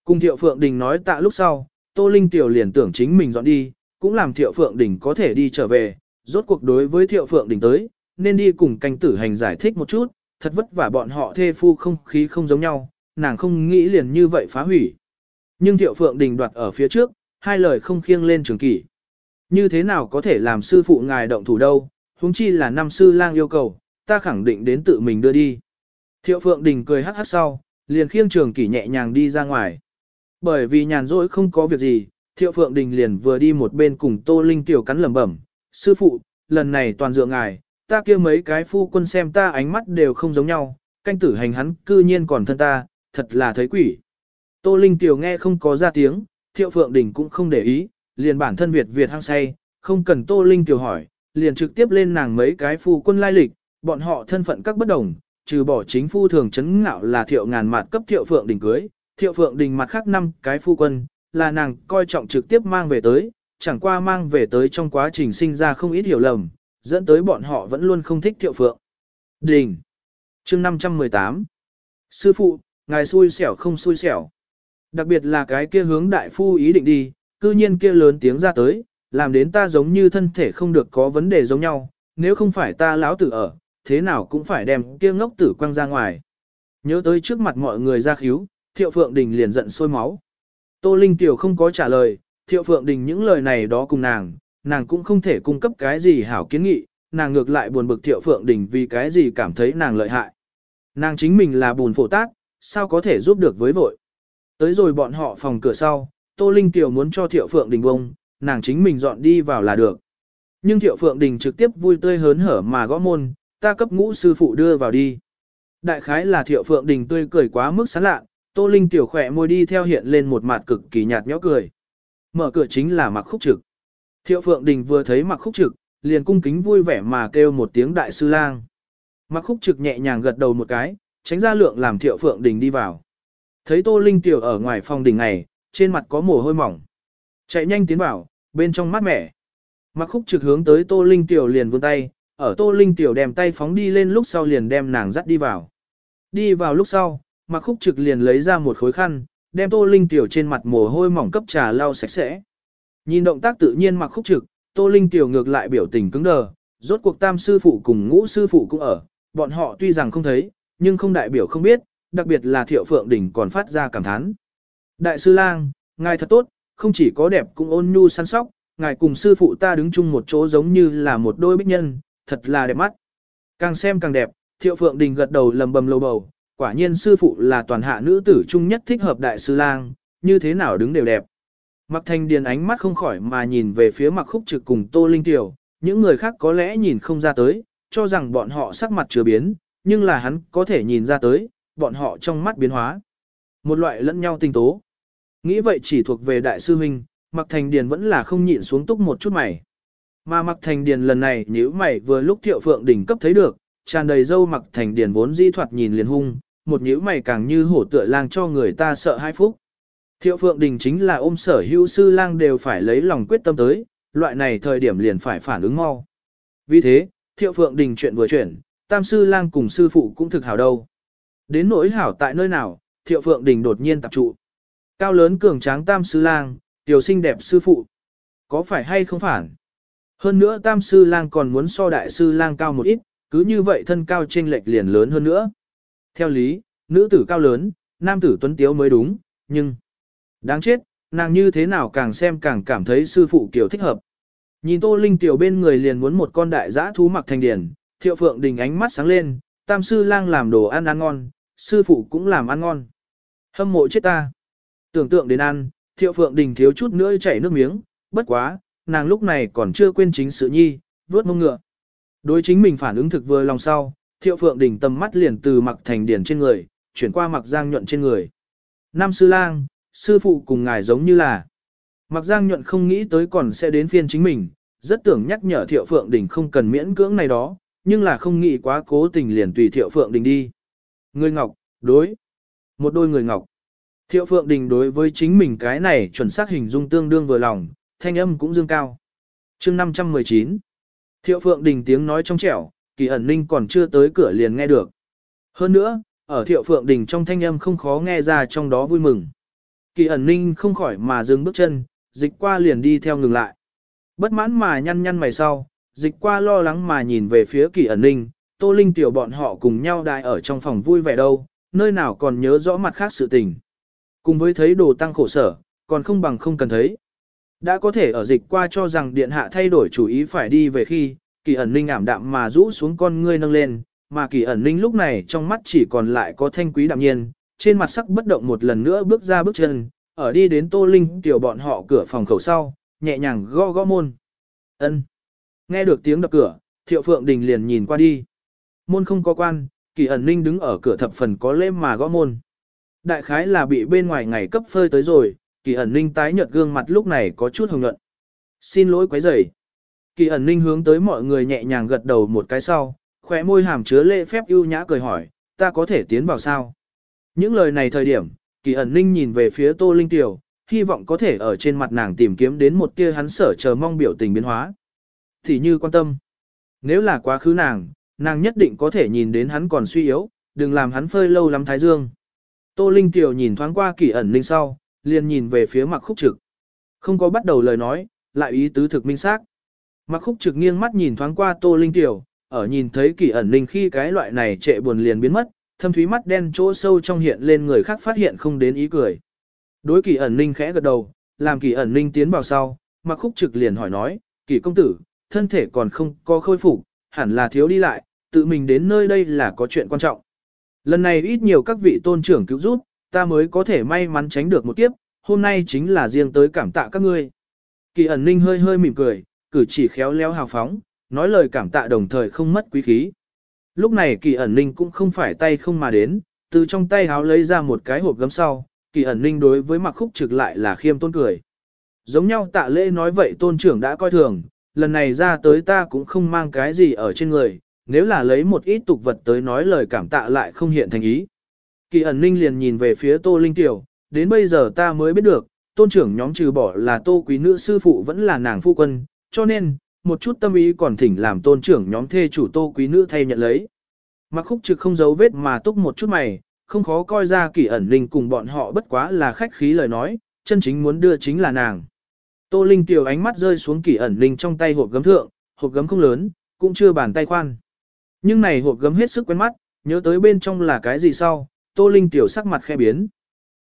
Cùng Thiệu Phượng Đình nói tạ lúc sau, Tô Linh Tiểu liền tưởng chính mình dọn đi, cũng làm Thiệu Phượng Đình có thể đi trở về, rốt cuộc đối với Thiệu Phượng Đình tới, nên đi cùng canh tử hành giải thích một chút, thật vất vả bọn họ thê phu không khí không giống nhau, nàng không nghĩ liền như vậy phá hủy. Nhưng Thiệu Phượng Đình đoạt ở phía trước, hai lời không khiêng lên trường kỷ. Như thế nào có thể làm sư phụ ngài động thủ đâu, huống chi là năm sư lang yêu cầu, ta khẳng định đến tự mình đưa đi. Thiệu Phượng Đình cười hắc hắc sau, liền khiêng trường kỷ nhẹ nhàng đi ra ngoài. Bởi vì nhàn rỗi không có việc gì, Thiệu Phượng Đình liền vừa đi một bên cùng Tô Linh tiểu cắn lẩm bẩm, sư phụ, lần này toàn dựa ngài, ta kia mấy cái phu quân xem ta ánh mắt đều không giống nhau, canh tử hành hắn cư nhiên còn thân ta, thật là thấy quỷ. Tô Linh tiểu nghe không có ra tiếng, Thiệu Phượng Đình cũng không để ý, liền bản thân Việt Việt hăng say, không cần Tô Linh tiểu hỏi, liền trực tiếp lên nàng mấy cái phu quân lai lịch, bọn họ thân phận các bất đồng, trừ bỏ chính phu thường chấn ngạo là thiệu ngàn mạt cấp thiệu phượng đình cưới, thiệu phượng đình mặt khác năm cái phu quân, là nàng coi trọng trực tiếp mang về tới, chẳng qua mang về tới trong quá trình sinh ra không ít hiểu lầm, dẫn tới bọn họ vẫn luôn không thích thiệu phượng. Đình chương 518 Sư phụ, ngài xui xẻo không xui xẻo. Đặc biệt là cái kia hướng đại phu ý định đi, cư nhiên kia lớn tiếng ra tới, làm đến ta giống như thân thể không được có vấn đề giống nhau, nếu không phải ta lão tử ở, thế nào cũng phải đem kia ngốc tử quăng ra ngoài. Nhớ tới trước mặt mọi người ra khíu, Thiệu Phượng Đình liền giận sôi máu. Tô Linh Tiểu không có trả lời, Thiệu Phượng Đình những lời này đó cùng nàng, nàng cũng không thể cung cấp cái gì hảo kiến nghị, nàng ngược lại buồn bực Thiệu Phượng Đình vì cái gì cảm thấy nàng lợi hại. Nàng chính mình là bùn phổ tác, sao có thể giúp được với vội. Tới rồi bọn họ phòng cửa sau, Tô Linh Tiểu muốn cho Thiệu Phượng Đình bông, nàng chính mình dọn đi vào là được. Nhưng Thiệu Phượng Đình trực tiếp vui tươi hớn hở mà gõ môn, ta cấp ngũ sư phụ đưa vào đi. Đại khái là thiệu phượng đình tươi cười quá mức sán lạ, tô linh tiểu khỏe môi đi theo hiện lên một mặt cực kỳ nhạt nhẽo cười. Mở cửa chính là mặc khúc trực. Thiệu phượng đình vừa thấy mặc khúc trực, liền cung kính vui vẻ mà kêu một tiếng đại sư lang. Mặc khúc trực nhẹ nhàng gật đầu một cái, tránh ra lượng làm thiệu phượng đình đi vào. Thấy tô linh tiểu ở ngoài phòng đình này, trên mặt có mồ hôi mỏng. Chạy nhanh tiến vào, bên trong mát mẻ. Mặc khúc trực hướng tới tô linh tiểu liền vươn tay, ở Tô Linh Tiểu đem tay phóng đi lên lúc sau liền đem nàng dắt đi vào. Đi vào lúc sau, Mặc Khúc Trực liền lấy ra một khối khăn, đem Tô Linh Tiểu trên mặt mồ hôi mỏng cấp trà lau sạch sẽ. Nhìn động tác tự nhiên Mặc Khúc Trực, Tô Linh Tiểu ngược lại biểu tình cứng đờ, rốt cuộc tam sư phụ cùng ngũ sư phụ cũng ở, bọn họ tuy rằng không thấy, nhưng không đại biểu không biết, đặc biệt là Thiệu Phượng Đỉnh còn phát ra cảm thán. Đại sư lang, ngài thật tốt, không chỉ có đẹp cũng ôn nhu săn sóc, ngài cùng sư phụ ta đứng chung một chỗ giống như là một đôi bích nhân, thật là đẹp mắt. Càng xem càng đẹp, Thiệu Phượng Đình gật đầu lầm bầm lầu bầu, quả nhiên sư phụ là toàn hạ nữ tử trung nhất thích hợp đại sư lang, như thế nào đứng đều đẹp. Mặc thanh điền ánh mắt không khỏi mà nhìn về phía mặc khúc trực cùng Tô Linh Tiểu, những người khác có lẽ nhìn không ra tới, cho rằng bọn họ sắc mặt chưa biến, nhưng là hắn có thể nhìn ra tới, bọn họ trong mắt biến hóa. Một loại lẫn nhau tinh tố. Nghĩ vậy chỉ thuộc về đại sư huynh, mặc thành điền vẫn là không nhịn xuống túc một chút mày. Mà mặc thành điền lần này nếu mày vừa lúc thiệu phượng đỉnh cấp thấy được, tràn đầy dâu mặc thành điển vốn di thoạt nhìn liền hung, một nhíu mày càng như hổ tựa lang cho người ta sợ hai phút. Thiệu phượng đình chính là ôm sở hữu sư lang đều phải lấy lòng quyết tâm tới, loại này thời điểm liền phải phản ứng mau. Vì thế, thiệu phượng đình chuyện vừa chuyển, tam sư lang cùng sư phụ cũng thực hảo đâu. Đến nỗi hảo tại nơi nào, thiệu phượng đình đột nhiên tập trụ. Cao lớn cường tráng tam sư lang, tiểu sinh đẹp sư phụ. Có phải hay không phản? Hơn nữa tam sư lang còn muốn so đại sư lang cao một ít, cứ như vậy thân cao chênh lệch liền lớn hơn nữa. Theo lý, nữ tử cao lớn, nam tử tuấn tiếu mới đúng, nhưng... Đáng chết, nàng như thế nào càng xem càng cảm thấy sư phụ kiểu thích hợp. Nhìn tô linh tiểu bên người liền muốn một con đại giã thú mặc thành điển, thiệu phượng đình ánh mắt sáng lên, tam sư lang làm đồ ăn ăn ngon, sư phụ cũng làm ăn ngon. Hâm mộ chết ta. Tưởng tượng đến ăn, thiệu phượng đình thiếu chút nữa chảy nước miếng, bất quá, nàng lúc này còn chưa quên chính sự nhi, vớt mông ngựa. Đối chính mình phản ứng thực vừa lòng sau, Thiệu Phượng Đình tầm mắt liền từ mặc thành điển trên người, chuyển qua mặc giang nhuận trên người. Nam sư lang, sư phụ cùng ngài giống như là. Mặc giang nhuận không nghĩ tới còn sẽ đến phiên chính mình, rất tưởng nhắc nhở Thiệu Phượng Đình không cần miễn cưỡng này đó, nhưng là không nghĩ quá cố tình liền tùy Thiệu Phượng Đình đi. Người ngọc, đối. Một đôi người ngọc. Thiệu Phượng Đình đối với chính mình cái này chuẩn xác hình dung tương đương vừa lòng, thanh âm cũng dương cao. chương 519. Thiệu Phượng Đình tiếng nói trong trẻo, kỳ ẩn ninh còn chưa tới cửa liền nghe được. Hơn nữa, ở Thiệu Phượng Đình trong thanh âm không khó nghe ra trong đó vui mừng. Kỳ ẩn ninh không khỏi mà dừng bước chân, dịch qua liền đi theo ngừng lại. Bất mãn mà nhăn nhăn mày sau, dịch qua lo lắng mà nhìn về phía kỳ ẩn ninh, tô linh tiểu bọn họ cùng nhau đại ở trong phòng vui vẻ đâu, nơi nào còn nhớ rõ mặt khác sự tình. Cùng với thấy đồ tăng khổ sở, còn không bằng không cần thấy. Đã có thể ở dịch qua cho rằng điện hạ thay đổi chủ ý phải đi về khi, kỳ ẩn ninh ảm đạm mà rũ xuống con ngươi nâng lên, mà kỳ ẩn ninh lúc này trong mắt chỉ còn lại có thanh quý đạm nhiên, trên mặt sắc bất động một lần nữa bước ra bước chân, ở đi đến tô linh tiểu bọn họ cửa phòng khẩu sau, nhẹ nhàng gõ gõ môn. ân Nghe được tiếng đập cửa, thiệu phượng đình liền nhìn qua đi. Môn không có quan, kỳ ẩn ninh đứng ở cửa thập phần có lễ mà gõ môn. Đại khái là bị bên ngoài ngày cấp phơi tới rồi, kỳ ẩn ninh tái nhợt gương mặt lúc này có chút hồng nhuận. Xin lỗi quấy rầy. Kỳ ẩn ninh hướng tới mọi người nhẹ nhàng gật đầu một cái sau, khóe môi hàm chứa lễ phép ưu nhã cười hỏi, ta có thể tiến vào sao? Những lời này thời điểm, kỳ ẩn ninh nhìn về phía tô linh tiểu, hy vọng có thể ở trên mặt nàng tìm kiếm đến một tia hắn sở chờ mong biểu tình biến hóa. Thì như quan tâm. Nếu là quá khứ nàng, nàng nhất định có thể nhìn đến hắn còn suy yếu, đừng làm hắn phơi lâu lắm thái dương. Tô Linh Tiểu nhìn thoáng qua kỳ ẩn ninh sau, liền nhìn về phía mặc khúc trực. Không có bắt đầu lời nói, lại ý tứ thực minh xác. Mặc khúc trực nghiêng mắt nhìn thoáng qua Tô Linh Tiểu, ở nhìn thấy kỳ ẩn ninh khi cái loại này trệ buồn liền biến mất, thâm thúy mắt đen chỗ sâu trong hiện lên người khác phát hiện không đến ý cười. Đối kỳ ẩn ninh khẽ gật đầu, làm kỳ ẩn ninh tiến vào sau, mặc khúc trực liền hỏi nói, kỳ công tử, thân thể còn không có khôi phục, hẳn là thiếu đi lại, tự mình đến nơi đây là có chuyện quan trọng. Lần này ít nhiều các vị tôn trưởng cứu giúp, ta mới có thể may mắn tránh được một kiếp, hôm nay chính là riêng tới cảm tạ các ngươi. Kỳ ẩn ninh hơi hơi mỉm cười, cử chỉ khéo léo hào phóng, nói lời cảm tạ đồng thời không mất quý khí. Lúc này kỳ ẩn ninh cũng không phải tay không mà đến, từ trong tay háo lấy ra một cái hộp gấm sau, kỳ ẩn ninh đối với mặc khúc trực lại là khiêm tôn cười. Giống nhau tạ lễ nói vậy tôn trưởng đã coi thường, lần này ra tới ta cũng không mang cái gì ở trên người, nếu là lấy một ít tục vật tới nói lời cảm tạ lại không hiện thành ý. Kỳ ẩn ninh liền nhìn về phía Tô Linh Tiểu, đến bây giờ ta mới biết được, tôn trưởng nhóm trừ bỏ là Tô Quý Nữ sư phụ vẫn là nàng phu quân, cho nên, một chút tâm ý còn thỉnh làm tôn trưởng nhóm thê chủ Tô Quý Nữ thay nhận lấy. Mặc khúc trực không giấu vết mà túc một chút mày, không khó coi ra kỳ ẩn ninh cùng bọn họ bất quá là khách khí lời nói, chân chính muốn đưa chính là nàng. Tô Linh Tiểu ánh mắt rơi xuống kỳ ẩn ninh trong tay hộp gấm thượng, hộp gấm không lớn, cũng chưa bàn tay khoan. Nhưng này hộp gấm hết sức quen mắt, nhớ tới bên trong là cái gì sau, Tô Linh tiểu sắc mặt khe biến.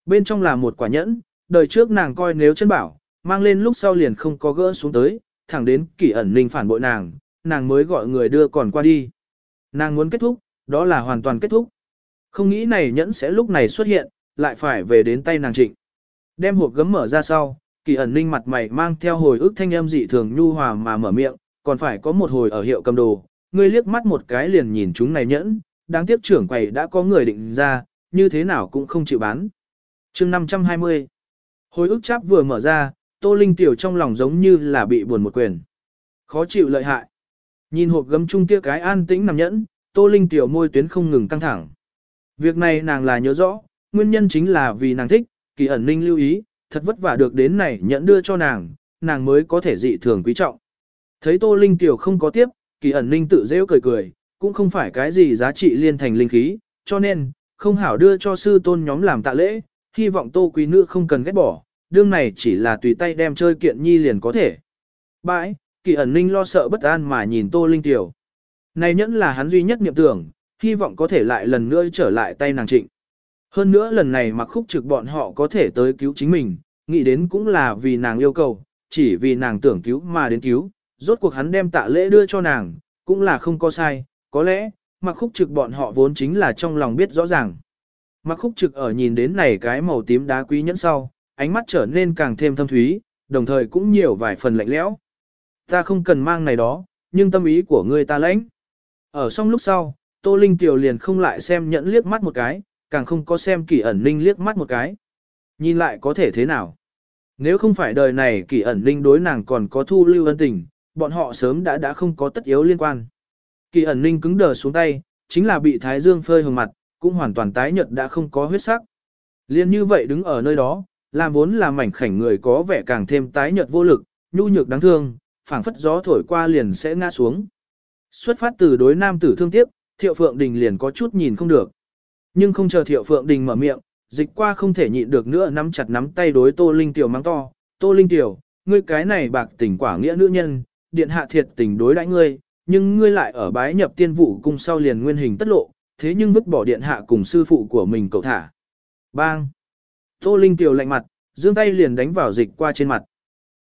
Bên trong là một quả nhẫn, đời trước nàng coi nếu chân bảo, mang lên lúc sau liền không có gỡ xuống tới, thẳng đến kỷ ẩn ninh phản bội nàng, nàng mới gọi người đưa còn qua đi. Nàng muốn kết thúc, đó là hoàn toàn kết thúc. Không nghĩ này nhẫn sẽ lúc này xuất hiện, lại phải về đến tay nàng trịnh. Đem hộp gấm mở ra sau, kỳ ẩn ninh mặt mày mang theo hồi ức thanh âm dị thường nhu hòa mà mở miệng, còn phải có một hồi ở hiệu cầm đồ, ngươi liếc mắt một cái liền nhìn chúng này nhẫn, đáng tiếc trưởng quầy đã có người định ra, như thế nào cũng không chịu bán. chương 520 Hồi ức cháp vừa mở ra, Tô Linh Tiểu trong lòng giống như là bị buồn một quyền. Khó chịu lợi hại. Nhìn hộp gấm chung kia cái an tĩnh nằm nhẫn, Tô Linh Tiểu môi tuyến không ngừng căng thẳng. Việc này nàng là nhớ rõ, nguyên nhân chính là vì nàng thích, kỳ ẩn ninh lưu ý, thật vất vả được đến này nhẫn đưa cho nàng, nàng mới có thể dị thường quý trọng. Thấy Tô Linh Tiểu không có tiếp, kỳ ẩn ninh tự rêu cười cười, cũng không phải cái gì giá trị liên thành linh khí, cho nên, không hảo đưa cho sư tôn nhóm làm tạ lễ, hy vọng tô quý nữ không cần ghét bỏ, đương này chỉ là tùy tay đem chơi kiện nhi liền có thể. Bãi, kỳ ẩn ninh lo sợ bất an mà nhìn tô linh tiểu. Này nhẫn là hắn duy nhất niệm tưởng, hy vọng có thể lại lần nữa trở lại tay nàng trịnh. Hơn nữa lần này mặc khúc trực bọn họ có thể tới cứu chính mình, nghĩ đến cũng là vì nàng yêu cầu, chỉ vì nàng tưởng cứu mà đến cứu, rốt cuộc hắn đem tạ lễ đưa cho nàng, cũng là không có sai, có lẽ, mặc khúc trực bọn họ vốn chính là trong lòng biết rõ ràng. Mặc khúc trực ở nhìn đến này cái màu tím đá quý nhẫn sau, ánh mắt trở nên càng thêm thâm thúy, đồng thời cũng nhiều vài phần lạnh lẽo. Ta không cần mang này đó, nhưng tâm ý của ngươi ta lãnh. Ở xong lúc sau, Tô Linh Tiểu liền không lại xem nhẫn liếc mắt một cái, càng không có xem kỳ ẩn ninh liếc mắt một cái. Nhìn lại có thể thế nào? Nếu không phải đời này kỳ ẩn ninh đối nàng còn có thu lưu ân tình, bọn họ sớm đã đã không có tất yếu liên quan. Kỳ ẩn ninh cứng đờ xuống tay, chính là bị thái dương phơi hồng mặt, cũng hoàn toàn tái nhợt đã không có huyết sắc. Liên như vậy đứng ở nơi đó, làm vốn là mảnh khảnh người có vẻ càng thêm tái nhợt vô lực, nhu nhược đáng thương, phảng phất gió thổi qua liền sẽ ngã xuống. Xuất phát từ đối nam tử thương tiếc, Thiệu Phượng Đình liền có chút nhìn không được. Nhưng không chờ Thiệu Phượng Đình mở miệng, dịch qua không thể nhịn được nữa nắm chặt nắm tay đối Tô Linh Tiểu mang to. Tô Linh Tiểu, ngươi cái này bạc tình quả nghĩa nữ nhân, điện hạ thiệt tình đối đãi ngươi, nhưng ngươi lại ở bái nhập tiên vụ cung sau liền nguyên hình tất lộ, thế nhưng vứt bỏ điện hạ cùng sư phụ của mình cậu thả. Bang! Tô Linh Tiểu lạnh mặt, giương tay liền đánh vào dịch qua trên mặt.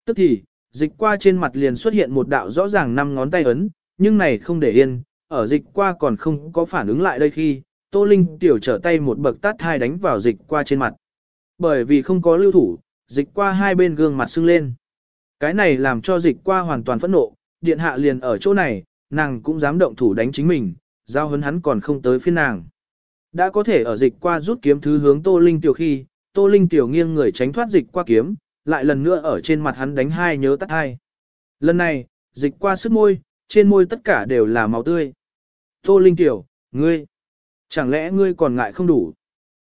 Tức thì, dịch qua trên mặt liền xuất hiện một đạo rõ ràng năm ngón tay ấn, nhưng này không để yên, ở dịch qua còn không có phản ứng lại đây khi, Tô Linh Tiểu trở tay một bậc tát hai đánh vào dịch qua trên mặt. Bởi vì không có lưu thủ, dịch qua hai bên gương mặt sưng lên. Cái này làm cho dịch qua hoàn toàn phẫn nộ, điện hạ liền ở chỗ này, nàng cũng dám động thủ đánh chính mình, giao hấn hắn còn không tới phiên nàng. Đã có thể ở dịch qua rút kiếm thứ hướng Tô Linh Tiểu khi, Tô Linh Tiểu nghiêng người tránh thoát dịch qua kiếm, lại lần nữa ở trên mặt hắn đánh hai nhớ tắt hai. Lần này, dịch qua sức môi, trên môi tất cả đều là máu tươi. Tô Linh Tiểu, ngươi, chẳng lẽ ngươi còn ngại không đủ?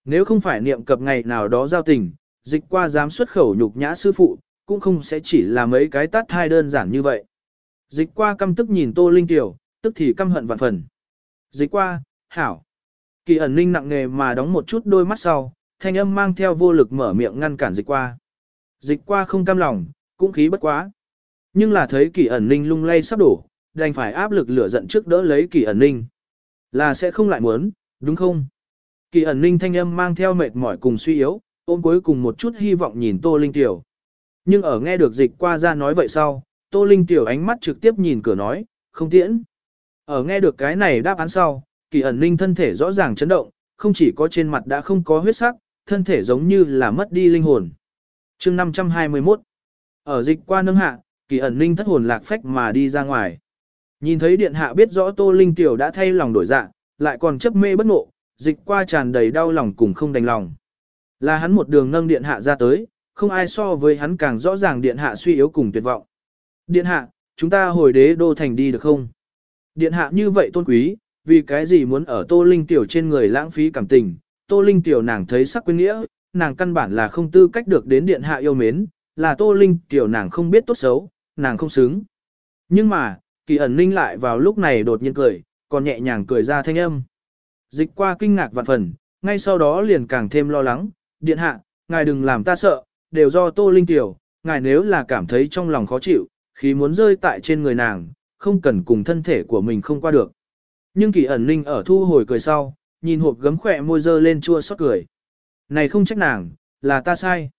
Nếu không phải niệm cập ngày nào đó giao tình, dịch qua dám xuất khẩu nhục nhã sư phụ, cũng không sẽ chỉ là mấy cái tát hai đơn giản như vậy. Dịch qua căm tức nhìn Tô Linh Tiểu, tức thì căm hận vạn phần. Dịch qua, hảo. Kỳ ẩn ninh nặng nghề mà đóng một chút đôi mắt sau, thanh âm mang theo vô lực mở miệng ngăn cản dịch qua. Dịch qua không cam lòng, cũng khí bất quá. Nhưng là thấy kỳ ẩn ninh lung lay sắp đổ, đành phải áp lực lửa giận trước đỡ lấy kỳ ẩn ninh. Là sẽ không lại muốn, đúng không? Kỳ ẩn ninh thanh âm mang theo mệt mỏi cùng suy yếu, ôm cuối cùng một chút hy vọng nhìn Tô Linh Tiểu. Nhưng ở nghe được dịch qua ra nói vậy sau, Tô Linh Tiểu ánh mắt trực tiếp nhìn cửa nói, không tiễn. Ở nghe được cái này đáp án sau, kỳ ẩn linh thân thể rõ ràng chấn động, không chỉ có trên mặt đã không có huyết sắc, thân thể giống như là mất đi linh hồn. chương 521 Ở dịch qua nâng hạ, kỳ ẩn linh thất hồn lạc phách mà đi ra ngoài. Nhìn thấy điện hạ biết rõ Tô Linh Tiểu đã thay lòng đổi dạ, lại còn chấp mê bất ngộ, dịch qua tràn đầy đau lòng cùng không đành lòng. Là hắn một đường nâng điện hạ ra tới, không ai so với hắn càng rõ ràng điện hạ suy yếu cùng tuyệt vọng. Điện hạ, chúng ta hồi đế đô thành đi được không? Điện hạ như vậy tôn quý, vì cái gì muốn ở Tô Linh Tiểu trên người lãng phí cảm tình, Tô Linh Tiểu nàng thấy sắc quyến nghĩa, nàng căn bản là không tư cách được đến điện hạ yêu mến, là Tô Linh Tiểu nàng không biết tốt xấu, nàng không xứng. Nhưng mà, kỳ ẩn ninh lại vào lúc này đột nhiên cười, còn nhẹ nhàng cười ra thanh âm. Dịch qua kinh ngạc vạn phần, ngay sau đó liền càng thêm lo lắng, điện hạ, ngài đừng làm ta sợ, đều do Tô Linh Tiểu, ngài nếu là cảm thấy trong lòng khó chịu, khi muốn rơi tại trên người nàng, không cần cùng thân thể của mình không qua được. Nhưng kỳ ẩn ninh ở thu hồi cười sau, nhìn hộp gấm khỏe môi dơ lên chua xót cười. Này không trách nàng, là ta sai.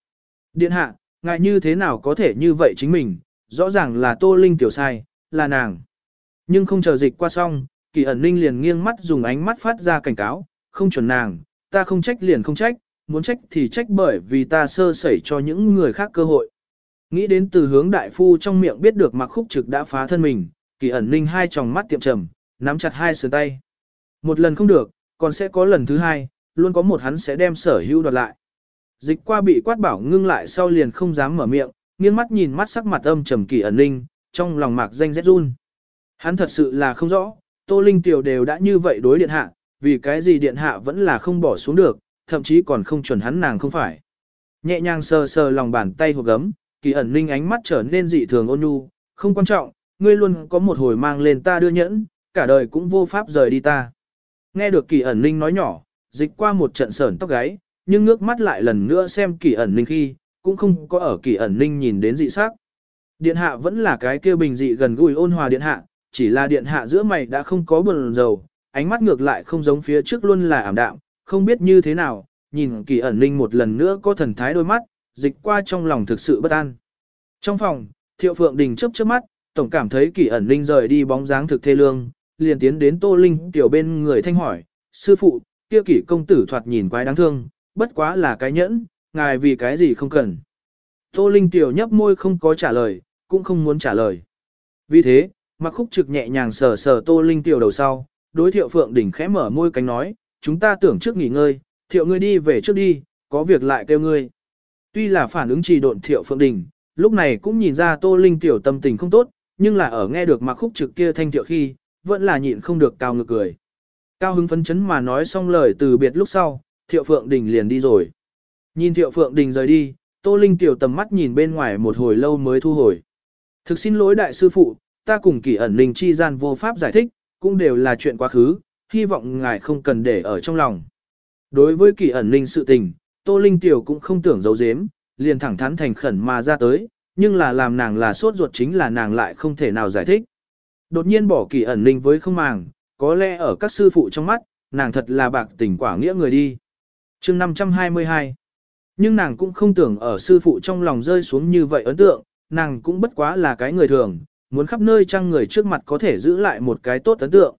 Điện hạ, ngài như thế nào có thể như vậy chính mình, rõ ràng là Tô Linh tiểu sai, là nàng. Nhưng không chờ dịch qua xong, kỳ ẩn ninh liền nghiêng mắt dùng ánh mắt phát ra cảnh cáo, không chuẩn nàng, ta không trách liền không trách, muốn trách thì trách bởi vì ta sơ sẩy cho những người khác cơ hội. Nghĩ đến từ hướng đại phu trong miệng biết được mặc khúc trực đã phá thân mình, kỳ ẩn ninh hai tròng mắt tiệm trầm, nắm chặt hai sườn tay. Một lần không được, còn sẽ có lần thứ hai, luôn có một hắn sẽ đem sở hữu đoạt lại. Dịch qua bị quát bảo ngưng lại sau liền không dám mở miệng, nghiêng mắt nhìn mắt sắc mặt âm trầm kỳ ẩn ninh, trong lòng mạc danh rét run. Hắn thật sự là không rõ, Tô Linh Tiểu đều đã như vậy đối điện hạ, vì cái gì điện hạ vẫn là không bỏ xuống được, thậm chí còn không chuẩn hắn nàng không phải. Nhẹ nhàng sờ sờ lòng bàn tay hộp gấm, kỳ ẩn ninh ánh mắt trở nên dị thường ôn nhu, không quan trọng, ngươi luôn có một hồi mang lên ta đưa nhẫn, cả đời cũng vô pháp rời đi ta. Nghe được kỳ ẩn ninh nói nhỏ, dịch qua một trận sởn tóc gáy, nhưng ngước mắt lại lần nữa xem kỳ ẩn ninh khi, cũng không có ở kỳ ẩn ninh nhìn đến dị sắc. Điện hạ vẫn là cái kia bình dị gần gũi ôn hòa điện hạ, chỉ là điện hạ giữa mày đã không có buồn dầu, ánh mắt ngược lại không giống phía trước luôn là ảm đạm, không biết như thế nào, nhìn kỳ ẩn ninh một lần nữa có thần thái đôi mắt, dịch qua trong lòng thực sự bất an. Trong phòng, thiệu phượng đình chớp chớp mắt, tổng cảm thấy kỳ ẩn Linh rời đi bóng dáng thực thê lương, liền tiến đến tô linh tiểu bên người thanh hỏi, sư phụ, kia Kỳ công tử thoạt nhìn quái đáng thương, bất quá là cái nhẫn, ngài vì cái gì không cần. Tô linh tiểu nhấp môi không có trả lời, cũng không muốn trả lời. Vì thế, mặc khúc trực nhẹ nhàng sờ sờ tô linh tiểu đầu sau, đối thiệu phượng Đình khẽ mở môi cánh nói, chúng ta tưởng trước nghỉ ngơi, thiệu ngươi đi về trước đi, có việc lại kêu ngươi. Tuy là phản ứng trì độn thiệu phượng Đình, lúc này cũng nhìn ra tô linh tiểu tâm tình không tốt, nhưng là ở nghe được mặc khúc trực kia thanh thiệu khi, vẫn là nhịn không được cao ngược cười. Cao hứng phấn chấn mà nói xong lời từ biệt lúc sau, thiệu phượng đình liền đi rồi. Nhìn thiệu phượng đình rời đi, tô linh tiểu tầm mắt nhìn bên ngoài một hồi lâu mới thu hồi. Thực xin lỗi đại sư phụ, ta cùng kỳ ẩn linh chi gian vô pháp giải thích, cũng đều là chuyện quá khứ, hy vọng ngài không cần để ở trong lòng. Đối với kỳ ẩn linh sự tình, tô linh tiểu cũng không tưởng giấu giếm, liền thẳng thắn thành khẩn mà ra tới, nhưng là làm nàng là sốt ruột chính là nàng lại không thể nào giải thích. Đột nhiên bỏ kỳ ẩn linh với không màng, có lẽ ở các sư phụ trong mắt, nàng thật là bạc tình quả nghĩa người đi. chương 522 Nhưng nàng cũng không tưởng ở sư phụ trong lòng rơi xuống như vậy ấn tượng, nàng cũng bất quá là cái người thường, muốn khắp nơi trang người trước mặt có thể giữ lại một cái tốt ấn tượng.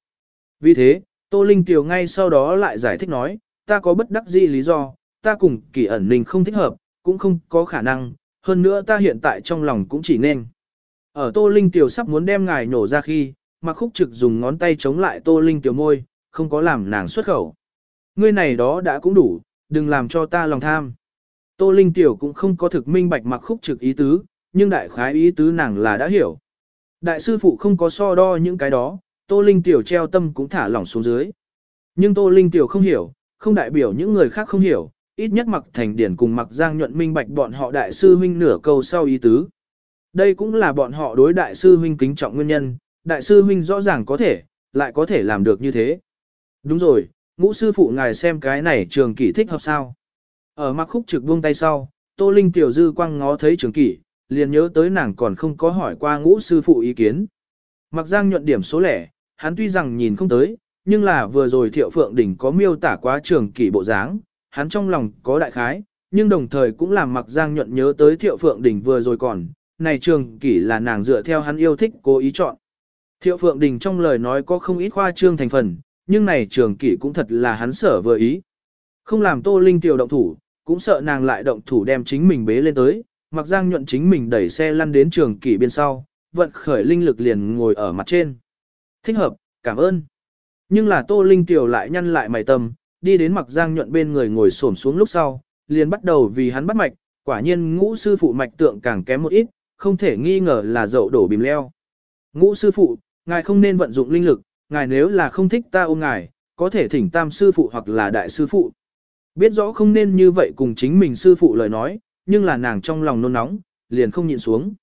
Vì thế, Tô Linh Kiều ngay sau đó lại giải thích nói, ta có bất đắc dĩ lý do, ta cùng kỳ ẩn ninh không thích hợp, cũng không có khả năng, hơn nữa ta hiện tại trong lòng cũng chỉ nên. Ở Tô Linh Tiểu sắp muốn đem ngài nổ ra khi, mà khúc trực dùng ngón tay chống lại Tô Linh Tiểu môi, không có làm nàng xuất khẩu. Ngươi này đó đã cũng đủ, đừng làm cho ta lòng tham. Tô Linh Tiểu cũng không có thực minh bạch mặc khúc trực ý tứ, nhưng đại khái ý tứ nàng là đã hiểu. Đại sư phụ không có so đo những cái đó, Tô Linh Tiểu treo tâm cũng thả lỏng xuống dưới. Nhưng Tô Linh Tiểu không hiểu, không đại biểu những người khác không hiểu, ít nhất mặc thành điển cùng mặc giang nhuận minh bạch bọn họ đại sư huynh nửa câu sau ý tứ. Đây cũng là bọn họ đối đại sư huynh kính trọng nguyên nhân, đại sư huynh rõ ràng có thể, lại có thể làm được như thế. Đúng rồi, ngũ sư phụ ngài xem cái này trường kỷ thích hợp sao. Ở mặc khúc trực buông tay sau, Tô Linh tiểu dư quăng ngó thấy trường kỷ, liền nhớ tới nàng còn không có hỏi qua ngũ sư phụ ý kiến. Mặc giang nhuận điểm số lẻ, hắn tuy rằng nhìn không tới, nhưng là vừa rồi thiệu phượng đỉnh có miêu tả quá trường kỷ bộ dáng, hắn trong lòng có đại khái, nhưng đồng thời cũng làm mặc giang nhuận nhớ tới thiệu phượng Đình vừa rồi còn, này trường kỷ là nàng dựa theo hắn yêu thích cố ý chọn. Thiệu phượng đình trong lời nói có không ít khoa trương thành phần, nhưng này trường kỷ cũng thật là hắn sở vừa ý. Không làm tô linh tiểu động thủ, cũng sợ nàng lại động thủ đem chính mình bế lên tới, mặc giang nhuận chính mình đẩy xe lăn đến trường kỷ bên sau, vận khởi linh lực liền ngồi ở mặt trên. Thích hợp, cảm ơn. Nhưng là tô linh tiểu lại nhăn lại mày tâm, đi đến mặc giang nhuận bên người ngồi xổm xuống lúc sau, liền bắt đầu vì hắn bắt mạch, quả nhiên ngũ sư phụ mạch tượng càng kém một ít, không thể nghi ngờ là dậu đổ bìm leo. Ngũ sư phụ, ngài không nên vận dụng linh lực, ngài nếu là không thích ta ôm ngài, có thể thỉnh tam sư phụ hoặc là đại sư phụ. Biết rõ không nên như vậy cùng chính mình sư phụ lời nói, nhưng là nàng trong lòng nôn nóng, liền không nhịn xuống.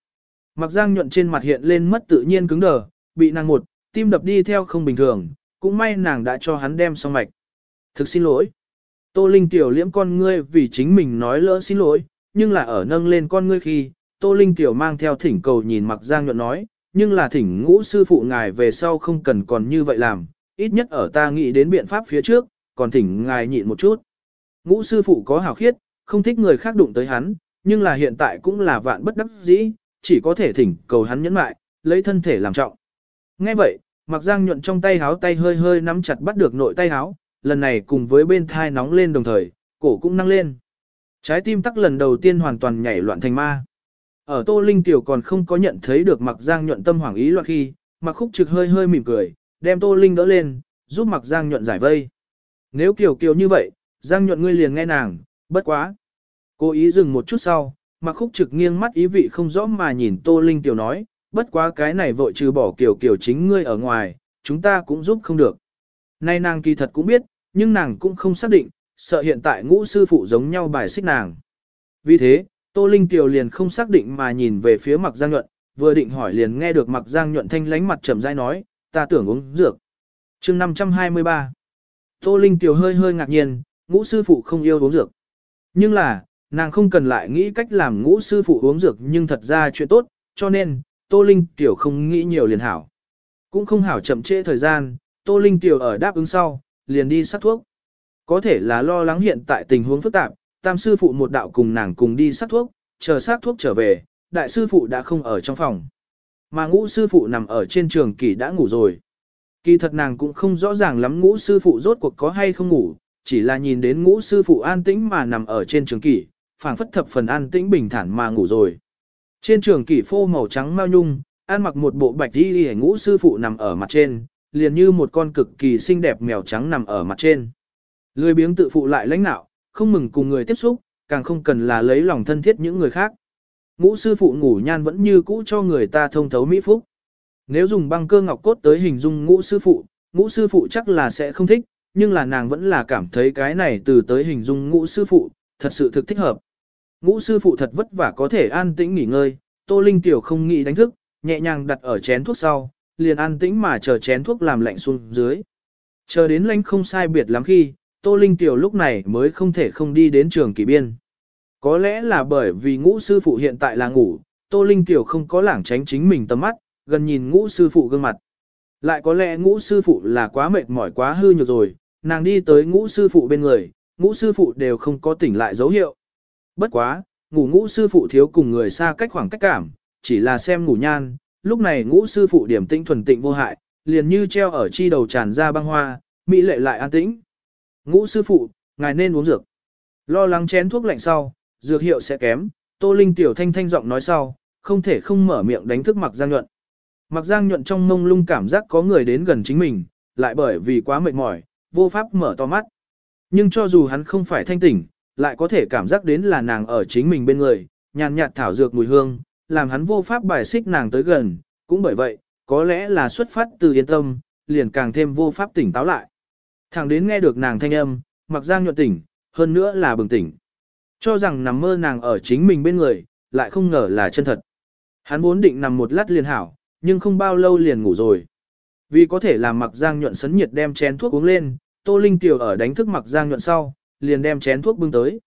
Mặc giang nhuận trên mặt hiện lên mất tự nhiên cứng đờ, bị nàng một, tim đập đi theo không bình thường, cũng may nàng đã cho hắn đem xong mạch. Thực xin lỗi. Tô Linh tiểu liễm con ngươi vì chính mình nói lỡ xin lỗi, nhưng là ở nâng lên con ngươi khi, Tô Linh tiểu mang theo thỉnh cầu nhìn mặc giang nhuận nói, nhưng là thỉnh ngũ sư phụ ngài về sau không cần còn như vậy làm, ít nhất ở ta nghĩ đến biện pháp phía trước, còn thỉnh ngài nhịn một chút. Ngũ sư phụ có hào khiết, không thích người khác đụng tới hắn, nhưng là hiện tại cũng là vạn bất đắc dĩ, chỉ có thể thỉnh cầu hắn nhẫn lại, lấy thân thể làm trọng. Nghe vậy, mặc giang nhuận trong tay háo tay hơi hơi nắm chặt bắt được nội tay háo, lần này cùng với bên thai nóng lên đồng thời, cổ cũng năng lên. Trái tim tắc lần đầu tiên hoàn toàn nhảy loạn thành ma. Ở Tô Linh Tiểu còn không có nhận thấy được Mặc Giang nhuận tâm hoảng ý loạn khi, Mạc Khúc Trực hơi hơi mỉm cười, đem Tô Linh đỡ lên, giúp Mặc Giang nhuận giải vây. Nếu Kiều Kiều như vậy, Giang nhuận ngươi liền nghe nàng, bất quá. Cố ý dừng một chút sau, Mạc Khúc Trực nghiêng mắt ý vị không rõ mà nhìn Tô Linh Tiểu nói, bất quá cái này vội trừ bỏ Kiều Kiều chính ngươi ở ngoài, chúng ta cũng giúp không được. Nay nàng kỳ thật cũng biết, nhưng nàng cũng không xác định, sợ hiện tại ngũ sư phụ giống nhau bài xích nàng. Vì thế, Tô Linh tiều liền không xác định mà nhìn về phía Mặc Giang Nhuận, vừa định hỏi liền nghe được Mặc Giang Nhuận thanh lánh mặt trầm dai nói, ta tưởng uống dược. chương 523 Tô Linh tiều hơi hơi ngạc nhiên, ngũ sư phụ không yêu uống dược. Nhưng là, nàng không cần lại nghĩ cách làm ngũ sư phụ uống dược nhưng thật ra chuyện tốt, cho nên, Tô Linh tiều không nghĩ nhiều liền hảo. Cũng không hảo chậm trễ thời gian, Tô Linh tiều ở đáp ứng sau, liền đi sắc thuốc. Có thể là lo lắng hiện tại tình huống phức tạp, tam sư phụ một đạo cùng nàng cùng đi sắc thuốc, chờ sắc thuốc trở về, đại sư phụ đã không ở trong phòng. Mà ngũ sư phụ nằm ở trên trường kỳ đã ngủ rồi. Kỳ thật nàng cũng không rõ ràng lắm ngũ sư phụ rốt cuộc có hay không ngủ, chỉ là nhìn đến ngũ sư phụ an tĩnh mà nằm ở trên trường kỷ, phảng phất thập phần an tĩnh bình thản mà ngủ rồi. Trên trường kỷ phô màu trắng mao nhung, ăn mặc một bộ bạch y ngũ sư phụ nằm ở mặt trên, liền như một con cực kỳ xinh đẹp mèo trắng nằm ở mặt trên. Lười biếng tự phụ lại lãnh nạo, không mừng cùng người tiếp xúc, càng không cần là lấy lòng thân thiết những người khác. Ngũ sư phụ ngủ nhan vẫn như cũ cho người ta thông thấu mỹ phúc. Nếu dùng băng cơ ngọc cốt tới hình dung ngũ sư phụ, ngũ sư phụ chắc là sẽ không thích, nhưng là nàng vẫn là cảm thấy cái này từ tới hình dung ngũ sư phụ, thật sự thực thích hợp. Ngũ sư phụ thật vất vả có thể an tĩnh nghỉ ngơi, Tô Linh Tiểu không nghĩ đánh thức, nhẹ nhàng đặt ở chén thuốc sau, liền an tĩnh mà chờ chén thuốc làm lạnh xuống dưới. Chờ đến lạnh không sai biệt lắm khi, Tô Linh Tiểu lúc này mới không thể không đi đến trường kỳ biên. Có lẽ là bởi vì ngũ sư phụ hiện tại là ngủ, Tô Linh Tiểu không có lảng tránh chính mình tầm mắt, gần nhìn ngũ sư phụ gương mặt. Lại có lẽ ngũ sư phụ là quá mệt mỏi quá hư nhược rồi, nàng đi tới ngũ sư phụ bên người, ngũ sư phụ đều không có tỉnh lại dấu hiệu. Bất quá, ngủ ngũ sư phụ thiếu cùng người xa cách khoảng cách cảm, chỉ là xem ngủ nhan, lúc này ngũ sư phụ điểm tinh thuần tịnh vô hại, liền như treo ở chi đầu tràn ra băng hoa, mỹ lệ lại an tĩnh. Ngũ sư phụ, ngài nên uống dược. Lo lắng chén thuốc lạnh sau, dược hiệu sẽ kém, Tô Linh tiểu thanh thanh giọng nói sau, không thể không mở miệng đánh thức Mặc Giang nhuận. Mặc Giang nhuận trong mông lung cảm giác có người đến gần chính mình, lại bởi vì quá mệt mỏi, vô pháp mở to mắt. Nhưng cho dù hắn không phải thanh tỉnh, lại có thể cảm giác đến là nàng ở chính mình bên người, nhàn nhạt thảo dược mùi hương, làm hắn vô pháp bài xích nàng tới gần, cũng bởi vậy, có lẽ là xuất phát từ yên tâm, liền càng thêm vô pháp tỉnh táo lại. Thẳng đến nghe được nàng thanh âm, mặc giang nhuận tỉnh, hơn nữa là bừng tỉnh. Cho rằng nằm mơ nàng ở chính mình bên người, lại không ngờ là chân thật. Hắn vốn định nằm một lát liền hảo, nhưng không bao lâu liền ngủ rồi. Vì có thể làm mặc giang nhuận sấn nhiệt đem chén thuốc uống lên, Tô Linh Tiểu ở đánh thức mặc giang nhuận sau, liền đem chén thuốc bưng tới.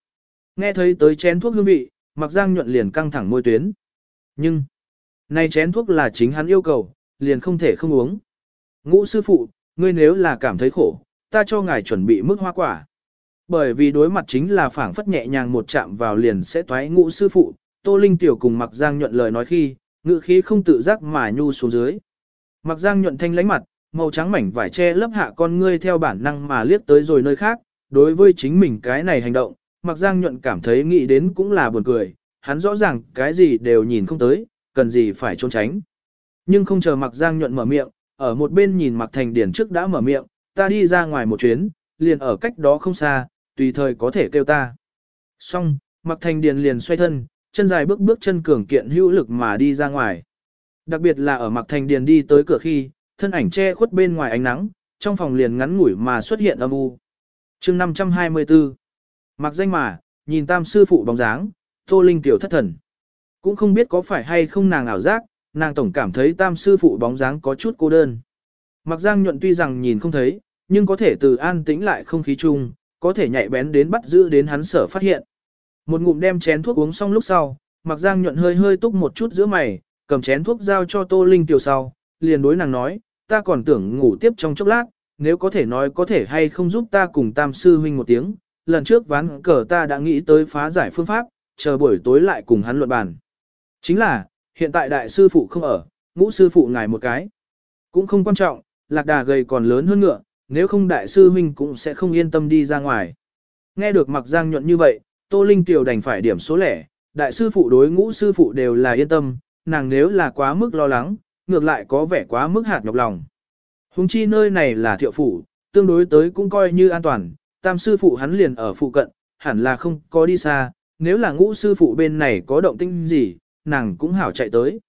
Nghe thấy tới chén thuốc hương vị, mặc giang nhuận liền căng thẳng môi tuyến. Nhưng, nay chén thuốc là chính hắn yêu cầu, liền không thể không uống. Ngũ sư phụ, ngươi nếu là cảm thấy khổ, ta cho ngài chuẩn bị mức hoa quả. Bởi vì đối mặt chính là phảng phất nhẹ nhàng một chạm vào liền sẽ toái ngũ sư phụ, Tô Linh Tiểu cùng Mặc Giang nhuận lời nói khi, ngữ khí không tự giác mà nhu xuống dưới. Mặc Giang nhuận thanh lánh mặt, màu trắng mảnh vải che lấp hạ con ngươi theo bản năng mà liếc tới rồi nơi khác, đối với chính mình cái này hành động, Mặc Giang nhuận cảm thấy nghĩ đến cũng là buồn cười, hắn rõ ràng cái gì đều nhìn không tới, cần gì phải trốn tránh. Nhưng không chờ Mặc Giang nhuận mở miệng, ở một bên nhìn Mặc Thành Điển trước đã mở miệng, ta đi ra ngoài một chuyến, liền ở cách đó không xa, tùy thời có thể kêu ta. Xong, Mặc Thành Điền liền xoay thân, chân dài bước bước chân cường kiện hữu lực mà đi ra ngoài. Đặc biệt là ở Mặc Thành Điền đi tới cửa khi, thân ảnh che khuất bên ngoài ánh nắng, trong phòng liền ngắn ngủi mà xuất hiện âm u. chương 524 Mặc danh mà, nhìn tam sư phụ bóng dáng, Tô Linh tiểu thất thần. Cũng không biết có phải hay không nàng ảo giác, nàng tổng cảm thấy tam sư phụ bóng dáng có chút cô đơn. Mặc giang nhuận tuy rằng nhìn không thấy, nhưng có thể từ an tĩnh lại không khí chung, có thể nhạy bén đến bắt giữ đến hắn sở phát hiện. Một ngụm đem chén thuốc uống xong lúc sau, mặc giang nhuận hơi hơi túc một chút giữa mày, cầm chén thuốc giao cho Tô Linh tiểu sau, liền đối nàng nói, ta còn tưởng ngủ tiếp trong chốc lát, nếu có thể nói có thể hay không giúp ta cùng tam sư huynh một tiếng, lần trước ván cờ ta đã nghĩ tới phá giải phương pháp, chờ buổi tối lại cùng hắn luận bàn. Chính là, hiện tại đại sư phụ không ở, ngũ sư phụ ngài một cái. Cũng không quan trọng, lạc đà gầy còn lớn hơn ngựa, nếu không đại sư huynh cũng sẽ không yên tâm đi ra ngoài. Nghe được mặc giang nhuận như vậy, Tô Linh Tiểu đành phải điểm số lẻ, đại sư phụ đối ngũ sư phụ đều là yên tâm, nàng nếu là quá mức lo lắng, ngược lại có vẻ quá mức hạt nhọc lòng. Hùng chi nơi này là thiệu phủ, tương đối tới cũng coi như an toàn, tam sư phụ hắn liền ở phụ cận, hẳn là không có đi xa, nếu là ngũ sư phụ bên này có động tĩnh gì, nàng cũng hảo chạy tới.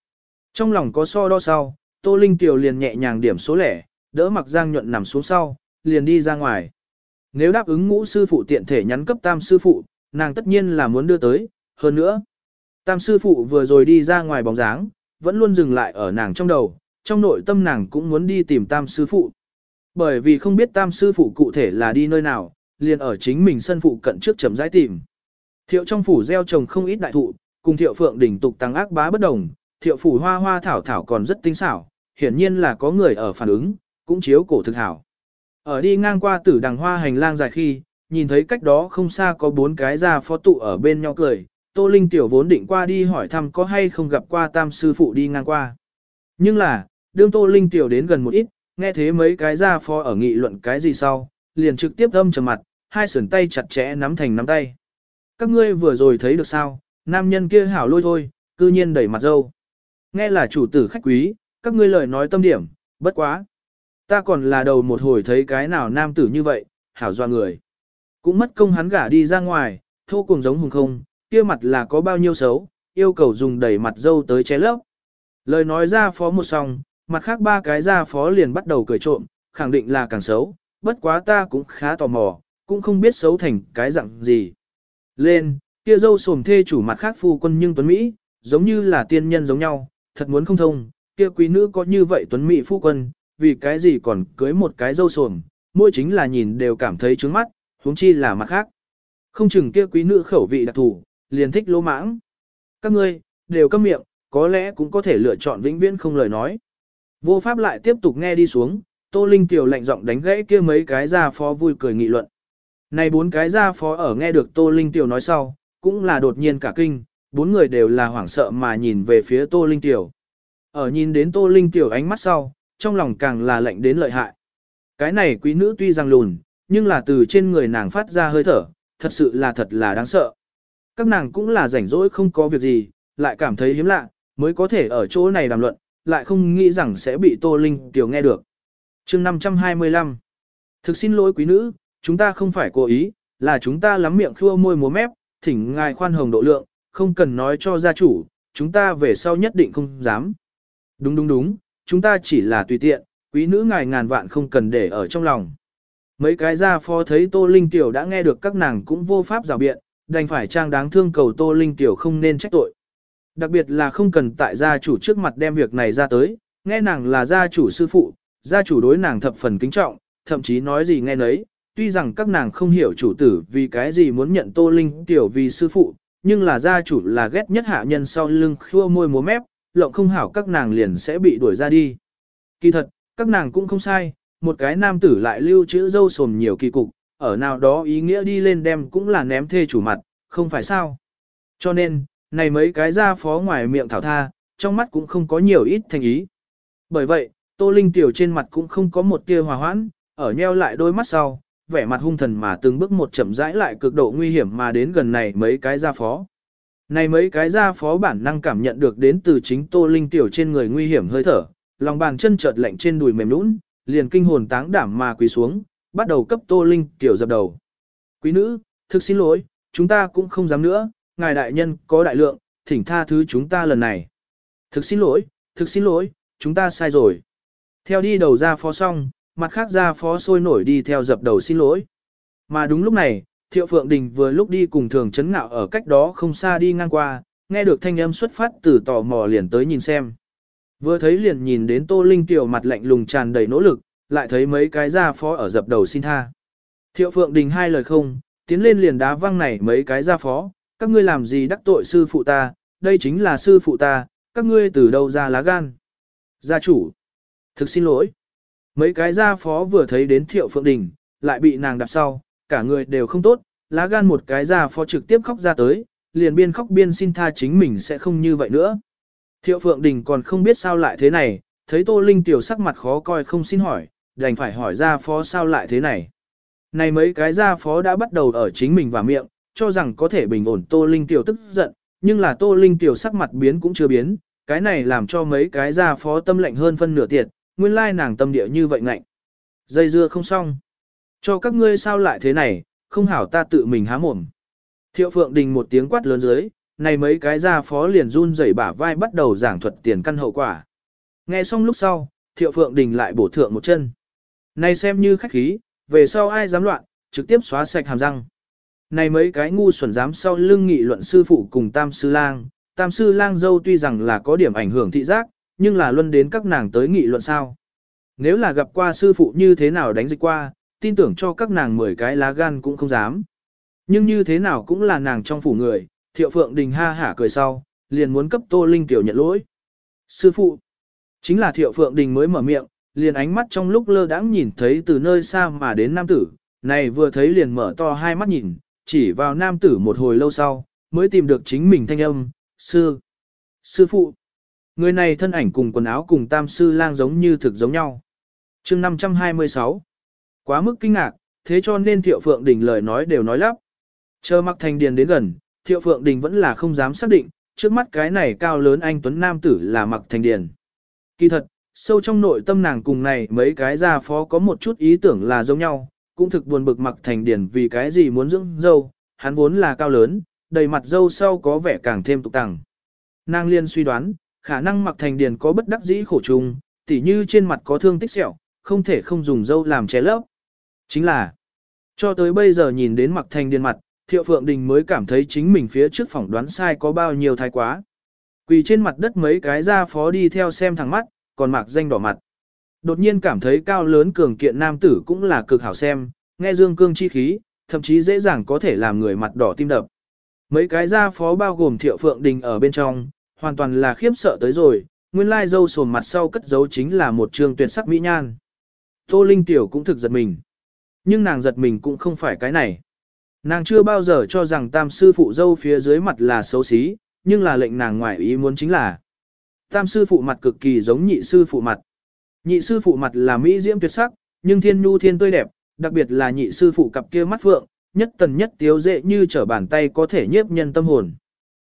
Trong lòng có so đo sau, Tô Linh Tiểu liền nhẹ nhàng điểm số lẻ, đỡ mặc Giang nhuận nằm xuống sau, liền đi ra ngoài. Nếu đáp ứng ngũ sư phụ tiện thể nhắn cấp tam sư phụ, nàng tất nhiên là muốn đưa tới, hơn nữa. Tam sư phụ vừa rồi đi ra ngoài bóng dáng, vẫn luôn dừng lại ở nàng trong đầu, trong nội tâm nàng cũng muốn đi tìm tam sư phụ. Bởi vì không biết tam sư phụ cụ thể là đi nơi nào, liền ở chính mình sân phụ cận trước chấm rãi tìm. Thiệu trong phủ gieo trồng không ít đại thụ, cùng thiệu phượng đỉnh tục tăng ác bá bất đồng, thiệu phủ hoa hoa thảo thảo còn rất tinh xảo, hiển nhiên là có người ở phản ứng, cũng chiếu cổ thực hảo. Ở đi ngang qua tử đằng hoa hành lang dài khi, nhìn thấy cách đó không xa có bốn cái gia phó tụ ở bên nhau cười, Tô Linh tiểu vốn định qua đi hỏi thăm có hay không gặp qua tam sư phụ đi ngang qua. Nhưng là, đương Tô Linh tiểu đến gần một ít, nghe thế mấy cái gia phó ở nghị luận cái gì sau, liền trực tiếp âm trầm mặt, hai sườn tay chặt chẽ nắm thành nắm tay. Các ngươi vừa rồi thấy được sao, nam nhân kia hảo lôi thôi, cư nhiên đẩy mặt dâu. Nghe là chủ tử khách quý, các ngươi lời nói tâm điểm, bất quá. Ta còn là đầu một hồi thấy cái nào nam tử như vậy, hảo doa người. Cũng mất công hắn gả đi ra ngoài, thô cùng giống hùng không, kia mặt là có bao nhiêu xấu, yêu cầu dùng đẩy mặt dâu tới ché lấp. Lời nói ra phó một song, mặt khác ba cái ra phó liền bắt đầu cười trộm, khẳng định là càng xấu, bất quá ta cũng khá tò mò, cũng không biết xấu thành cái dạng gì. Lên, kia dâu sồm thê chủ mặt khác phu quân nhưng tuấn Mỹ, giống như là tiên nhân giống nhau, thật muốn không thông, kia quý nữ có như vậy tuấn Mỹ phu quân, vì cái gì còn cưới một cái dâu sồm, mỗi chính là nhìn đều cảm thấy trướng mắt, huống chi là mặt khác. Không chừng kia quý nữ khẩu vị đặc thù, liền thích lỗ mãng. Các ngươi, đều câm miệng, có lẽ cũng có thể lựa chọn vĩnh viễn không lời nói. Vô pháp lại tiếp tục nghe đi xuống, Tô Linh Kiều lạnh giọng đánh gãy kia mấy cái ra phó vui cười nghị luận. Này bốn cái gia phó ở nghe được Tô Linh Tiểu nói sau, cũng là đột nhiên cả kinh, bốn người đều là hoảng sợ mà nhìn về phía Tô Linh Tiểu. Ở nhìn đến Tô Linh Tiểu ánh mắt sau, trong lòng càng là lạnh đến lợi hại. Cái này quý nữ tuy rằng lùn, nhưng là từ trên người nàng phát ra hơi thở, thật sự là thật là đáng sợ. Các nàng cũng là rảnh rỗi không có việc gì, lại cảm thấy hiếm lạ, mới có thể ở chỗ này đàm luận, lại không nghĩ rằng sẽ bị Tô Linh Tiểu nghe được. chương 525 Thực xin lỗi quý nữ, chúng ta không phải cố ý, là chúng ta lắm miệng khua môi múa mép, thỉnh ngài khoan hồng độ lượng, không cần nói cho gia chủ, chúng ta về sau nhất định không dám. Đúng đúng đúng, chúng ta chỉ là tùy tiện, quý nữ ngài ngàn vạn không cần để ở trong lòng. Mấy cái gia phó thấy Tô Linh Tiểu đã nghe được các nàng cũng vô pháp rào biện, đành phải trang đáng thương cầu Tô Linh Tiểu không nên trách tội. Đặc biệt là không cần tại gia chủ trước mặt đem việc này ra tới, nghe nàng là gia chủ sư phụ, gia chủ đối nàng thập phần kính trọng, thậm chí nói gì nghe nấy, tuy rằng các nàng không hiểu chủ tử vì cái gì muốn nhận Tô Linh Tiểu vì sư phụ, nhưng là gia chủ là ghét nhất hạ nhân sau lưng khua môi múa mép, lộng không hảo các nàng liền sẽ bị đuổi ra đi. Kỳ thật, các nàng cũng không sai, một cái nam tử lại lưu trữ dâu sồm nhiều kỳ cục, ở nào đó ý nghĩa đi lên đem cũng là ném thê chủ mặt, không phải sao. Cho nên, này mấy cái gia phó ngoài miệng thảo tha, trong mắt cũng không có nhiều ít thành ý. Bởi vậy, Tô Linh tiểu trên mặt cũng không có một tia hòa hoãn, ở nheo lại đôi mắt sau, vẻ mặt hung thần mà từng bước một chậm rãi lại cực độ nguy hiểm mà đến gần này mấy cái gia phó. Này mấy cái gia phó bản năng cảm nhận được đến từ chính Tô Linh tiểu trên người nguy hiểm hơi thở, lòng bàn chân chợt lạnh trên đùi mềm nhũn, liền kinh hồn táng đảm mà quỳ xuống, bắt đầu cấp Tô Linh tiểu dập đầu. Quý nữ, thực xin lỗi, chúng ta cũng không dám nữa, ngài đại nhân có đại lượng, thỉnh tha thứ chúng ta lần này. Thực xin lỗi, thực xin lỗi, chúng ta sai rồi. Theo đi đầu ra phó xong, mặt khác ra phó sôi nổi đi theo dập đầu xin lỗi. Mà đúng lúc này, Thiệu Phượng Đình vừa lúc đi cùng thường chấn ngạo ở cách đó không xa đi ngang qua, nghe được thanh âm xuất phát từ tò mò liền tới nhìn xem. Vừa thấy liền nhìn đến Tô Linh tiểu mặt lạnh lùng tràn đầy nỗ lực, lại thấy mấy cái gia phó ở dập đầu xin tha. Thiệu Phượng Đình hai lời không, tiến lên liền đá văng này mấy cái gia phó, các ngươi làm gì đắc tội sư phụ ta, đây chính là sư phụ ta, các ngươi từ đâu ra lá gan. Gia chủ, thực xin lỗi. Mấy cái gia phó vừa thấy đến Thiệu Phượng Đình, lại bị nàng đạp sau, cả người đều không tốt, lá gan một cái gia phó trực tiếp khóc ra tới, liền biên khóc biên xin tha chính mình sẽ không như vậy nữa. Thiệu Phượng Đình còn không biết sao lại thế này, thấy Tô Linh tiểu sắc mặt khó coi không xin hỏi, đành phải hỏi gia phó sao lại thế này. Này mấy cái gia phó đã bắt đầu ở chính mình và miệng, cho rằng có thể bình ổn Tô Linh tiểu tức giận, nhưng là Tô Linh tiểu sắc mặt biến cũng chưa biến, cái này làm cho mấy cái gia phó tâm lệnh hơn phân nửa tiệt, nguyên lai nàng tâm địa như vậy ngạnh. Dây dưa không xong. Cho các ngươi sao lại thế này, không hảo ta tự mình há mồm. Thiệu Phượng Đình một tiếng quát lớn dưới, này mấy cái gia phó liền run rẩy bả vai bắt đầu giảng thuật tiền căn hậu quả. Nghe xong lúc sau, Thiệu Phượng Đình lại bổ thượng một chân. Này xem như khách khí, về sau ai dám loạn, trực tiếp xóa sạch hàm răng. Này mấy cái ngu xuẩn dám sau lưng nghị luận sư phụ cùng tam sư lang, tam sư lang dâu tuy rằng là có điểm ảnh hưởng thị giác, nhưng là luân đến các nàng tới nghị luận sao. Nếu là gặp qua sư phụ như thế nào đánh dịch qua, tin tưởng cho các nàng 10 cái lá gan cũng không dám. Nhưng như thế nào cũng là nàng trong phủ người, thiệu phượng đình ha hả cười sau, liền muốn cấp tô linh tiểu nhận lỗi. Sư phụ, chính là thiệu phượng đình mới mở miệng, liền ánh mắt trong lúc lơ đãng nhìn thấy từ nơi xa mà đến nam tử, này vừa thấy liền mở to hai mắt nhìn, chỉ vào nam tử một hồi lâu sau, mới tìm được chính mình thanh âm, sư, sư phụ. Người này thân ảnh cùng quần áo cùng tam sư lang giống như thực giống nhau. chương 526. Quá mức kinh ngạc, thế cho nên Thiệu Phượng Đình lời nói đều nói lắp. Chờ mặc thành điền đến gần, Thiệu Phượng Đình vẫn là không dám xác định, trước mắt cái này cao lớn anh Tuấn Nam tử là mặc thành điền. Kỳ thật, sâu trong nội tâm nàng cùng này mấy cái gia phó có một chút ý tưởng là giống nhau, cũng thực buồn bực mặc thành Điền vì cái gì muốn dưỡng dâu, hắn vốn là cao lớn, đầy mặt dâu sau có vẻ càng thêm tục tằng. Nàng liên suy đoán, khả năng mặc thành điền có bất đắc dĩ khổ trùng, tỉ như trên mặt có thương tích sẹo, không thể không dùng dâu làm che lấp. Chính là, cho tới bây giờ nhìn đến mặc thành điền mặt, thiệu phượng đình mới cảm thấy chính mình phía trước phỏng đoán sai có bao nhiêu thái quá. Quỳ trên mặt đất mấy cái ra phó đi theo xem thẳng mắt, còn mặc danh đỏ mặt. Đột nhiên cảm thấy cao lớn cường kiện nam tử cũng là cực hảo xem, nghe dương cương chi khí, thậm chí dễ dàng có thể làm người mặt đỏ tim đập. Mấy cái gia phó bao gồm thiệu phượng đình ở bên trong, hoàn toàn là khiếp sợ tới rồi, nguyên lai dâu sồn mặt sau cất giấu chính là một trường tuyệt sắc mỹ nhan. Tô Linh Tiểu cũng thực giật mình. Nhưng nàng giật mình cũng không phải cái này. Nàng chưa bao giờ cho rằng tam sư phụ dâu phía dưới mặt là xấu xí, nhưng là lệnh nàng ngoại ý muốn chính là tam sư phụ mặt cực kỳ giống nhị sư phụ mặt. Nhị sư phụ mặt là mỹ diễm tuyệt sắc, nhưng thiên nhu thiên tươi đẹp, đặc biệt là nhị sư phụ cặp kia mắt phượng, nhất tần nhất tiếu dễ như trở bàn tay có thể nhiếp nhân tâm hồn.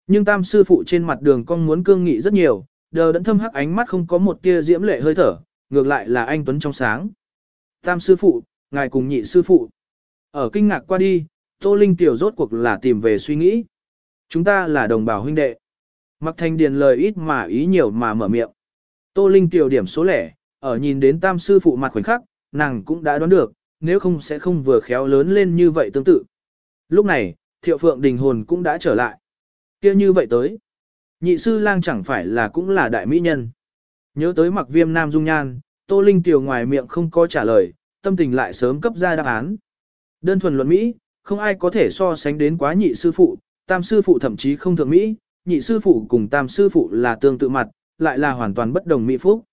Nhưng tam sư phụ trên mặt đường con muốn cương nghị rất nhiều, đờ đẫn thâm hắc ánh mắt không có một tia diễm lệ hơi thở, ngược lại là anh Tuấn trong sáng. Tam sư phụ, ngài cùng nhị sư phụ. Ở kinh ngạc qua đi, Tô Linh tiểu rốt cuộc là tìm về suy nghĩ. Chúng ta là đồng bào huynh đệ. Mặc thành điền lời ít mà ý nhiều mà mở miệng. Tô Linh tiểu điểm số lẻ, ở nhìn đến tam sư phụ mặt khoảnh khắc, nàng cũng đã đoán được, nếu không sẽ không vừa khéo lớn lên như vậy tương tự. Lúc này, thiệu phượng đình hồn cũng đã trở lại kia như vậy tới. Nhị sư lang chẳng phải là cũng là đại mỹ nhân. Nhớ tới mặc viêm nam dung nhan, Tô Linh tiểu ngoài miệng không có trả lời, tâm tình lại sớm cấp ra đáp án. Đơn thuần luận Mỹ, không ai có thể so sánh đến quá nhị sư phụ, tam sư phụ thậm chí không thượng Mỹ, nhị sư phụ cùng tam sư phụ là tương tự mặt, lại là hoàn toàn bất đồng Mỹ phúc.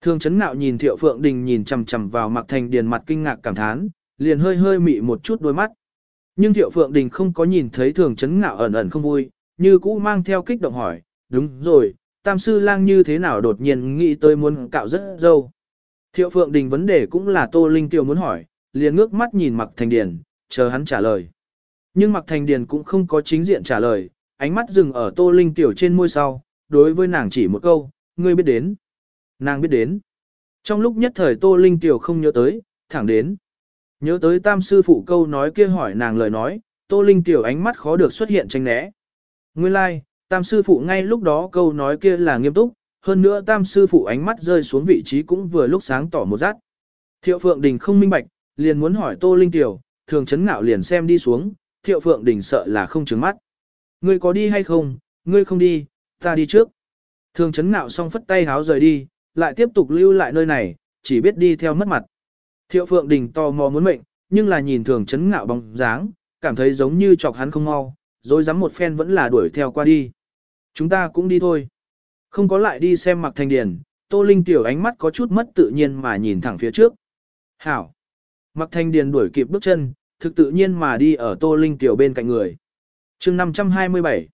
thường chấn nạo nhìn Thiệu Phượng Đình nhìn chằm chằm vào Mạc Thành Điền mặt kinh ngạc cảm thán, liền hơi hơi mị một chút đôi mắt. Nhưng Thiệu Phượng Đình không có nhìn thấy Thường chấn ngạo ẩn ẩn không vui, như cũ mang theo kích động hỏi, đúng rồi, Tam Sư Lang như thế nào đột nhiên nghĩ tới muốn cạo rất dâu. Thiệu Phượng Đình vấn đề cũng là Tô Linh Tiểu muốn hỏi, liền ngước mắt nhìn Mạc Thành Điền, chờ hắn trả lời. Nhưng Mạc Thành Điền cũng không có chính diện trả lời, ánh mắt dừng ở Tô Linh Tiểu trên môi sau, đối với nàng chỉ một câu, ngươi biết đến. Nàng biết đến. Trong lúc nhất thời Tô Linh Tiểu không nhớ tới, thẳng đến. Nhớ tới tam sư phụ câu nói kia hỏi nàng lời nói, Tô Linh Tiểu ánh mắt khó được xuất hiện tranh né. Nguyên lai, like, tam sư phụ ngay lúc đó câu nói kia là nghiêm túc, hơn nữa tam sư phụ ánh mắt rơi xuống vị trí cũng vừa lúc sáng tỏ một rát. Thiệu Phượng Đình không minh bạch, liền muốn hỏi Tô Linh Tiểu, thường chấn ngạo liền xem đi xuống, Thiệu Phượng Đình sợ là không trứng mắt. Ngươi có đi hay không, ngươi không đi, ta đi trước. Thường chấn ngạo xong phất tay háo rời đi, lại tiếp tục lưu lại nơi này, chỉ biết đi theo mất mặt. Thiệu Phượng Đình to mò muốn mệnh, nhưng là nhìn thường chấn ngạo bóng dáng, cảm thấy giống như chọc hắn không mau, rồi dám một phen vẫn là đuổi theo qua đi. Chúng ta cũng đi thôi. Không có lại đi xem mặc thành Điền. Tô Linh tiểu ánh mắt có chút mất tự nhiên mà nhìn thẳng phía trước. Hảo. Mặc thành điền đuổi kịp bước chân, thực tự nhiên mà đi ở Tô Linh tiểu bên cạnh người. chương 527.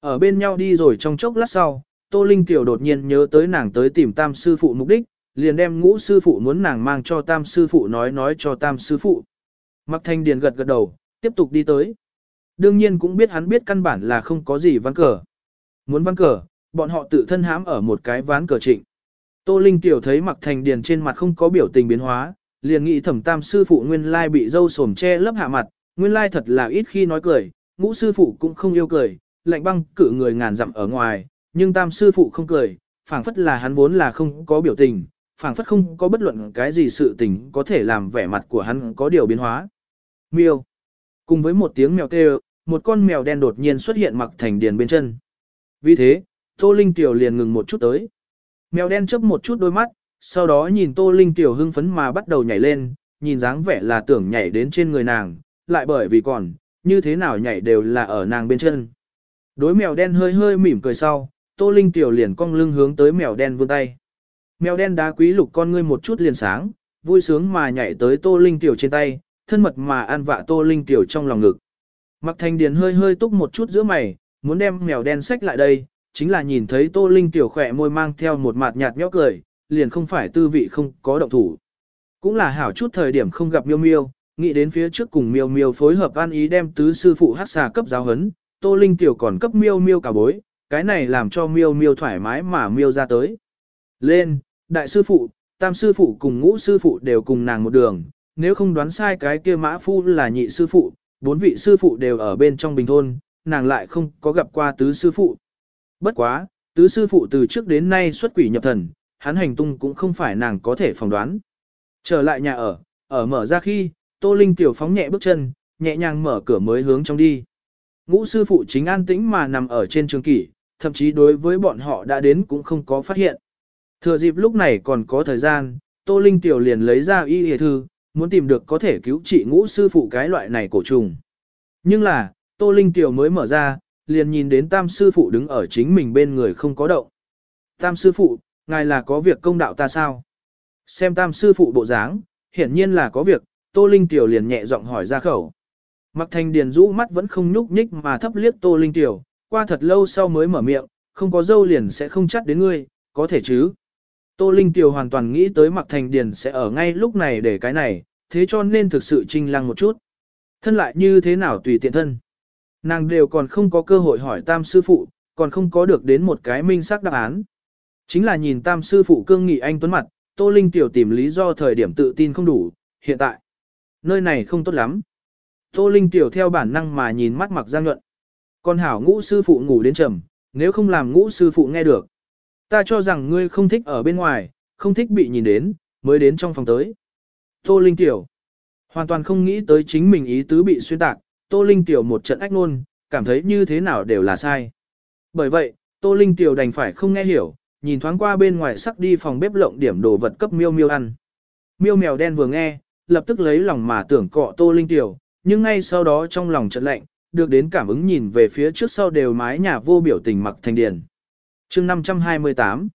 Ở bên nhau đi rồi trong chốc lát sau, Tô Linh Tiểu đột nhiên nhớ tới nàng tới tìm tam sư phụ mục đích, liền đem ngũ sư phụ muốn nàng mang cho tam sư phụ nói nói cho tam sư phụ. Mặc thanh điền gật gật đầu, tiếp tục đi tới. Đương nhiên cũng biết hắn biết căn bản là không có gì ván cờ. Muốn ván cờ, bọn họ tự thân hãm ở một cái ván cờ trịnh. Tô Linh Tiểu thấy mặc thành điền trên mặt không có biểu tình biến hóa, liền nghĩ thẩm tam sư phụ nguyên lai bị dâu sồm che lấp hạ mặt, nguyên lai thật là ít khi nói cười, ngũ sư phụ cũng không yêu cười, lạnh băng cử người ngàn dặm ở ngoài, nhưng tam sư phụ không cười, phảng phất là hắn vốn là không có biểu tình, phảng phất không có bất luận cái gì sự tình có thể làm vẻ mặt của hắn có điều biến hóa. Miêu. Cùng với một tiếng mèo kêu, một con mèo đen đột nhiên xuất hiện mặc thành điền bên chân. Vì thế, Tô Linh Tiểu liền ngừng một chút tới. Mèo đen chớp một chút đôi mắt, sau đó nhìn Tô Linh Tiểu hưng phấn mà bắt đầu nhảy lên, nhìn dáng vẻ là tưởng nhảy đến trên người nàng, lại bởi vì còn, như thế nào nhảy đều là ở nàng bên chân. Đối mèo đen hơi hơi mỉm cười sau, Tô Linh Tiểu liền cong lưng hướng tới mèo đen vươn tay. Mèo đen đá quý lục con ngươi một chút liền sáng, vui sướng mà nhảy tới Tô Linh Tiểu trên tay, thân mật mà ăn vạ Tô Linh Tiểu trong lòng ngực. Mặc Thành Điền hơi hơi túc một chút giữa mày, muốn đem mèo đen sách lại đây, chính là nhìn thấy Tô Linh Tiểu khỏe môi mang theo một mặt nhạt nhẽo cười, liền không phải tư vị không có động thủ. Cũng là hảo chút thời điểm không gặp miêu miêu, nghĩ đến phía trước cùng miêu miêu phối hợp an ý đem tứ sư phụ hát xà cấp giáo hấn, Tô Linh Tiểu còn cấp miêu miêu cả bối, cái này làm cho miêu miêu thoải mái mà miêu ra tới. Lên, đại sư phụ, tam sư phụ cùng ngũ sư phụ đều cùng nàng một đường, nếu không đoán sai cái kia mã phu là nhị sư phụ, bốn vị sư phụ đều ở bên trong bình thôn, nàng lại không có gặp qua tứ sư phụ. Bất quá, tứ sư phụ từ trước đến nay xuất quỷ nhập thần, hắn hành tung cũng không phải nàng có thể phỏng đoán. Trở lại nhà ở, ở mở ra khi, Tô Linh tiểu phóng nhẹ bước chân, nhẹ nhàng mở cửa mới hướng trong đi. Ngũ sư phụ chính an tĩnh mà nằm ở trên trường kỷ, thậm chí đối với bọn họ đã đến cũng không có phát hiện. Thừa dịp lúc này còn có thời gian, Tô Linh tiểu liền lấy ra y y thư, muốn tìm được có thể cứu trị ngũ sư phụ cái loại này cổ trùng. Nhưng là, Tô Linh tiểu mới mở ra, liền nhìn đến tam sư phụ đứng ở chính mình bên người không có động. Tam sư phụ, ngài là có việc công đạo ta sao? Xem tam sư phụ bộ dáng, hiển nhiên là có việc, Tô Linh Tiểu liền nhẹ giọng hỏi ra khẩu. Mặc thành điền rũ mắt vẫn không nhúc nhích mà thấp liếc Tô Linh Tiểu, qua thật lâu sau mới mở miệng, không có dâu liền sẽ không chắt đến ngươi, có thể chứ. Tô Linh Tiểu hoàn toàn nghĩ tới Mạc Thành Điền sẽ ở ngay lúc này để cái này, thế cho nên thực sự trinh lăng một chút. Thân lại như thế nào tùy tiện thân. Nàng đều còn không có cơ hội hỏi tam sư phụ, còn không có được đến một cái minh xác đáp án. Chính là nhìn tam sư phụ cương nghị anh tuấn mặt, Tô Linh tiểu tìm lý do thời điểm tự tin không đủ, hiện tại. Nơi này không tốt lắm. Tô Linh tiểu theo bản năng mà nhìn mắt mặc giang nhuận. Còn hảo ngũ sư phụ ngủ đến trầm, nếu không làm ngũ sư phụ nghe được. Ta cho rằng ngươi không thích ở bên ngoài, không thích bị nhìn đến, mới đến trong phòng tới. Tô Linh tiểu. Hoàn toàn không nghĩ tới chính mình ý tứ bị xuyên tạc, Tô Linh tiểu một trận ách nôn, cảm thấy như thế nào đều là sai. Bởi vậy, Tô Linh tiểu đành phải không nghe hiểu, nhìn thoáng qua bên ngoài sắc đi phòng bếp lộng điểm đồ vật cấp miêu miêu ăn. Miêu mèo đen vừa nghe, lập tức lấy lòng mà tưởng cọ Tô Linh tiểu, nhưng ngay sau đó trong lòng trận lạnh, được đến cảm ứng nhìn về phía trước sau đều mái nhà vô biểu tình mặc thành điền chương 528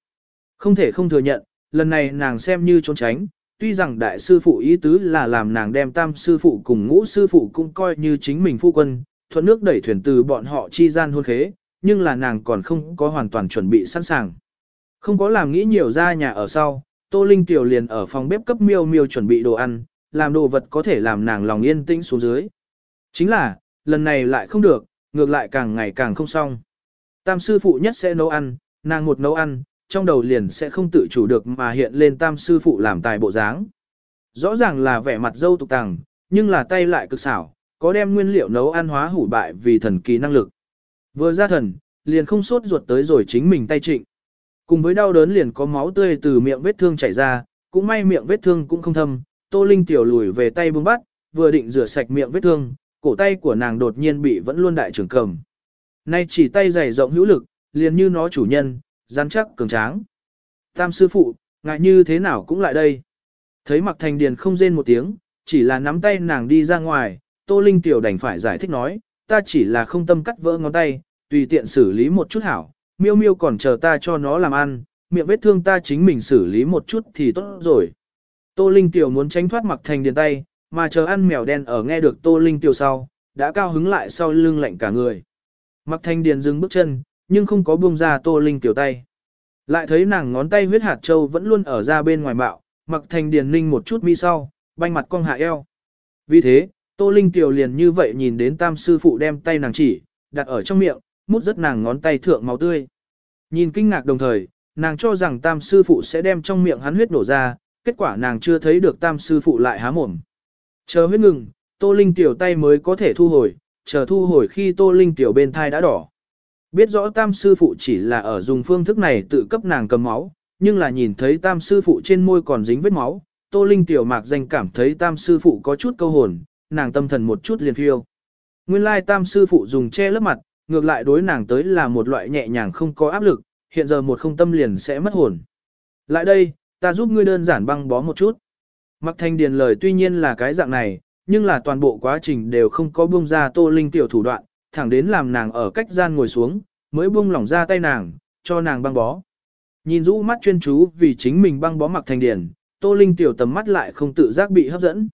Không thể không thừa nhận, lần này nàng xem như trốn tránh, tuy rằng đại sư phụ ý tứ là làm nàng đem tam sư phụ cùng ngũ sư phụ cũng coi như chính mình phu quân, thuận nước đẩy thuyền từ bọn họ chi gian hôn khế, nhưng là nàng còn không có hoàn toàn chuẩn bị sẵn sàng. Không có làm nghĩ nhiều ra nhà ở sau, Tô Linh Tiểu liền ở phòng bếp cấp miêu miêu chuẩn bị đồ ăn, làm đồ vật có thể làm nàng lòng yên tĩnh xuống dưới. Chính là, lần này lại không được, ngược lại càng ngày càng không xong. Tam sư phụ nhất sẽ nấu ăn, nàng một nấu ăn, trong đầu liền sẽ không tự chủ được mà hiện lên tam sư phụ làm tài bộ dáng. Rõ ràng là vẻ mặt dâu tục tàng, nhưng là tay lại cực xảo, có đem nguyên liệu nấu ăn hóa hủ bại vì thần kỳ năng lực. Vừa ra thần, liền không sốt ruột tới rồi chính mình tay trịnh. Cùng với đau đớn liền có máu tươi từ miệng vết thương chảy ra, cũng may miệng vết thương cũng không thâm, Tô Linh tiểu lùi về tay bưng bắt, vừa định rửa sạch miệng vết thương, cổ tay của nàng đột nhiên bị vẫn luôn đại trưởng cầm. Nay chỉ tay dày rộng hữu lực, liền như nó chủ nhân, rắn chắc cường tráng. Tam sư phụ, ngại như thế nào cũng lại đây. Thấy mặc thành điền không rên một tiếng, chỉ là nắm tay nàng đi ra ngoài, Tô Linh tiểu đành phải giải thích nói, ta chỉ là không tâm cắt vỡ ngón tay, tùy tiện xử lý một chút hảo, miêu miêu còn chờ ta cho nó làm ăn, miệng vết thương ta chính mình xử lý một chút thì tốt rồi. Tô Linh Tiểu muốn tránh thoát mặc thành điền tay, mà chờ ăn mèo đen ở nghe được Tô Linh Tiểu sau, đã cao hứng lại sau lưng lạnh cả người. Mặc thành điền dừng bước chân, nhưng không có buông ra Tô Linh Tiểu tay. Lại thấy nàng ngón tay huyết hạt châu vẫn luôn ở ra bên ngoài bạo, mặc thành điền ninh một chút mi sau, banh mặt cong hạ eo. Vì thế, Tô Linh Tiểu liền như vậy nhìn đến tam sư phụ đem tay nàng chỉ, đặt ở trong miệng, mút rất nàng ngón tay thượng máu tươi. Nhìn kinh ngạc đồng thời, nàng cho rằng tam sư phụ sẽ đem trong miệng hắn huyết nổ ra, kết quả nàng chưa thấy được tam sư phụ lại há mồm. Chờ huyết ngừng, Tô Linh tiểu tay mới có thể thu hồi, chờ thu hồi khi Tô Linh tiểu bên thai đã đỏ. Biết rõ tam sư phụ chỉ là ở dùng phương thức này tự cấp nàng cầm máu, nhưng là nhìn thấy tam sư phụ trên môi còn dính vết máu, Tô Linh tiểu mạc danh cảm thấy tam sư phụ có chút câu hồn, nàng tâm thần một chút liền phiêu. Nguyên lai tam sư phụ dùng che lớp mặt, ngược lại đối nàng tới là một loại nhẹ nhàng không có áp lực, hiện giờ một không tâm liền sẽ mất hồn. Lại đây, ta giúp ngươi đơn giản băng bó một chút. Mặc thanh điền lời tuy nhiên là cái dạng này, nhưng là toàn bộ quá trình đều không có buông ra tô linh tiểu thủ đoạn, thẳng đến làm nàng ở cách gian ngồi xuống, mới buông lỏng ra tay nàng, cho nàng băng bó. Nhìn rũ mắt chuyên chú vì chính mình băng bó mặc thành điển, tô linh tiểu tầm mắt lại không tự giác bị hấp dẫn.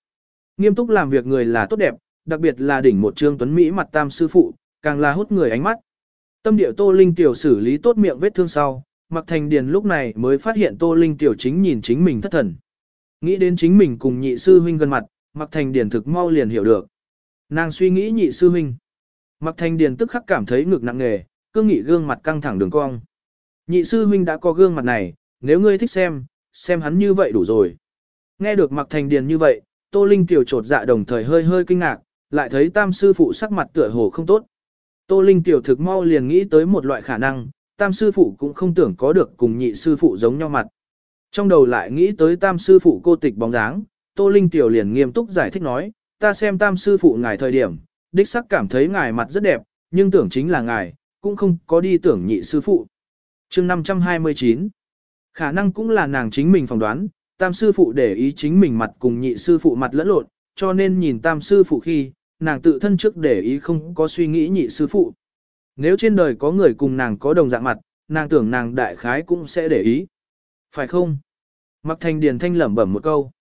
Nghiêm túc làm việc người là tốt đẹp, đặc biệt là đỉnh một trương tuấn Mỹ mặt tam sư phụ, càng là hút người ánh mắt. Tâm điệu Tô Linh tiểu xử lý tốt miệng vết thương sau, Mặc Thành Điền lúc này mới phát hiện Tô Linh tiểu chính nhìn chính mình thất thần. Nghĩ đến chính mình cùng nhị sư huynh gần mặt, Mặc Thành Điền thực mau liền hiểu được. Nàng suy nghĩ nhị sư huynh. Mặc Thanh Điền tức khắc cảm thấy ngực nặng nề, cương nghị gương mặt căng thẳng đường cong. Nhị sư huynh đã có gương mặt này, nếu ngươi thích xem, xem hắn như vậy đủ rồi. Nghe được Mạc Thành Điền như vậy, Tô Linh Tiểu trột dạ đồng thời hơi hơi kinh ngạc, lại thấy tam sư phụ sắc mặt tựa hồ không tốt. Tô Linh Tiểu thực mau liền nghĩ tới một loại khả năng, tam sư phụ cũng không tưởng có được cùng nhị sư phụ giống nhau mặt. Trong đầu lại nghĩ tới tam sư phụ cô tịch bóng dáng, Tô Linh Tiểu liền nghiêm túc giải thích nói, ta xem tam sư phụ ngài thời điểm, đích sắc cảm thấy ngài mặt rất đẹp, nhưng tưởng chính là ngài, cũng không có đi tưởng nhị sư phụ. chương 529 Khả năng cũng là nàng chính mình phỏng đoán, tam sư phụ để ý chính mình mặt cùng nhị sư phụ mặt lẫn lộn, cho nên nhìn tam sư phụ khi, nàng tự thân trước để ý không có suy nghĩ nhị sư phụ. Nếu trên đời có người cùng nàng có đồng dạng mặt, nàng tưởng nàng đại khái cũng sẽ để ý. Phải không? Mặc thành điền thanh lẩm bẩm một câu.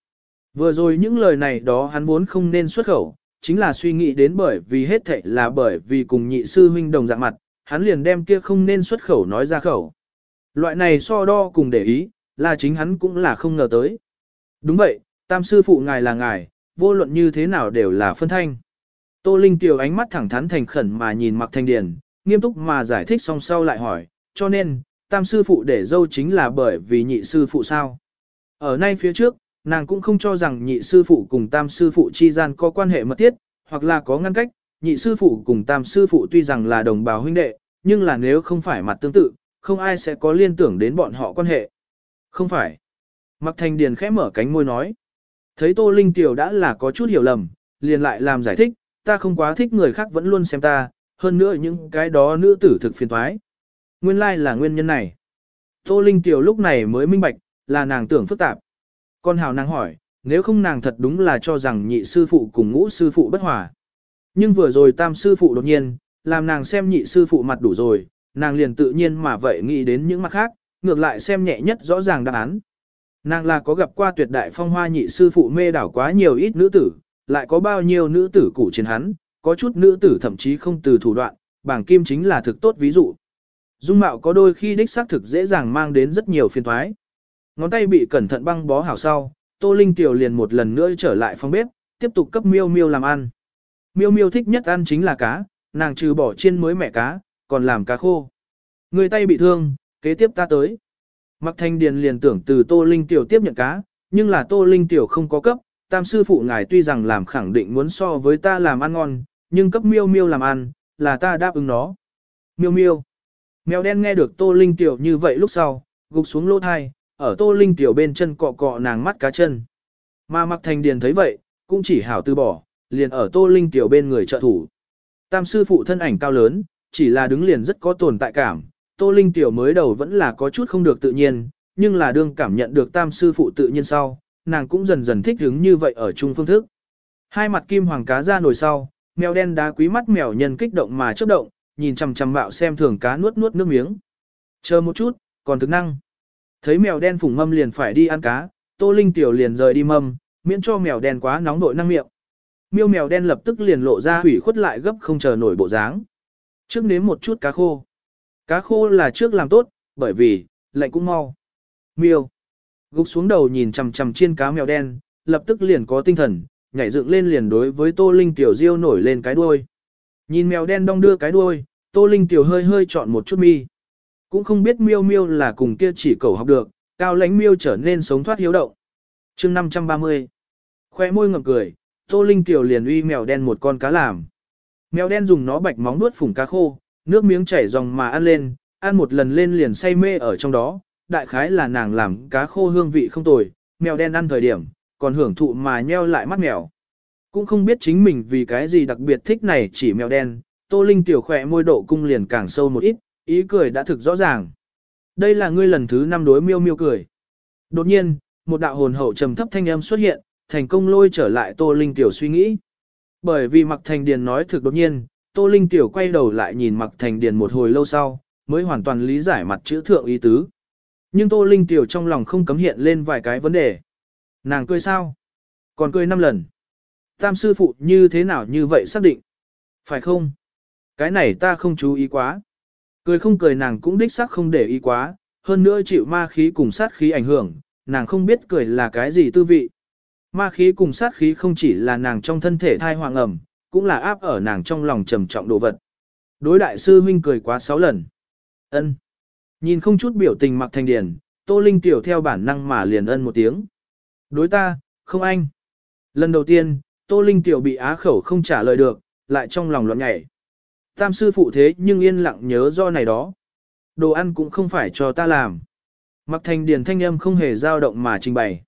Vừa rồi những lời này đó hắn vốn không nên xuất khẩu, chính là suy nghĩ đến bởi vì hết thệ là bởi vì cùng nhị sư huynh đồng dạng mặt, hắn liền đem kia không nên xuất khẩu nói ra khẩu. Loại này so đo cùng để ý, là chính hắn cũng là không ngờ tới. Đúng vậy, tam sư phụ ngài là ngài, vô luận như thế nào đều là phân thanh. Tô Linh Tiểu ánh mắt thẳng thắn thành khẩn mà nhìn Mạc Thanh Điền, nghiêm túc mà giải thích xong sau lại hỏi, cho nên, tam sư phụ để dâu chính là bởi vì nhị sư phụ sao. Ở nay phía trước, nàng cũng không cho rằng nhị sư phụ cùng tam sư phụ chi gian có quan hệ mật thiết, hoặc là có ngăn cách, nhị sư phụ cùng tam sư phụ tuy rằng là đồng bào huynh đệ, nhưng là nếu không phải mặt tương tự, không ai sẽ có liên tưởng đến bọn họ quan hệ. Không phải. Mặc thành điền khẽ mở cánh môi nói. Thấy Tô Linh Tiểu đã là có chút hiểu lầm, liền lại làm giải thích, ta không quá thích người khác vẫn luôn xem ta, hơn nữa những cái đó nữ tử thực phiền thoái. Nguyên lai like là nguyên nhân này. Tô Linh Tiểu lúc này mới minh bạch, là nàng tưởng phức tạp. Con hào nàng hỏi, nếu không nàng thật đúng là cho rằng nhị sư phụ cùng ngũ sư phụ bất hòa. Nhưng vừa rồi tam sư phụ đột nhiên, làm nàng xem nhị sư phụ mặt đủ rồi, nàng liền tự nhiên mà vậy nghĩ đến những mặt khác, ngược lại xem nhẹ nhất rõ ràng đáp án. Nàng là có gặp qua tuyệt đại phong hoa nhị sư phụ mê đảo quá nhiều ít nữ tử, lại có bao nhiêu nữ tử cũ chiến hắn, có chút nữ tử thậm chí không từ thủ đoạn, bảng kim chính là thực tốt ví dụ. Dung mạo có đôi khi đích xác thực dễ dàng mang đến rất nhiều phiền toái. Ngón tay bị cẩn thận băng bó hảo sau, Tô Linh Tiểu liền một lần nữa trở lại phòng bếp, tiếp tục cấp miêu miêu làm ăn. Miêu miêu thích nhất ăn chính là cá, nàng trừ bỏ chiên mới mẻ cá, còn làm cá khô. Người tay bị thương, kế tiếp ta tới. Mặc thanh điền liền tưởng từ Tô Linh Tiểu tiếp nhận cá, nhưng là Tô Linh Tiểu không có cấp, tam sư phụ ngài tuy rằng làm khẳng định muốn so với ta làm ăn ngon, nhưng cấp miêu miêu làm ăn, là ta đáp ứng nó. Miêu miêu. Mèo đen nghe được Tô Linh Tiểu như vậy lúc sau, gục xuống lỗ thai, ở Tô Linh Tiểu bên chân cọ cọ nàng mắt cá chân. Mà Mặc Thành Điền thấy vậy, cũng chỉ hảo từ bỏ, liền ở Tô Linh Tiểu bên người trợ thủ. Tam sư phụ thân ảnh cao lớn, chỉ là đứng liền rất có tồn tại cảm, Tô Linh Tiểu mới đầu vẫn là có chút không được tự nhiên, nhưng là đương cảm nhận được tam sư phụ tự nhiên sau, nàng cũng dần dần thích ứng như vậy ở chung phương thức. Hai mặt kim hoàng cá ra nồi sau, mèo đen đá quý mắt mèo nhân kích động mà chớp động, nhìn chằm chằm bạo xem thường cá nuốt nuốt nước miếng. Chờ một chút, còn thực năng. Thấy mèo đen phủng mâm liền phải đi ăn cá, Tô Linh Tiểu liền rời đi mâm, miễn cho mèo đen quá nóng nội năng miệng. Miêu mèo đen lập tức liền lộ ra hủy khuất lại gấp không chờ nổi bộ dáng. Trước nếm một chút cá khô. Cá khô là trước làm tốt, bởi vì, lạnh cũng mau. Miêu. Gục xuống đầu nhìn chằm chằm chiên cá mèo đen, lập tức liền có tinh thần, nhảy dựng lên liền đối với Tô Linh Tiểu Diêu nổi lên cái đuôi. Nhìn mèo đen đong đưa cái đuôi, Tô Linh Tiểu hơi hơi chọn một chút mi. Cũng không biết miêu miêu là cùng kia chỉ cầu học được, cao lãnh miêu trở nên sống thoát hiếu động. chương 530. Khoe môi ngậm cười, Tô Linh Tiểu liền uy mèo đen một con cá làm. Mèo đen dùng nó bạch móng nuốt phủng cá khô, nước miếng chảy dòng mà ăn lên, ăn một lần lên liền say mê ở trong đó, đại khái là nàng làm cá khô hương vị không tồi, mèo đen ăn thời điểm, còn hưởng thụ mà nheo lại mắt mèo. Cũng không biết chính mình vì cái gì đặc biệt thích này chỉ mèo đen, Tô Linh tiểu khỏe môi độ cung liền càng sâu một ít, ý cười đã thực rõ ràng. Đây là ngươi lần thứ năm đối miêu miêu cười. Đột nhiên, một đạo hồn hậu trầm thấp thanh âm xuất hiện, thành công lôi trở lại Tô Linh tiểu suy nghĩ. Bởi vì Mặc Thành Điền nói thực đột nhiên, Tô Linh tiểu quay đầu lại nhìn Mặc Thành Điền một hồi lâu sau, mới hoàn toàn lý giải mặt chữ thượng ý tứ. Nhưng Tô Linh tiểu trong lòng không cấm hiện lên vài cái vấn đề. Nàng cười sao? Còn cười năm lần. Tam sư phụ như thế nào như vậy xác định? Phải không? Cái này ta không chú ý quá. Cười không cười nàng cũng đích xác không để ý quá, hơn nữa chịu ma khí cùng sát khí ảnh hưởng, nàng không biết cười là cái gì tư vị. Ma khí cùng sát khí không chỉ là nàng trong thân thể thai hoàng ẩm, cũng là áp ở nàng trong lòng trầm trọng đồ vật. Đối đại sư huynh cười quá sáu lần. ân Nhìn không chút biểu tình mặc thành điển, Tô Linh tiểu theo bản năng mà liền ân một tiếng. Đối ta, không anh. Lần đầu tiên, Tô Linh tiểu bị á khẩu không trả lời được, lại trong lòng loạn nhảy. Tam sư phụ thế nhưng yên lặng nhớ do này đó. Đồ ăn cũng không phải cho ta làm. Mặc thành điền thanh âm không hề dao động mà trình bày.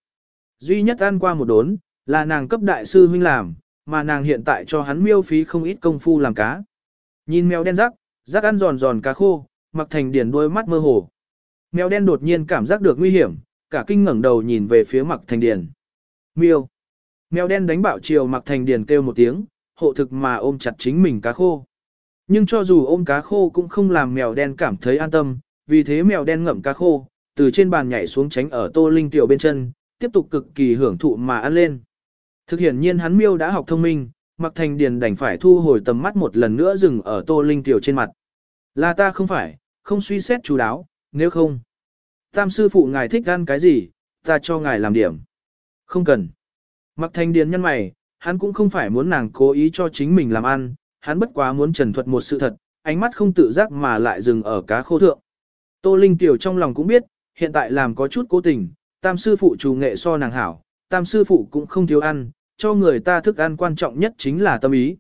Duy nhất ăn qua một đốn, là nàng cấp đại sư huynh làm, mà nàng hiện tại cho hắn miêu phí không ít công phu làm cá. Nhìn mèo đen rắc, rắc ăn giòn giòn cá khô, mặc thành điền đôi mắt mơ hồ. Mèo đen đột nhiên cảm giác được nguy hiểm, cả kinh ngẩng đầu nhìn về phía mặc thành điền. Miêu. Mèo đen đánh bạo chiều mặc thành điền kêu một tiếng, hộ thực mà ôm chặt chính mình cá khô. Nhưng cho dù ôm cá khô cũng không làm mèo đen cảm thấy an tâm, vì thế mèo đen ngậm cá khô, từ trên bàn nhảy xuống tránh ở tô linh tiểu bên chân, tiếp tục cực kỳ hưởng thụ mà ăn lên. Thực hiện nhiên hắn miêu đã học thông minh, mặc thành điền đành phải thu hồi tầm mắt một lần nữa dừng ở tô linh tiểu trên mặt. Là ta không phải, không suy xét chú đáo, nếu không. Tam sư phụ ngài thích ăn cái gì, ta cho ngài làm điểm. Không cần. Mặc thành điền nhân mày, hắn cũng không phải muốn nàng cố ý cho chính mình làm ăn, hắn bất quá muốn trần thuật một sự thật, ánh mắt không tự giác mà lại dừng ở cá khô thượng. Tô Linh Tiểu trong lòng cũng biết, hiện tại làm có chút cố tình, tam sư phụ chủ nghệ so nàng hảo, tam sư phụ cũng không thiếu ăn, cho người ta thức ăn quan trọng nhất chính là tâm ý.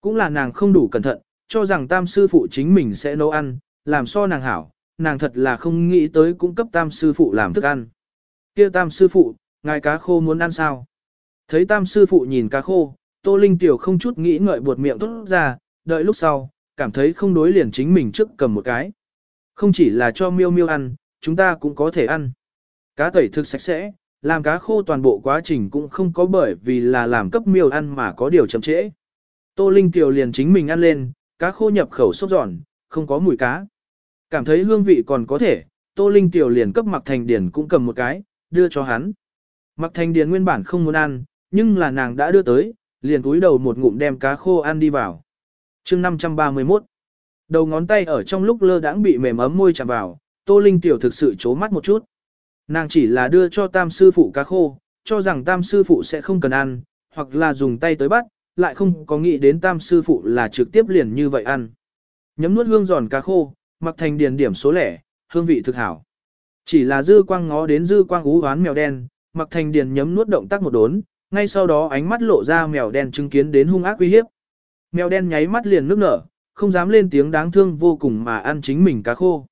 Cũng là nàng không đủ cẩn thận, cho rằng tam sư phụ chính mình sẽ nấu ăn, làm so nàng hảo, nàng thật là không nghĩ tới cung cấp tam sư phụ làm thức ăn. kia tam sư phụ, ngài cá khô muốn ăn sao? Thấy tam sư phụ nhìn cá khô, Tô Linh Tiểu không chút nghĩ ngợi buột miệng tốt ra, đợi lúc sau, cảm thấy không đối liền chính mình trước cầm một cái. Không chỉ là cho miêu miêu ăn, chúng ta cũng có thể ăn. Cá tẩy thực sạch sẽ, làm cá khô toàn bộ quá trình cũng không có bởi vì là làm cấp miêu ăn mà có điều chậm trễ. Tô Linh Tiểu liền chính mình ăn lên, cá khô nhập khẩu sốc giòn, không có mùi cá. Cảm thấy hương vị còn có thể, Tô Linh Tiểu liền cấp Mặc Thành Điền cũng cầm một cái, đưa cho hắn. Mặc Thành Điền nguyên bản không muốn ăn, nhưng là nàng đã đưa tới, liền túi đầu một ngụm đem cá khô ăn đi vào. chương 531 Đầu ngón tay ở trong lúc lơ đãng bị mềm ấm môi chạm vào, Tô Linh Tiểu thực sự chố mắt một chút. Nàng chỉ là đưa cho tam sư phụ cá khô, cho rằng tam sư phụ sẽ không cần ăn, hoặc là dùng tay tới bắt, lại không có nghĩ đến tam sư phụ là trực tiếp liền như vậy ăn. Nhấm nuốt hương giòn cá khô, mặc thành điền điểm số lẻ, hương vị thực hảo. Chỉ là dư quang ngó đến dư quang ú hoán mèo đen, mặc thành điền nhấm nuốt động tác một đốn, ngay sau đó ánh mắt lộ ra mèo đen chứng kiến đến hung ác uy hiếp. Mèo đen nháy mắt liền nước nở, không dám lên tiếng đáng thương vô cùng mà ăn chính mình cá khô.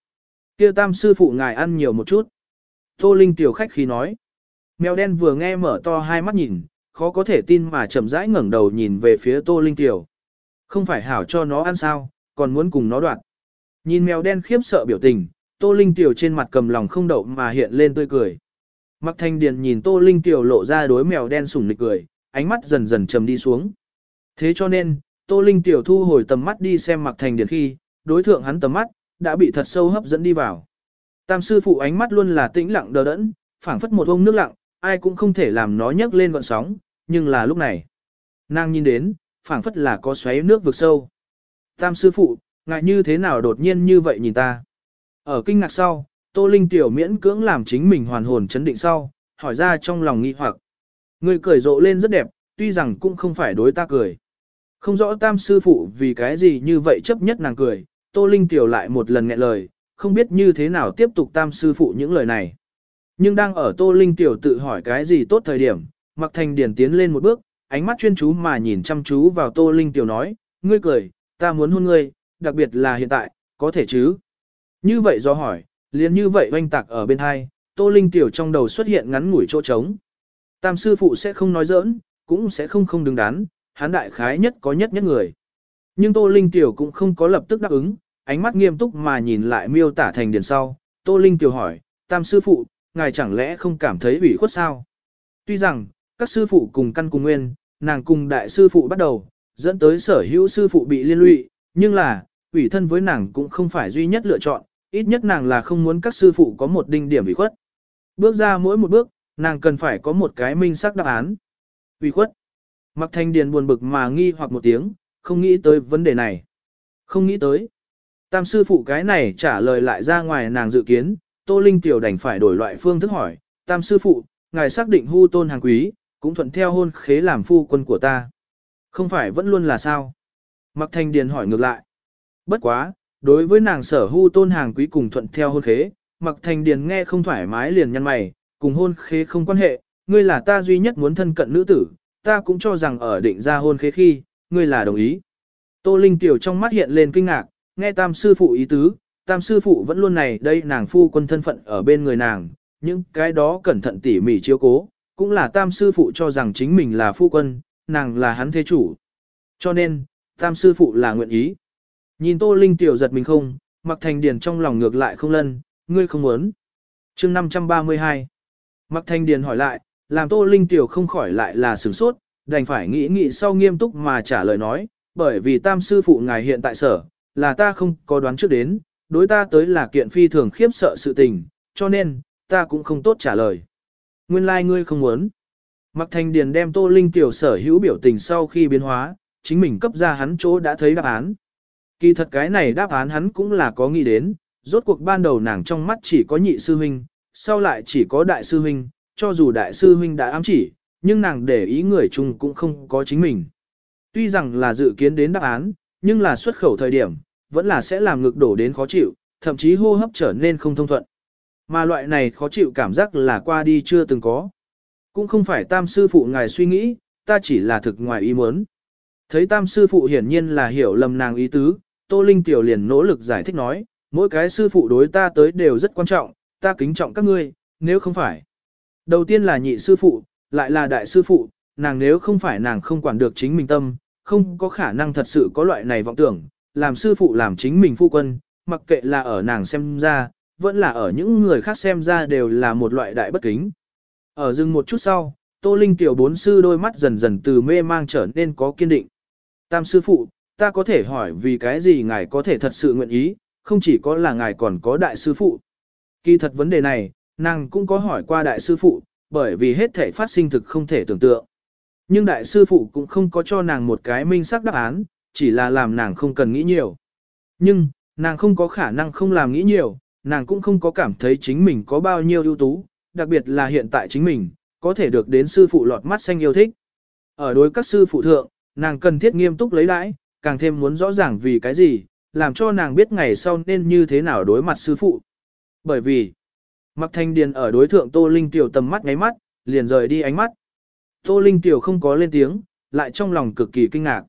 Kia tam sư phụ ngài ăn nhiều một chút. Tô Linh tiểu khách khi nói. Mèo đen vừa nghe mở to hai mắt nhìn, khó có thể tin mà chậm rãi ngẩng đầu nhìn về phía Tô Linh tiểu. Không phải hảo cho nó ăn sao, còn muốn cùng nó đoạt. Nhìn mèo đen khiếp sợ biểu tình, Tô Linh tiểu trên mặt cầm lòng không đậu mà hiện lên tươi cười. Mặc thanh điền nhìn Tô Linh tiểu lộ ra đối mèo đen sủng nịch cười, ánh mắt dần dần trầm đi xuống. Thế cho nên, Tô Linh tiểu thu hồi tầm mắt đi xem mặc Thanh điền khi, đối thượng hắn tầm mắt, đã bị thật sâu hấp dẫn đi vào. Tam sư phụ ánh mắt luôn là tĩnh lặng đờ đẫn, phảng phất một ông nước lặng, ai cũng không thể làm nó nhấc lên gọn sóng, nhưng là lúc này. Nàng nhìn đến, phảng phất là có xoáy nước vực sâu. Tam sư phụ, ngại như thế nào đột nhiên như vậy nhìn ta. Ở kinh ngạc sau, Tô Linh tiểu miễn cưỡng làm chính mình hoàn hồn chấn định sau, hỏi ra trong lòng nghi hoặc. Người cười rộ lên rất đẹp, tuy rằng cũng không phải đối ta cười. Không rõ tam sư phụ vì cái gì như vậy chấp nhất nàng cười, Tô Linh tiểu lại một lần nghẹn lời, không biết như thế nào tiếp tục tam sư phụ những lời này. Nhưng đang ở Tô Linh tiểu tự hỏi cái gì tốt thời điểm, Mặc Thành Điển tiến lên một bước, ánh mắt chuyên chú mà nhìn chăm chú vào Tô Linh tiểu nói, ngươi cười, ta muốn hôn ngươi, đặc biệt là hiện tại, có thể chứ? Như vậy do hỏi, liền như vậy oanh tạc ở bên hai, Tô Linh tiểu trong đầu xuất hiện ngắn ngủi chỗ trống. Tam sư phụ sẽ không nói giỡn, cũng sẽ không không đứng đắn, hắn đại khái nhất có nhất nhất người. Nhưng Tô Linh tiểu cũng không có lập tức đáp ứng, ánh mắt nghiêm túc mà nhìn lại miêu tả thành điền sau, Tô Linh tiểu hỏi, Tam sư phụ, ngài chẳng lẽ không cảm thấy ủy khuất sao? Tuy rằng, các sư phụ cùng căn cùng nguyên, nàng cùng đại sư phụ bắt đầu, dẫn tới sở hữu sư phụ bị liên lụy, nhưng là, ủy thân với nàng cũng không phải duy nhất lựa chọn, ít nhất nàng là không muốn các sư phụ có một đinh điểm ủy khuất. Bước ra mỗi một bước, nàng cần phải có một cái minh xác đáp án. Ủy khuất. Mặc thanh điền buồn bực mà nghi hoặc một tiếng, không nghĩ tới vấn đề này. Không nghĩ tới. Tam sư phụ cái này trả lời lại ra ngoài nàng dự kiến, Tô Linh Tiểu đành phải đổi loại phương thức hỏi, Tam sư phụ, ngài xác định hưu tôn hàng quý, cũng thuận theo hôn khế làm phu quân của ta. Không phải vẫn luôn là sao? Mặc thanh điền hỏi ngược lại. Bất quá, đối với nàng sở hưu tôn hàng quý cùng thuận theo hôn khế, Mặc Thành Điền nghe không thoải mái liền nhăn mày, cùng hôn khế không quan hệ, ngươi là ta duy nhất muốn thân cận nữ tử, ta cũng cho rằng ở định ra hôn khế khi, ngươi là đồng ý. Tô Linh Tiểu trong mắt hiện lên kinh ngạc, nghe tam sư phụ ý tứ, tam sư phụ vẫn luôn này đây nàng phu quân thân phận ở bên người nàng, những cái đó cẩn thận tỉ mỉ chiếu cố, cũng là tam sư phụ cho rằng chính mình là phu quân, nàng là hắn thế chủ. Cho nên, tam sư phụ là nguyện ý. Nhìn Tô Linh Tiểu giật mình không, mặc thành điền trong lòng ngược lại không lân, ngươi không muốn. chương 532 Mặc thành điền hỏi lại, làm Tô Linh Tiểu không khỏi lại là sửng sốt, đành phải nghĩ nghĩ sau nghiêm túc mà trả lời nói, bởi vì tam sư phụ ngài hiện tại sở, là ta không có đoán trước đến, đối ta tới là kiện phi thường khiếp sợ sự tình, cho nên, ta cũng không tốt trả lời. Nguyên lai like ngươi không muốn. Mặc thành điền đem Tô Linh Tiểu sở hữu biểu tình sau khi biến hóa, chính mình cấp ra hắn chỗ đã thấy đáp án. Kỳ thật cái này đáp án hắn cũng là có nghĩ đến, rốt cuộc ban đầu nàng trong mắt chỉ có nhị sư huynh, sau lại chỉ có đại sư huynh, cho dù đại sư huynh đã ám chỉ, nhưng nàng để ý người chung cũng không có chính mình. Tuy rằng là dự kiến đến đáp án, nhưng là xuất khẩu thời điểm, vẫn là sẽ làm ngực đổ đến khó chịu, thậm chí hô hấp trở nên không thông thuận. Mà loại này khó chịu cảm giác là qua đi chưa từng có. Cũng không phải tam sư phụ ngài suy nghĩ, ta chỉ là thực ngoài ý muốn. Thấy tam sư phụ hiển nhiên là hiểu lầm nàng ý tứ, Tô Linh Tiểu liền nỗ lực giải thích nói, mỗi cái sư phụ đối ta tới đều rất quan trọng, ta kính trọng các ngươi, nếu không phải. Đầu tiên là nhị sư phụ, lại là đại sư phụ, nàng nếu không phải nàng không quản được chính mình tâm, không có khả năng thật sự có loại này vọng tưởng, làm sư phụ làm chính mình phu quân, mặc kệ là ở nàng xem ra, vẫn là ở những người khác xem ra đều là một loại đại bất kính. Ở dừng một chút sau, Tô Linh tiểu bốn sư đôi mắt dần dần từ mê mang trở nên có kiên định. Tam sư phụ, ta có thể hỏi vì cái gì ngài có thể thật sự nguyện ý, không chỉ có là ngài còn có đại sư phụ. Kỳ thật vấn đề này, nàng cũng có hỏi qua đại sư phụ, bởi vì hết thể phát sinh thực không thể tưởng tượng. Nhưng đại sư phụ cũng không có cho nàng một cái minh xác đáp án, chỉ là làm nàng không cần nghĩ nhiều. Nhưng, nàng không có khả năng không làm nghĩ nhiều, nàng cũng không có cảm thấy chính mình có bao nhiêu ưu tú, đặc biệt là hiện tại chính mình, có thể được đến sư phụ lọt mắt xanh yêu thích. Ở đối các sư phụ thượng, nàng cần thiết nghiêm túc lấy đãi, càng thêm muốn rõ ràng vì cái gì, làm cho nàng biết ngày sau nên như thế nào đối mặt sư phụ. Bởi vì, Mặc Thanh Điền ở đối thượng Tô Linh Tiểu tầm mắt ngáy mắt, liền rời đi ánh mắt. Tô Linh Tiểu không có lên tiếng, lại trong lòng cực kỳ kinh ngạc.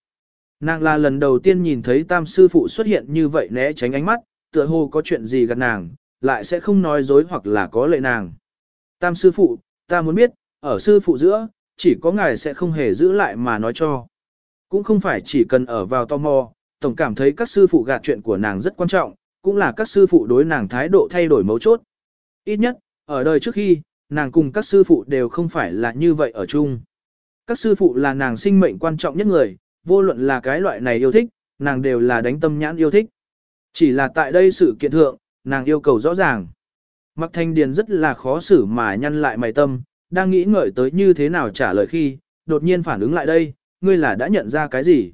Nàng là lần đầu tiên nhìn thấy tam sư phụ xuất hiện như vậy né tránh ánh mắt, tựa hồ có chuyện gì gần nàng, lại sẽ không nói dối hoặc là có lệ nàng. Tam sư phụ, ta muốn biết, ở sư phụ giữa, chỉ có ngài sẽ không hề giữ lại mà nói cho. Cũng không phải chỉ cần ở vào tò mò, tổng cảm thấy các sư phụ gạt chuyện của nàng rất quan trọng, cũng là các sư phụ đối nàng thái độ thay đổi mấu chốt. Ít nhất, ở đời trước khi, nàng cùng các sư phụ đều không phải là như vậy ở chung. Các sư phụ là nàng sinh mệnh quan trọng nhất người, vô luận là cái loại này yêu thích, nàng đều là đánh tâm nhãn yêu thích. Chỉ là tại đây sự kiện thượng, nàng yêu cầu rõ ràng. Mặc thanh điền rất là khó xử mà nhăn lại mày tâm, đang nghĩ ngợi tới như thế nào trả lời khi, đột nhiên phản ứng lại đây, ngươi là đã nhận ra cái gì.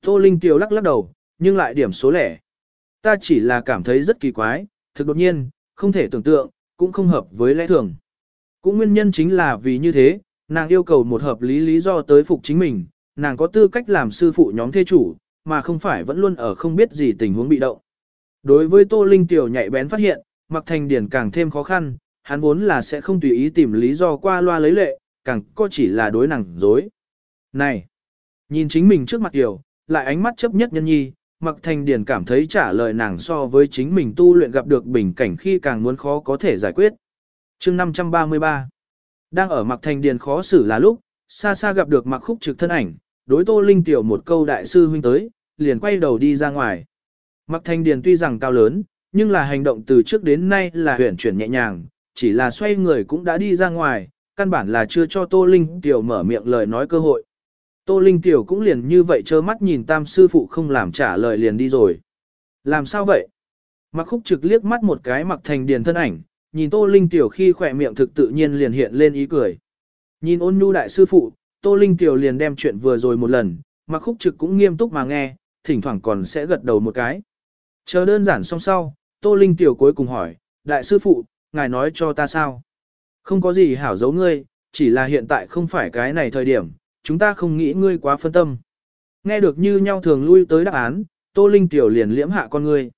Tô Linh Kiều lắc lắc đầu, nhưng lại điểm số lẻ. Ta chỉ là cảm thấy rất kỳ quái, thực đột nhiên, không thể tưởng tượng, cũng không hợp với lẽ thường. Cũng nguyên nhân chính là vì như thế, nàng yêu cầu một hợp lý lý do tới phục chính mình, nàng có tư cách làm sư phụ nhóm thê chủ, mà không phải vẫn luôn ở không biết gì tình huống bị động. Đối với Tô Linh Tiểu nhạy bén phát hiện, Mặc Thành Điển càng thêm khó khăn, hắn vốn là sẽ không tùy ý tìm lý do qua loa lấy lệ, càng có chỉ là đối nàng dối. Này! Nhìn chính mình trước mặt Tiểu, lại ánh mắt chấp nhất nhân nhi, Mặc Thành Điển cảm thấy trả lời nàng so với chính mình tu luyện gặp được bình cảnh khi càng muốn khó có thể giải quyết. chương 533 Đang ở Mặc Thành điền khó xử là lúc, xa xa gặp được Mặc Khúc trực thân ảnh, đối Tô Linh Tiểu một câu đại sư huynh tới, liền quay đầu đi ra ngoài. Mặc Thành Điền tuy rằng cao lớn, nhưng là hành động từ trước đến nay là huyển chuyển nhẹ nhàng, chỉ là xoay người cũng đã đi ra ngoài, căn bản là chưa cho Tô Linh Tiểu mở miệng lời nói cơ hội. Tô Linh Tiểu cũng liền như vậy trơ mắt nhìn tam sư phụ không làm trả lời liền đi rồi. Làm sao vậy? Mặc khúc trực liếc mắt một cái mặc thành điền thân ảnh, nhìn Tô Linh Tiểu khi khỏe miệng thực tự nhiên liền hiện lên ý cười. Nhìn ôn nhu đại sư phụ, Tô Linh Tiểu liền đem chuyện vừa rồi một lần, mặc khúc trực cũng nghiêm túc mà nghe, thỉnh thoảng còn sẽ gật đầu một cái. Chờ đơn giản xong sau, Tô Linh Tiểu cuối cùng hỏi, đại sư phụ, ngài nói cho ta sao? Không có gì hảo giấu ngươi, chỉ là hiện tại không phải cái này thời điểm, chúng ta không nghĩ ngươi quá phân tâm. Nghe được như nhau thường lui tới đáp án, Tô Linh Tiểu liền liễm hạ con ngươi.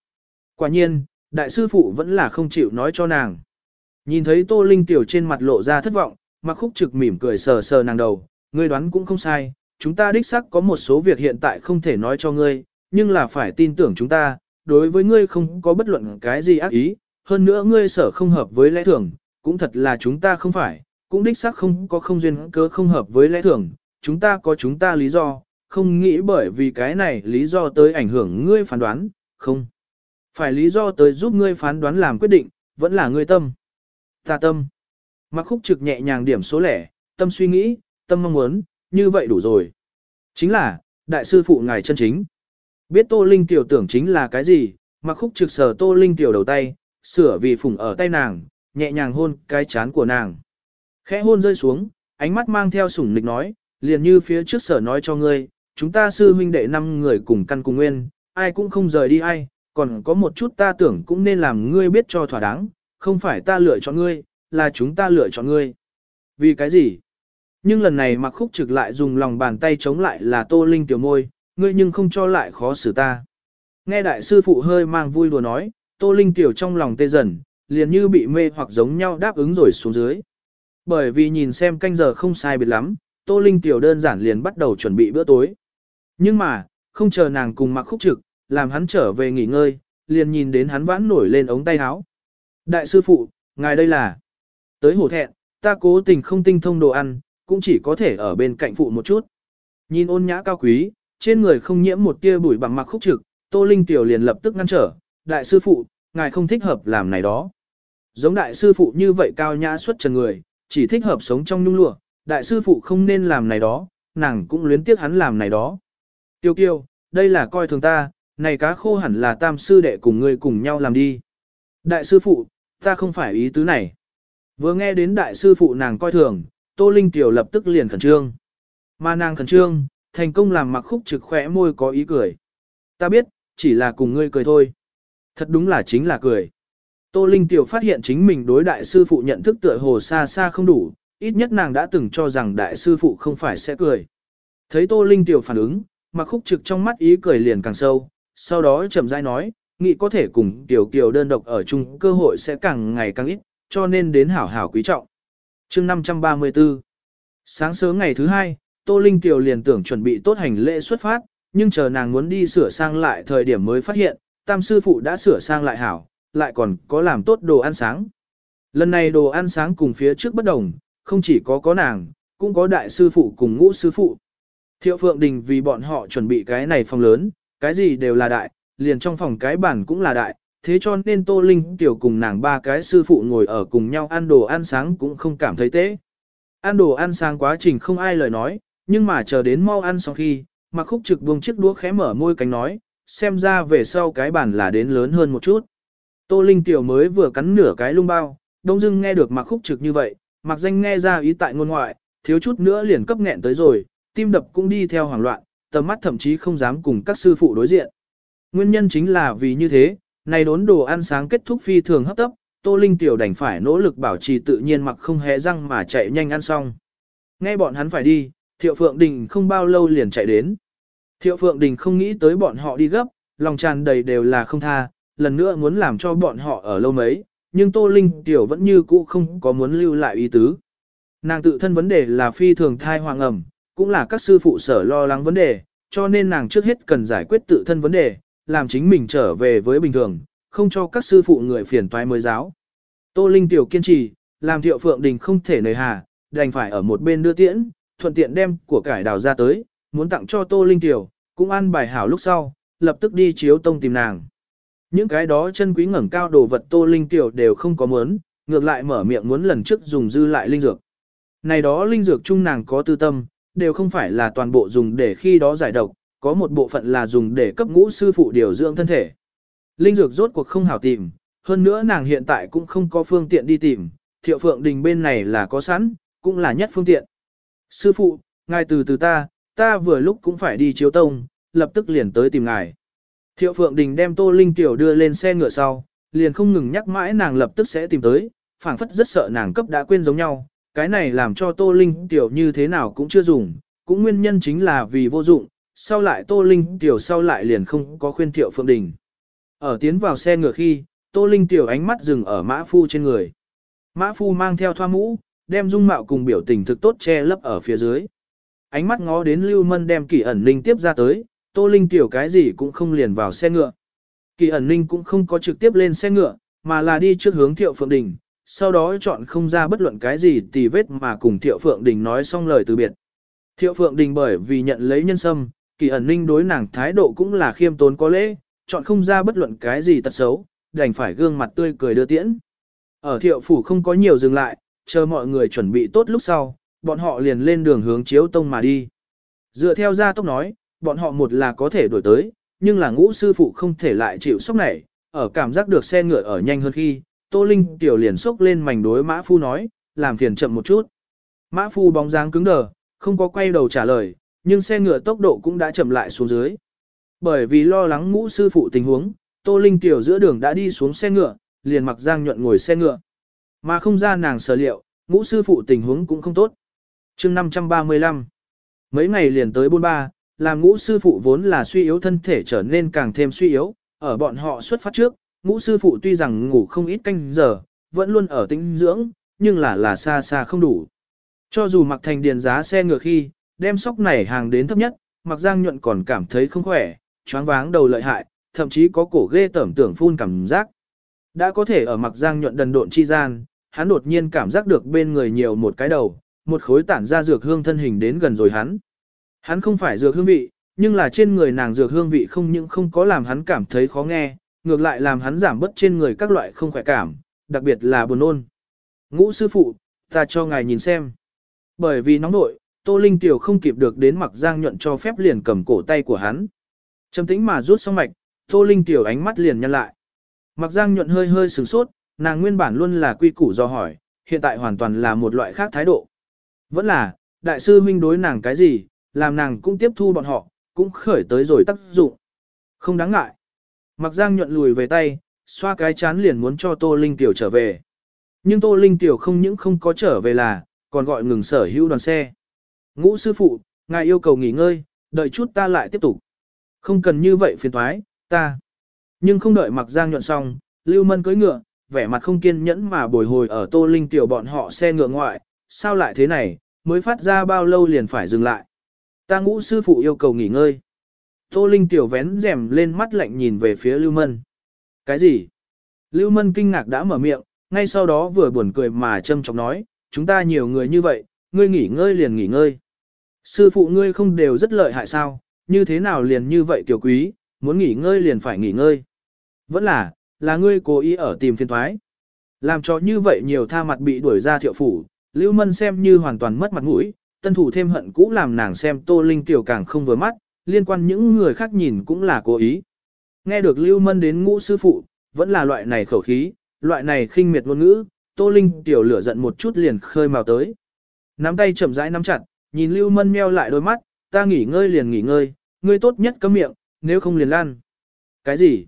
Quả nhiên, Đại sư phụ vẫn là không chịu nói cho nàng. Nhìn thấy Tô Linh Tiểu trên mặt lộ ra thất vọng, Mạc Khúc Trực mỉm cười sờ sờ nàng đầu, ngươi đoán cũng không sai, chúng ta đích xác có một số việc hiện tại không thể nói cho ngươi, nhưng là phải tin tưởng chúng ta, đối với ngươi không có bất luận cái gì ác ý, hơn nữa ngươi sở không hợp với lẽ thường, cũng thật là chúng ta không phải, cũng đích xác không có không duyên cớ không hợp với lẽ thường, chúng ta có chúng ta lý do, không nghĩ bởi vì cái này lý do tới ảnh hưởng ngươi phán đoán, không. Phải lý do tới giúp ngươi phán đoán làm quyết định, vẫn là ngươi tâm. Ta tâm. Mặc khúc trực nhẹ nhàng điểm số lẻ, tâm suy nghĩ, tâm mong muốn, như vậy đủ rồi. Chính là, đại sư phụ ngài chân chính. Biết Tô Linh tiểu tưởng chính là cái gì, mặc khúc trực sờ Tô Linh tiểu đầu tay, sửa vì phùng ở tay nàng, nhẹ nhàng hôn cái chán của nàng. Khẽ hôn rơi xuống, ánh mắt mang theo sủng nịch nói, liền như phía trước sở nói cho ngươi, chúng ta sư huynh đệ năm người cùng căn cùng nguyên, ai cũng không rời đi ai, còn có một chút ta tưởng cũng nên làm ngươi biết cho thỏa đáng, không phải ta lựa chọn ngươi, là chúng ta lựa chọn ngươi. Vì cái gì? Nhưng lần này mặc khúc trực lại dùng lòng bàn tay chống lại là tô linh tiểu môi, ngươi nhưng không cho lại khó xử ta. Nghe đại sư phụ hơi mang vui đùa nói, tô linh tiểu trong lòng tê dần, liền như bị mê hoặc giống nhau đáp ứng rồi xuống dưới. Bởi vì nhìn xem canh giờ không sai biệt lắm, tô linh tiểu đơn giản liền bắt đầu chuẩn bị bữa tối. Nhưng mà, không chờ nàng cùng mặc khúc trực, làm hắn trở về nghỉ ngơi, liền nhìn đến hắn vãn nổi lên ống tay áo. Đại sư phụ, ngài đây là... Tới hổ thẹn, ta cố tình không tinh thông đồ ăn, cũng chỉ có thể ở bên cạnh phụ một chút. Nhìn ôn nhã cao quý, trên người không nhiễm một tia bụi bằng mặc khúc trực, Tô Linh Tiểu liền lập tức ngăn trở, đại sư phụ, ngài không thích hợp làm này đó. Giống đại sư phụ như vậy cao nhã xuất trần người, chỉ thích hợp sống trong nhung lụa, đại sư phụ không nên làm này đó, nàng cũng luyến tiếc hắn làm này đó. Tiêu kiêu, đây là coi thường ta, này cá khô hẳn là tam sư đệ cùng ngươi cùng nhau làm đi. Đại sư phụ, ta không phải ý tứ này. Vừa nghe đến đại sư phụ nàng coi thường, Tô Linh Tiểu lập tức liền khẩn trương. Mà nàng khẩn trương, thành công làm mặc khúc trực khỏe môi có ý cười. Ta biết, chỉ là cùng ngươi cười thôi. Thật đúng là chính là cười. Tô Linh Tiểu phát hiện chính mình đối đại sư phụ nhận thức tựa hồ xa xa không đủ, ít nhất nàng đã từng cho rằng đại sư phụ không phải sẽ cười. Thấy Tô Linh Tiểu phản ứng, mà khúc trực trong mắt ý cười liền càng sâu, sau đó chậm rãi nói, nghĩ có thể cùng Tiểu Kiều đơn độc ở chung cơ hội sẽ càng ngày càng ít, cho nên đến hảo hảo quý trọng. chương 534 Sáng sớm ngày thứ hai, Tô Linh Kiều liền tưởng chuẩn bị tốt hành lễ xuất phát, nhưng chờ nàng muốn đi sửa sang lại thời điểm mới phát hiện, tam sư phụ đã sửa sang lại hảo, lại còn có làm tốt đồ ăn sáng. Lần này đồ ăn sáng cùng phía trước bất đồng, không chỉ có có nàng, cũng có đại sư phụ cùng ngũ sư phụ. Thiệu Phượng Đình vì bọn họ chuẩn bị cái này phòng lớn, cái gì đều là đại, liền trong phòng cái bản cũng là đại, thế cho nên Tô Linh tiểu cùng nàng ba cái sư phụ ngồi ở cùng nhau ăn đồ ăn sáng cũng không cảm thấy tế. Ăn đồ ăn sáng quá trình không ai lời nói, nhưng mà chờ đến mau ăn xong khi, mặc khúc trực buông chiếc đũa khẽ mở môi cánh nói, xem ra về sau cái bản là đến lớn hơn một chút. Tô Linh tiểu mới vừa cắn nửa cái lung bao, đông dưng nghe được mặc khúc trực như vậy, mặc danh nghe ra ý tại ngôn ngoại, thiếu chút nữa liền cấp nghẹn tới rồi, tim đập cũng đi theo hoảng loạn, tầm mắt thậm chí không dám cùng các sư phụ đối diện. Nguyên nhân chính là vì như thế, này đốn đồ ăn sáng kết thúc phi thường hấp tấp, Tô Linh tiểu đành phải nỗ lực bảo trì tự nhiên mặc không hé răng mà chạy nhanh ăn xong. Nghe bọn hắn phải đi, Thiệu Phượng Đình không bao lâu liền chạy đến. Thiệu Phượng Đình không nghĩ tới bọn họ đi gấp, lòng tràn đầy đều là không tha, lần nữa muốn làm cho bọn họ ở lâu mấy, nhưng Tô Linh tiểu vẫn như cũ không có muốn lưu lại ý tứ. Nàng tự thân vấn đề là phi thường thai hoàng ẩm, cũng là các sư phụ sở lo lắng vấn đề, cho nên nàng trước hết cần giải quyết tự thân vấn đề, làm chính mình trở về với bình thường, không cho các sư phụ người phiền toái mới giáo. Tô Linh tiểu kiên trì, làm Thiệu Phượng Đình không thể nời hà, đành phải ở một bên đưa tiễn, thuận tiện đem của cải đào ra tới, muốn tặng cho Tô Linh tiểu, cũng ăn bài hảo lúc sau, lập tức đi chiếu tông tìm nàng. Những cái đó chân quý ngẩng cao đồ vật Tô Linh tiểu đều không có muốn, ngược lại mở miệng muốn lần trước dùng dư lại linh dược. Này đó linh dược chung nàng có tư tâm, đều không phải là toàn bộ dùng để khi đó giải độc, có một bộ phận là dùng để cấp ngũ sư phụ điều dưỡng thân thể. Linh dược rốt cuộc không hảo tìm, hơn nữa nàng hiện tại cũng không có phương tiện đi tìm, thiệu phượng đình bên này là có sẵn, cũng là nhất phương tiện. Sư phụ, ngài từ từ ta, ta vừa lúc cũng phải đi chiếu tông, lập tức liền tới tìm ngài. Thiệu phượng đình đem tô linh tiểu đưa lên xe ngựa sau, liền không ngừng nhắc mãi nàng lập tức sẽ tìm tới, phảng phất rất sợ nàng cấp đã quên giống nhau, cái này làm cho tô linh tiểu như thế nào cũng chưa dùng, cũng nguyên nhân chính là vì vô dụng, sau lại Tô Linh tiểu sau lại liền không có khuyên Thiệu Phượng Đình. Ở tiến vào xe ngựa khi, Tô Linh tiểu ánh mắt dừng ở mã phu trên người. Mã phu mang theo thoa mũ, đem dung mạo cùng biểu tình thực tốt che lấp ở phía dưới. Ánh mắt ngó đến Lưu Mân đem kỳ ẩn linh tiếp ra tới, Tô Linh tiểu cái gì cũng không liền vào xe ngựa. Kỳ ẩn linh cũng không có trực tiếp lên xe ngựa, mà là đi trước hướng Thiệu Phượng Đình, sau đó chọn không ra bất luận cái gì tì vết mà cùng Thiệu Phượng Đình nói xong lời từ biệt. Thiệu Phượng Đình bởi vì nhận lấy nhân sâm, kỳ ẩn ninh đối nàng thái độ cũng là khiêm tốn có lễ, chọn không ra bất luận cái gì tật xấu, đành phải gương mặt tươi cười đưa tiễn. Ở thiệu phủ không có nhiều dừng lại, chờ mọi người chuẩn bị tốt lúc sau, bọn họ liền lên đường hướng chiếu tông mà đi. Dựa theo gia tốc nói, bọn họ một là có thể đổi tới, nhưng là ngũ sư phụ không thể lại chịu sốc này, ở cảm giác được xe ngựa ở nhanh hơn khi, Tô Linh tiểu liền sốc lên mảnh đối Mã Phu nói, làm phiền chậm một chút. Mã Phu bóng dáng cứng đờ, không có quay đầu trả lời, nhưng xe ngựa tốc độ cũng đã chậm lại xuống dưới. Bởi vì lo lắng ngũ sư phụ tình huống, Tô Linh tiểu giữa đường đã đi xuống xe ngựa, liền mặc Giang nhuận ngồi xe ngựa. Mà không ra nàng sở liệu, ngũ sư phụ tình huống cũng không tốt. chương 535 Mấy ngày liền tới bôn ba, làm ngũ sư phụ vốn là suy yếu thân thể trở nên càng thêm suy yếu, ở bọn họ xuất phát trước, ngũ sư phụ tuy rằng ngủ không ít canh giờ, vẫn luôn ở tĩnh dưỡng, nhưng là là xa xa không đủ. Cho dù mặc thành điền giá xe ngựa khi, đem sóc này hàng đến thấp nhất, mặc giang nhuận còn cảm thấy không khỏe, choáng váng đầu lợi hại, thậm chí có cổ ghê tởm tưởng phun cảm giác. Đã có thể ở mặc giang nhuận đần độn chi gian, hắn đột nhiên cảm giác được bên người nhiều một cái đầu, một khối tản ra dược hương thân hình đến gần rồi hắn. Hắn không phải dược hương vị, nhưng là trên người nàng dược hương vị không những không có làm hắn cảm thấy khó nghe, ngược lại làm hắn giảm bớt trên người các loại không khỏe cảm, đặc biệt là buồn nôn. Ngũ sư phụ, ta cho ngài nhìn xem. Bởi vì nóng nội, Tô Linh Tiểu không kịp được đến mặc giang nhuận cho phép liền cầm cổ tay của hắn. Trầm tĩnh mà rút xong mạch, Tô Linh Tiểu ánh mắt liền nhăn lại. Mặc giang nhuận hơi hơi sửng sốt, nàng nguyên bản luôn là quy củ do hỏi, hiện tại hoàn toàn là một loại khác thái độ. Vẫn là, đại sư huynh đối nàng cái gì, làm nàng cũng tiếp thu bọn họ, cũng khởi tới rồi tác dụng. Không đáng ngại. Mặc giang nhuận lùi về tay, xoa cái chán liền muốn cho Tô Linh Tiểu trở về. Nhưng Tô Linh Tiểu không những không có trở về là, còn gọi ngừng sở hữu đoàn xe. Ngũ sư phụ, ngài yêu cầu nghỉ ngơi, đợi chút ta lại tiếp tục. Không cần như vậy phiền thoái, ta. Nhưng không đợi mặc giang nhuận xong, Lưu Mân cưỡi ngựa, vẻ mặt không kiên nhẫn mà bồi hồi ở Tô Linh tiểu bọn họ xe ngựa ngoại, sao lại thế này, mới phát ra bao lâu liền phải dừng lại. Ta ngũ sư phụ yêu cầu nghỉ ngơi. Tô Linh tiểu vén rèm lên mắt lạnh nhìn về phía Lưu Mân. Cái gì? Lưu Mân kinh ngạc đã mở miệng, ngay sau đó vừa buồn cười mà châm chọc nói, chúng ta nhiều người như vậy, ngươi nghỉ ngơi liền nghỉ ngơi. Sư phụ ngươi không đều rất lợi hại sao, như thế nào liền như vậy tiểu quý, muốn nghỉ ngơi liền phải nghỉ ngơi. Vẫn là, là ngươi cố ý ở tìm phiên thoái. Làm cho như vậy nhiều tha mặt bị đuổi ra thiệu phủ, Lưu Mân xem như hoàn toàn mất mặt mũi, tân thủ thêm hận cũ làm nàng xem Tô Linh tiểu càng không vừa mắt, liên quan những người khác nhìn cũng là cố ý. Nghe được Lưu Mân đến ngũ sư phụ, vẫn là loại này khẩu khí, loại này khinh miệt ngôn ngữ, Tô Linh tiểu lửa giận một chút liền khơi mào tới. Nắm tay chậm rãi nắm chặt, nhìn Lưu Mân meo lại đôi mắt, ta nghỉ ngơi liền nghỉ ngơi, ngươi tốt nhất cấm miệng, nếu không liền lan. Cái gì?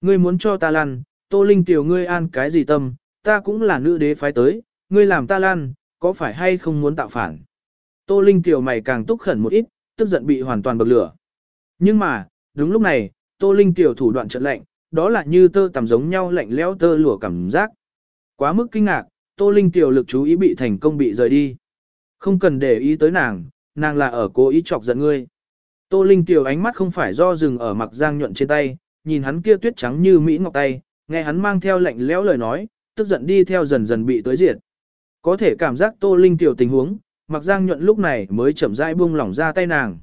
Ngươi muốn cho ta lan, Tô Linh tiểu ngươi an cái gì tâm, ta cũng là nữ đế phái tới, ngươi làm ta lan, có phải hay không muốn tạo phản? Tô Linh Kiều mày càng túc khẩn một ít, tức giận bị hoàn toàn bậc lửa. Nhưng mà, đúng lúc này, Tô Linh Kiều thủ đoạn trận lạnh, đó là như tơ tầm giống nhau lạnh lẽo tơ lụa cảm giác. Quá mức kinh ngạc, Tô Linh Kiều lực chú ý bị thành công bị rời đi. Không cần để ý tới nàng, nàng là ở cố ý chọc giận ngươi. Tô Linh Kiều ánh mắt không phải do dừng ở mặc giang nhuận trên tay, nhìn hắn kia tuyết trắng như mỹ ngọc tay, nghe hắn mang theo lạnh lẽo lời nói, tức giận đi theo dần dần bị tới diệt. Có thể cảm giác Tô Linh Kiều tình huống, mặc giang nhuận lúc này mới chậm rãi buông lỏng ra tay nàng.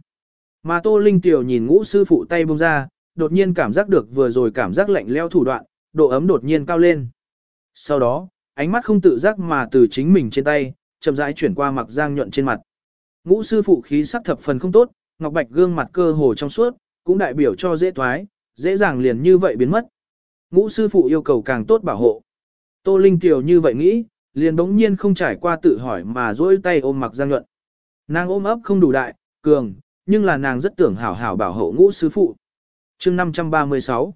Mà Tô Linh tiểu nhìn ngũ sư phụ tay buông ra, đột nhiên cảm giác được vừa rồi cảm giác lạnh lẽo thủ đoạn, độ ấm đột nhiên cao lên. Sau đó, ánh mắt không tự giác mà từ chính mình trên tay, chậm rãi chuyển qua mặc giang nhuận trên mặt. Ngũ sư phụ khí sắc thập phần không tốt, ngọc bạch gương mặt cơ hồ trong suốt, cũng đại biểu cho dễ thoái, dễ dàng liền như vậy biến mất. Ngũ sư phụ yêu cầu càng tốt bảo hộ. Tô Linh Kiều như vậy nghĩ, liền bỗng nhiên không trải qua tự hỏi mà dỗi tay ôm mặc giang nhuận. Nàng ôm ấp không đủ đại, cường, nhưng là nàng rất tưởng hảo hảo bảo hộ ngũ sư phụ. chương 536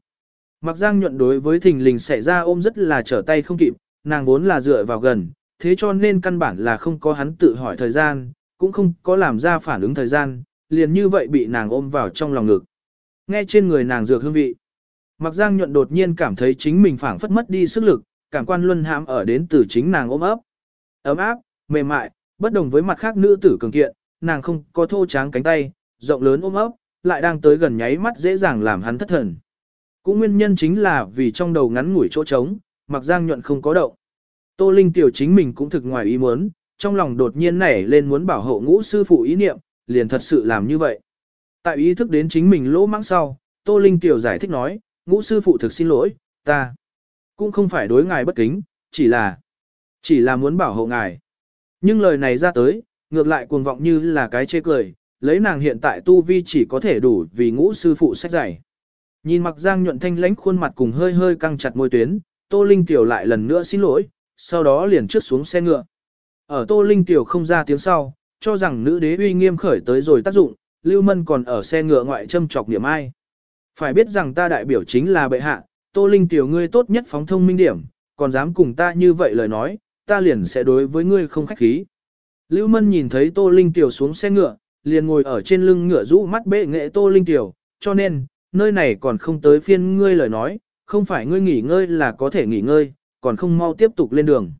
Mặc giang nhuận đối với thình lình xảy ra ôm rất là trở tay không kịp, nàng vốn là dựa vào gần, thế cho nên căn bản là không có hắn tự hỏi thời gian, cũng không có làm ra phản ứng thời gian, liền như vậy bị nàng ôm vào trong lòng ngực. Nghe trên người nàng dược hương vị. Mặc Giang nhuận đột nhiên cảm thấy chính mình phảng phất mất đi sức lực, cảm quan luân hãm ở đến từ chính nàng ôm ấp. Ấm áp, mềm mại, bất đồng với mặt khác nữ tử cường kiện, nàng không có thô tráng cánh tay, rộng lớn ôm ấp, lại đang tới gần nháy mắt dễ dàng làm hắn thất thần. Cũng nguyên nhân chính là vì trong đầu ngắn ngủi chỗ trống, Mặc Giang nhuận không có động. Tô Linh tiểu chính mình cũng thực ngoài ý muốn, trong lòng đột nhiên nảy lên muốn bảo hộ ngũ sư phụ ý niệm, liền thật sự làm như vậy. Tại ý thức đến chính mình lỗ mãng sau, Tô Linh tiểu giải thích nói, ngũ sư phụ thực xin lỗi, ta cũng không phải đối ngài bất kính, chỉ là chỉ là muốn bảo hộ ngài. Nhưng lời này ra tới, ngược lại cuồng vọng như là cái chê cười, lấy nàng hiện tại tu vi chỉ có thể đủ vì ngũ sư phụ sách giải. Nhìn mặc giang nhuận thanh lãnh khuôn mặt cùng hơi hơi căng chặt môi tuyến, Tô Linh Tiểu lại lần nữa xin lỗi, sau đó liền trước xuống xe ngựa. Ở Tô Linh Tiểu không ra tiếng sau, cho rằng nữ đế uy nghiêm khởi tới rồi tác dụng, Lưu Mân còn ở xe ngựa ngoại châm chọc niệm ai. Phải biết rằng ta đại biểu chính là bệ hạ, Tô Linh Tiểu ngươi tốt nhất phóng thông minh điểm, còn dám cùng ta như vậy lời nói, ta liền sẽ đối với ngươi không khách khí. Lưu Mân nhìn thấy Tô Linh Tiểu xuống xe ngựa, liền ngồi ở trên lưng ngựa rũ mắt bệ nghệ Tô Linh Tiểu, cho nên, nơi này còn không tới phiên ngươi lời nói, không phải ngươi nghỉ ngơi là có thể nghỉ ngơi, còn không mau tiếp tục lên đường.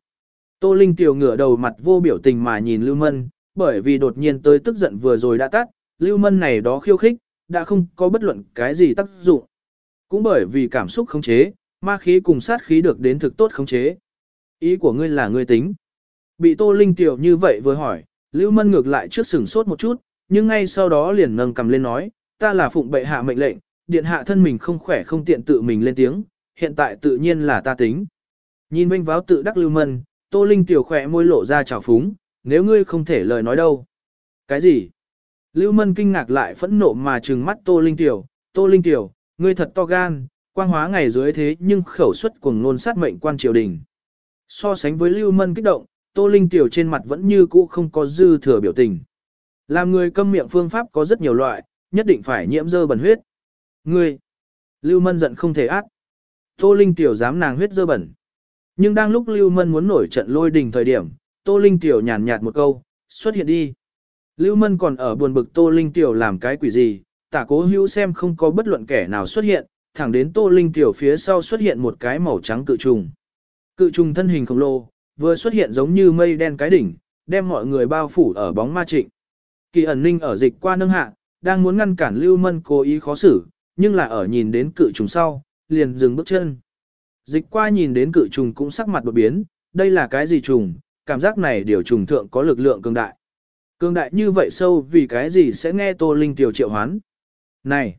Tô Linh Tiểu ngửa đầu mặt vô biểu tình mà nhìn Lưu Mân, bởi vì đột nhiên tới tức giận vừa rồi đã tắt, Lưu Mân này đó khiêu khích, đã không có bất luận cái gì tác dụng. Cũng bởi vì cảm xúc khống chế, ma khí cùng sát khí được đến thực tốt khống chế. Ý của ngươi là ngươi tính. Bị Tô Linh Tiểu như vậy vừa hỏi, Lưu Mân ngược lại trước sừng sốt một chút, nhưng ngay sau đó liền nâng cầm lên nói, ta là phụng bệ hạ mệnh lệnh, điện hạ thân mình không khỏe không tiện tự mình lên tiếng, hiện tại tự nhiên là ta tính. Nhìn vinh váo tự đắc Lưu Mân, Tô Linh Tiểu khỏe môi lộ ra trào phúng, nếu ngươi không thể lời nói đâu. Cái gì? Lưu Mân kinh ngạc lại phẫn nộ mà trừng mắt Tô Linh Tiểu, Tô Linh Tiểu, ngươi thật to gan, quang hóa ngày dưới thế nhưng khẩu suất cuồng ngôn sát mệnh quan triều đình. So sánh với Lưu Mân kích động, Tô Linh Tiểu trên mặt vẫn như cũ không có dư thừa biểu tình. Làm người câm miệng phương pháp có rất nhiều loại, nhất định phải nhiễm dơ bẩn huyết. Ngươi! Lưu Mân giận không thể ác. Tô Linh Tiểu dám nàng huyết dơ bẩn. Nhưng đang lúc Lưu Mân muốn nổi trận lôi đình thời điểm, Tô Linh Tiểu nhàn nhạt một câu, xuất hiện đi. Lưu Mân còn ở buồn bực Tô Linh Tiểu làm cái quỷ gì, tả cố hữu xem không có bất luận kẻ nào xuất hiện, thẳng đến Tô Linh Tiểu phía sau xuất hiện một cái màu trắng cự trùng. Cự trùng thân hình khổng lồ, vừa xuất hiện giống như mây đen cái đỉnh, đem mọi người bao phủ ở bóng ma trịnh. Kỳ ẩn ninh ở dịch qua nâng hạ, đang muốn ngăn cản Lưu Mân cố ý khó xử, nhưng là ở nhìn đến cự trùng sau, liền dừng bước chân. Dịch qua nhìn đến cự trùng cũng sắc mặt đột biến, đây là cái gì trùng, cảm giác này điều trùng thượng có lực lượng cường đại. Cường đại như vậy sâu vì cái gì sẽ nghe Tô Linh tiểu triệu hoán. Này!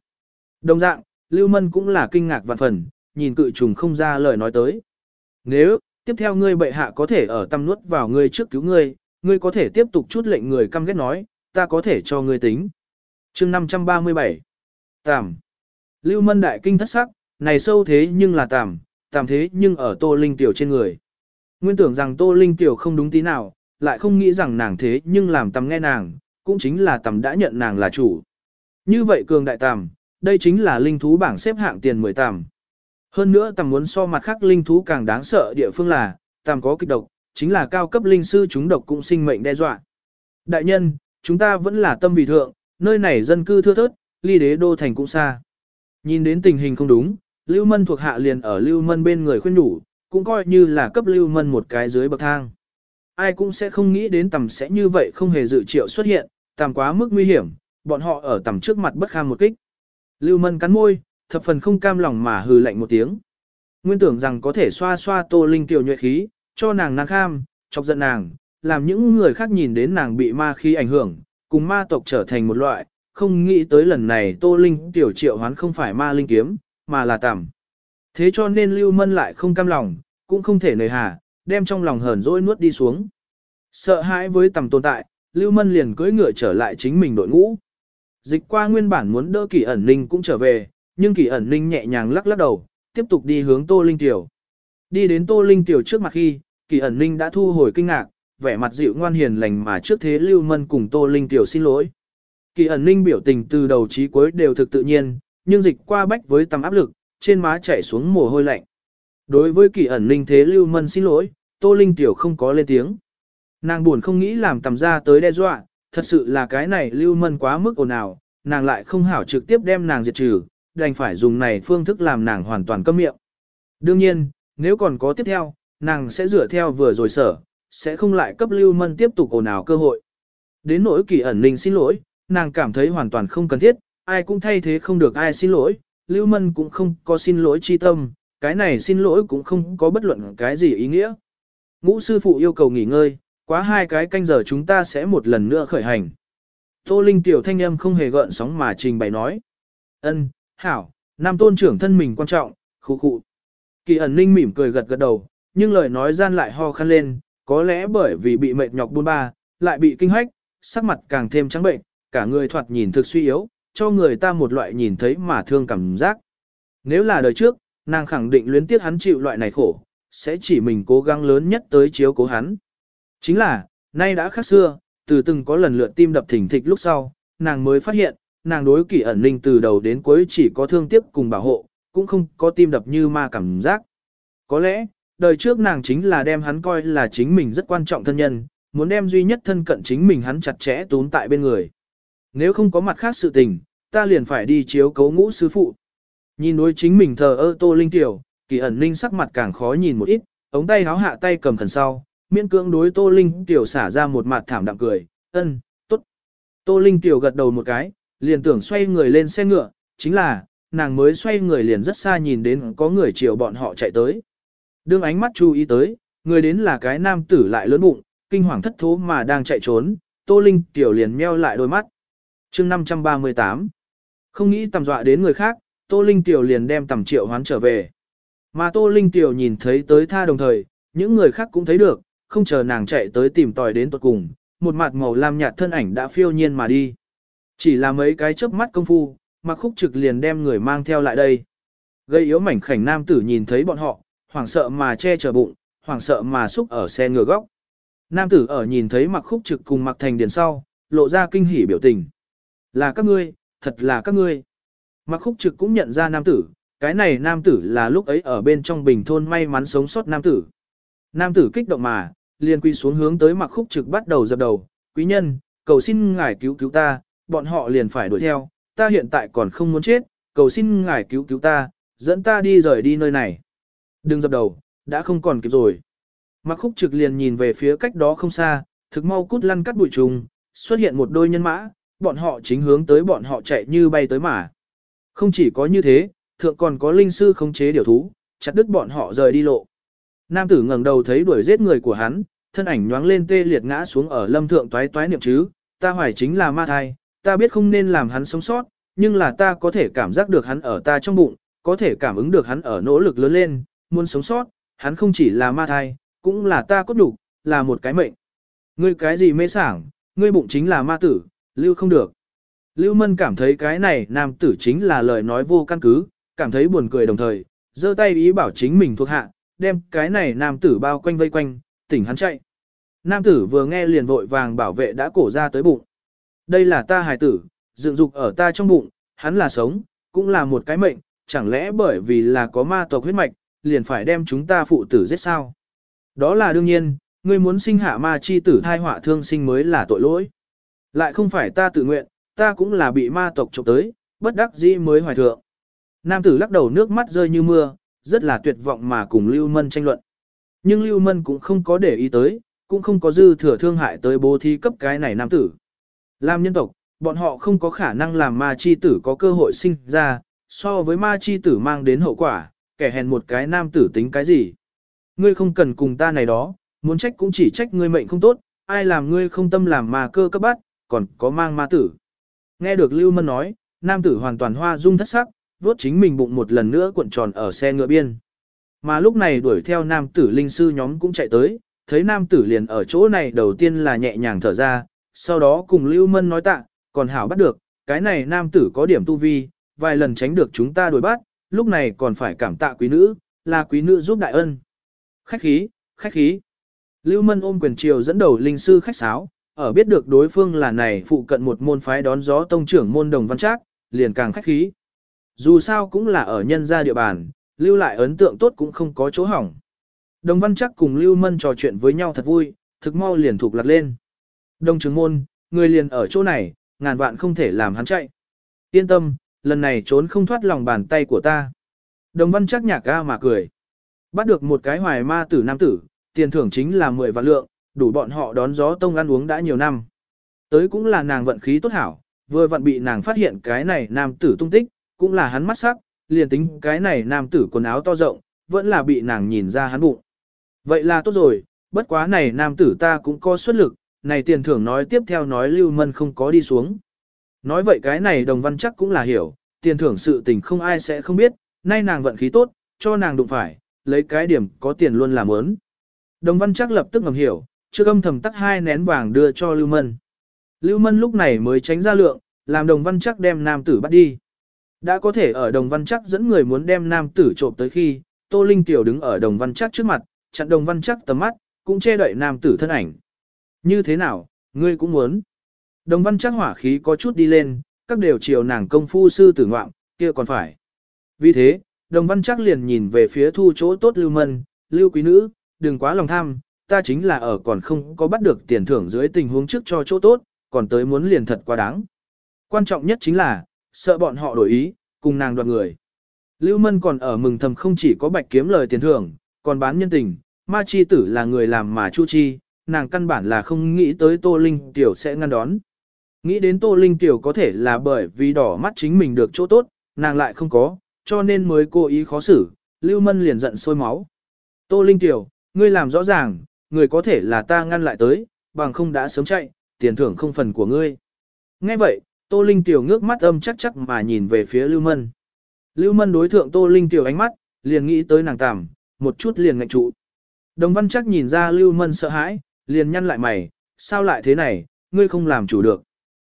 Đồng dạng, Lưu Mân cũng là kinh ngạc vạn phần, nhìn cự trùng không ra lời nói tới. Nếu, tiếp theo ngươi bệ hạ có thể ở tâm nuốt vào ngươi trước cứu ngươi, ngươi có thể tiếp tục chút lệnh người căm ghét nói, ta có thể cho ngươi tính. chương 537 Tàm Lưu Mân đại kinh thất sắc, này sâu thế nhưng là tàm, tàm thế nhưng ở Tô Linh Tiểu trên người. Nguyên tưởng rằng Tô Linh Tiểu không đúng tí nào, lại không nghĩ rằng nàng thế nhưng làm tầm nghe nàng, cũng chính là tầm đã nhận nàng là chủ. Như vậy cường đại tầm, đây chính là linh thú bảng xếp hạng tiền 10 tầm. Hơn nữa tầm muốn so mặt khác linh thú càng đáng sợ địa phương là, tầm có kịch độc, chính là cao cấp linh sư chúng độc cũng sinh mệnh đe dọa. Đại nhân, chúng ta vẫn là tâm vị thượng, nơi này dân cư thưa thớt, ly đế đô thành cũng xa. Nhìn đến tình hình không đúng, Lưu Mân thuộc hạ liền ở Lưu Mân bên người khuyên nhủ, cũng coi như là cấp Lưu Mân một cái dưới bậc thang. Ai cũng sẽ không nghĩ đến tầm sẽ như vậy không hề dự triệu xuất hiện, tầm quá mức nguy hiểm, bọn họ ở tầm trước mặt bất kham một kích. Lưu Mân cắn môi, thập phần không cam lòng mà hừ lạnh một tiếng. Nguyên tưởng rằng có thể xoa xoa Tô Linh tiểu nhuệ khí, cho nàng nàng kham, chọc giận nàng, làm những người khác nhìn đến nàng bị ma khí ảnh hưởng, cùng ma tộc trở thành một loại, không nghĩ tới lần này Tô Linh tiểu triệu hoán không phải ma linh kiếm, mà là tầm. Thế cho nên Lưu Mân lại không cam lòng, cũng không thể nời hà, đem trong lòng hờn dỗi nuốt đi xuống. Sợ hãi với tầm tồn tại, Lưu Mân liền cưỡi ngựa trở lại chính mình đội ngũ. Dịch qua nguyên bản muốn đỡ kỳ ẩn ninh cũng trở về, nhưng kỳ ẩn ninh nhẹ nhàng lắc lắc đầu, tiếp tục đi hướng Tô Linh Tiểu. Đi đến Tô Linh Tiểu trước mặt khi, kỳ ẩn ninh đã thu hồi kinh ngạc, vẻ mặt dịu ngoan hiền lành mà trước thế Lưu Mân cùng Tô Linh Tiểu xin lỗi. Kỳ ẩn ninh biểu tình từ đầu chí cuối đều thực tự nhiên, nhưng dịch qua bách với tầm áp lực, trên má chảy xuống mồ hôi lạnh. Đối với kỳ ẩn ninh thế Lưu Mân xin lỗi, Tô Linh Tiểu không có lên tiếng. Nàng buồn không nghĩ làm tầm ra tới đe dọa, thật sự là cái này Lưu Mân quá mức ồn ào, nàng lại không hảo trực tiếp đem nàng diệt trừ, đành phải dùng này phương thức làm nàng hoàn toàn câm miệng. Đương nhiên, nếu còn có tiếp theo, nàng sẽ dựa theo vừa rồi sở, sẽ không lại cấp Lưu Mân tiếp tục ồn ào cơ hội. Đến nỗi kỳ ẩn ninh xin lỗi, nàng cảm thấy hoàn toàn không cần thiết, ai cũng thay thế không được ai xin lỗi, Lưu Mân cũng không có xin lỗi chi tâm, cái này xin lỗi cũng không có bất luận cái gì ý nghĩa. Ngũ sư phụ yêu cầu nghỉ ngơi, quá hai cái canh giờ chúng ta sẽ một lần nữa khởi hành. Tô Linh tiểu thanh âm không hề gợn sóng mà trình bày nói. Ân, hảo, nam tôn trưởng thân mình quan trọng, khu khu. Kỳ ẩn ninh mỉm cười gật gật đầu, nhưng lời nói gian lại ho khăn lên, có lẽ bởi vì bị mệt nhọc buôn ba, lại bị kinh hách, sắc mặt càng thêm trắng bệnh, cả người thoạt nhìn thực suy yếu, cho người ta một loại nhìn thấy mà thương cảm giác. Nếu là đời trước, nàng khẳng định luyến tiếc hắn chịu loại này khổ, sẽ chỉ mình cố gắng lớn nhất tới chiếu cố hắn. Chính là, nay đã khác xưa, từ từng có lần lượt tim đập thỉnh thịch lúc sau, nàng mới phát hiện, nàng đối kỷ ẩn ninh từ đầu đến cuối chỉ có thương tiếc cùng bảo hộ, cũng không có tim đập như ma cảm giác. Có lẽ, đời trước nàng chính là đem hắn coi là chính mình rất quan trọng thân nhân, muốn đem duy nhất thân cận chính mình hắn chặt chẽ tún tại bên người. Nếu không có mặt khác sự tình, ta liền phải đi chiếu cấu ngũ sư phụ. Nhìn đối chính mình thờ ơ tô linh tiểu, kỳ ẩn ninh sắc mặt càng khó nhìn một ít, ống tay háo hạ tay cầm thần sau, miễn cưỡng đối tô linh tiểu xả ra một mặt thảm đạm cười, ân, tốt. Tô linh tiểu gật đầu một cái, liền tưởng xoay người lên xe ngựa, chính là, nàng mới xoay người liền rất xa nhìn đến có người chiều bọn họ chạy tới. Đương ánh mắt chú ý tới, người đến là cái nam tử lại lớn bụng, kinh hoàng thất thố mà đang chạy trốn, Tô Linh tiểu liền meo lại đôi mắt. chương 538 Không nghĩ tầm dọa đến người khác, Tô Linh tiểu liền đem tầm triệu hoán trở về. Mà Tô Linh tiểu nhìn thấy tới tha đồng thời, những người khác cũng thấy được, không chờ nàng chạy tới tìm tòi đến tuột cùng, một mặt màu lam nhạt thân ảnh đã phiêu nhiên mà đi. Chỉ là mấy cái chớp mắt công phu, mặc khúc trực liền đem người mang theo lại đây. Gây yếu mảnh khảnh nam tử nhìn thấy bọn họ, hoảng sợ mà che chở bụng, hoảng sợ mà xúc ở xe ngựa góc. Nam tử ở nhìn thấy mặc khúc trực cùng mặc thành điền sau, lộ ra kinh hỉ biểu tình. Là các ngươi, thật là các ngươi. Mặc khúc trực cũng nhận ra nam tử, cái này nam tử là lúc ấy ở bên trong bình thôn may mắn sống sót nam tử. Nam tử kích động mà, liền quy xuống hướng tới mặc khúc trực bắt đầu dập đầu, quý nhân, cầu xin ngài cứu cứu ta, bọn họ liền phải đuổi theo, ta hiện tại còn không muốn chết, cầu xin ngài cứu cứu ta, dẫn ta đi rời đi nơi này. Đừng dập đầu, đã không còn kịp rồi. Mặc khúc trực liền nhìn về phía cách đó không xa, thực mau cút lăn cắt bụi trùng, xuất hiện một đôi nhân mã, bọn họ chính hướng tới bọn họ chạy như bay tới mà. Không chỉ có như thế, thượng còn có linh sư khống chế điều thú, chặt đứt bọn họ rời đi lộ. Nam tử ngẩng đầu thấy đuổi giết người của hắn, thân ảnh nhoáng lên tê liệt ngã xuống ở lâm thượng toái toái niệm chứ, ta hoài chính là ma thai, ta biết không nên làm hắn sống sót, nhưng là ta có thể cảm giác được hắn ở ta trong bụng, có thể cảm ứng được hắn ở nỗ lực lớn lên, muốn sống sót, hắn không chỉ là ma thai, cũng là ta cốt đủ, là một cái mệnh. Ngươi cái gì mê sảng, ngươi bụng chính là ma tử, lưu không được. Lưu Mân cảm thấy cái này nam tử chính là lời nói vô căn cứ, cảm thấy buồn cười đồng thời, giơ tay ý bảo chính mình thuộc hạ, đem cái này nam tử bao quanh vây quanh, tỉnh hắn chạy. Nam tử vừa nghe liền vội vàng bảo vệ đã cổ ra tới bụng. Đây là ta hài tử, dựng dục ở ta trong bụng, hắn là sống, cũng là một cái mệnh, chẳng lẽ bởi vì là có ma tộc huyết mạch, liền phải đem chúng ta phụ tử giết sao? Đó là đương nhiên, ngươi muốn sinh hạ ma chi tử thai họa thương sinh mới là tội lỗi. Lại không phải ta tự nguyện, ta cũng là bị ma tộc trộm tới, bất đắc dĩ mới hoài thượng. Nam tử lắc đầu nước mắt rơi như mưa, rất là tuyệt vọng mà cùng Lưu Mân tranh luận. Nhưng Lưu Mân cũng không có để ý tới, cũng không có dư thừa thương hại tới bố thí cấp cái này nam tử. Làm nhân tộc, bọn họ không có khả năng làm ma chi tử có cơ hội sinh ra, so với ma chi tử mang đến hậu quả, kẻ hèn một cái nam tử tính cái gì. Ngươi không cần cùng ta này đó, muốn trách cũng chỉ trách ngươi mệnh không tốt, ai làm ngươi không tâm làm ma cơ cấp bắt, còn có mang ma tử. Nghe được Lưu Mân nói, nam tử hoàn toàn hoa dung thất sắc, vuốt chính mình bụng một lần nữa cuộn tròn ở xe ngựa biên. Mà lúc này đuổi theo nam tử linh sư nhóm cũng chạy tới, thấy nam tử liền ở chỗ này đầu tiên là nhẹ nhàng thở ra, sau đó cùng Lưu Mân nói tạ, còn hảo bắt được, cái này nam tử có điểm tu vi, vài lần tránh được chúng ta đuổi bắt, lúc này còn phải cảm tạ quý nữ, là quý nữ giúp đại ân. Khách khí, khách khí. Lưu Mân ôm quyền triều dẫn đầu linh sư khách sáo, ở biết được đối phương là này phụ cận một môn phái đón gió tông trưởng môn đồng văn trác, liền càng khách khí. Dù sao cũng là ở nhân gia địa bàn, lưu lại ấn tượng tốt cũng không có chỗ hỏng. Đồng văn chắc cùng Lưu Mân trò chuyện với nhau thật vui, thực mau liền thuộc lạc lên. Đồng trưởng môn, người liền ở chỗ này, ngàn vạn không thể làm hắn chạy. Yên tâm, lần này trốn không thoát lòng bàn tay của ta. Đồng văn chắc nhạc ga mà cười. Bắt được một cái hoài ma tử nam tử, tiền thưởng chính là 10 vạn lượng, đủ bọn họ đón gió tông ăn uống đã nhiều năm. Tới cũng là nàng vận khí tốt hảo, vừa vận bị nàng phát hiện cái này nam tử tung tích, cũng là hắn mắt sắc, liền tính cái này nam tử quần áo to rộng, vẫn là bị nàng nhìn ra hắn bụng. Vậy là tốt rồi, bất quá này nam tử ta cũng có xuất lực, này tiền thưởng nói tiếp theo nói Lưu Mân không có đi xuống. Nói vậy cái này đồng văn chắc cũng là hiểu, tiền thưởng sự tình không ai sẽ không biết, nay nàng vận khí tốt, cho nàng đụng phải, lấy cái điểm có tiền luôn làm ớn. Đồng văn chắc lập tức ngầm hiểu, chưa âm thầm tắt hai nén vàng đưa cho Lưu Mân. Lưu Mân lúc này mới tránh ra lượng, làm đồng văn chắc đem nam tử bắt đi. Đã có thể ở đồng văn chắc dẫn người muốn đem nam tử trộm tới khi, Tô Linh Tiểu đứng ở đồng văn chắc trước mặt, chặn đồng văn chắc tầm mắt, cũng che đậy nam tử thân ảnh. Như thế nào, ngươi cũng muốn. Đồng văn chắc hỏa khí có chút đi lên, các đều chiều nàng công phu sư tử ngoạm, kia còn phải. Vì thế, đồng văn chắc liền nhìn về phía thu chỗ tốt lưu mân, lưu quý nữ, đừng quá lòng tham, ta chính là ở còn không có bắt được tiền thưởng dưới tình huống trước cho chỗ tốt, còn tới muốn liền thật quá đáng. Quan trọng nhất chính là, sợ bọn họ đổi ý, cùng nàng đoạt người. Lưu Mân còn ở mừng thầm không chỉ có bạch kiếm lời tiền thưởng, còn bán nhân tình, ma chi tử là người làm mà chu chi, nàng căn bản là không nghĩ tới Tô Linh Tiểu sẽ ngăn đón. Nghĩ đến Tô Linh Tiểu có thể là bởi vì đỏ mắt chính mình được chỗ tốt, nàng lại không có, cho nên mới cố ý khó xử, Lưu Mân liền giận sôi máu. Tô Linh Tiểu, ngươi làm rõ ràng, người có thể là ta ngăn lại tới, bằng không đã sớm chạy, tiền thưởng không phần của ngươi. Nghe vậy, Tô Linh Tiểu ngước mắt âm chắc chắc mà nhìn về phía Lưu Mân. Lưu Mân đối thượng Tô Linh Tiểu ánh mắt, liền nghĩ tới nàng tạm, một chút liền ngạch trụ. Đồng văn chắc nhìn ra Lưu Mân sợ hãi, liền nhăn lại mày, sao lại thế này, ngươi không làm chủ được.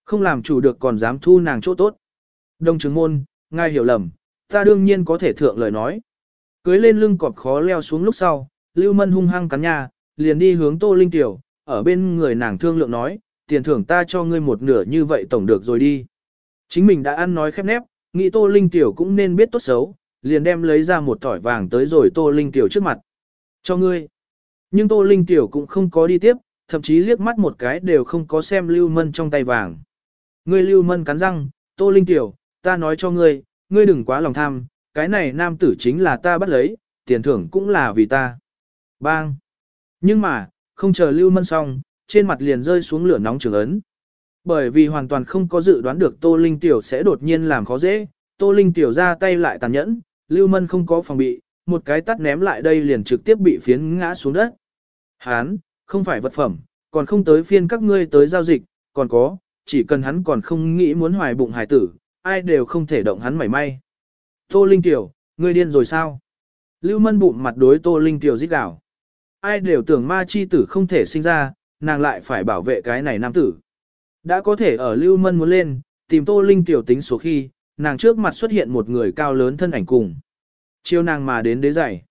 Không làm chủ được còn dám thu nàng chỗ tốt. Đông chứng môn, ngài hiểu lầm, ta đương nhiên có thể thượng lời nói. Cưới lên lưng cọp khó leo xuống lúc sau, Lưu Mân hung hăng cắn nhà, liền đi hướng Tô Linh Tiểu, ở bên người nàng thương lượng nói, tiền thưởng ta cho ngươi một nửa như vậy tổng được rồi đi. Chính mình đã ăn nói khép nép, nghĩ Tô Linh Tiểu cũng nên biết tốt xấu, liền đem lấy ra một tỏi vàng tới rồi Tô Linh Tiểu trước mặt. Cho ngươi. Nhưng Tô Linh Tiểu cũng không có đi tiếp, thậm chí liếc mắt một cái đều không có xem Lưu Mân trong tay vàng. Ngươi Lưu Mân cắn răng, Tô Linh Tiểu, ta nói cho ngươi, ngươi đừng quá lòng tham, cái này nam tử chính là ta bắt lấy, tiền thưởng cũng là vì ta. Bang! Nhưng mà, không chờ Lưu Mân xong, trên mặt liền rơi xuống lửa nóng trường ấn. Bởi vì hoàn toàn không có dự đoán được Tô Linh Tiểu sẽ đột nhiên làm khó dễ, Tô Linh Tiểu ra tay lại tàn nhẫn, Lưu Mân không có phòng bị, một cái tắt ném lại đây liền trực tiếp bị phiến ngã xuống đất. Hán, không phải vật phẩm, còn không tới phiên các ngươi tới giao dịch, còn có, chỉ cần hắn còn không nghĩ muốn hoài bụng hải tử, ai đều không thể động hắn mảy may. Tô Linh Tiểu, ngươi điên rồi sao? Lưu Mân bụng mặt đối Tô Linh Tiểu giết đảo. Ai đều tưởng ma chi tử không thể sinh ra, nàng lại phải bảo vệ cái này nam tử. Đã có thể ở Lưu Mân muốn lên, tìm Tô Linh Tiểu tính số khi, nàng trước mặt xuất hiện một người cao lớn thân ảnh cùng. Chiêu nàng mà đến đế giày.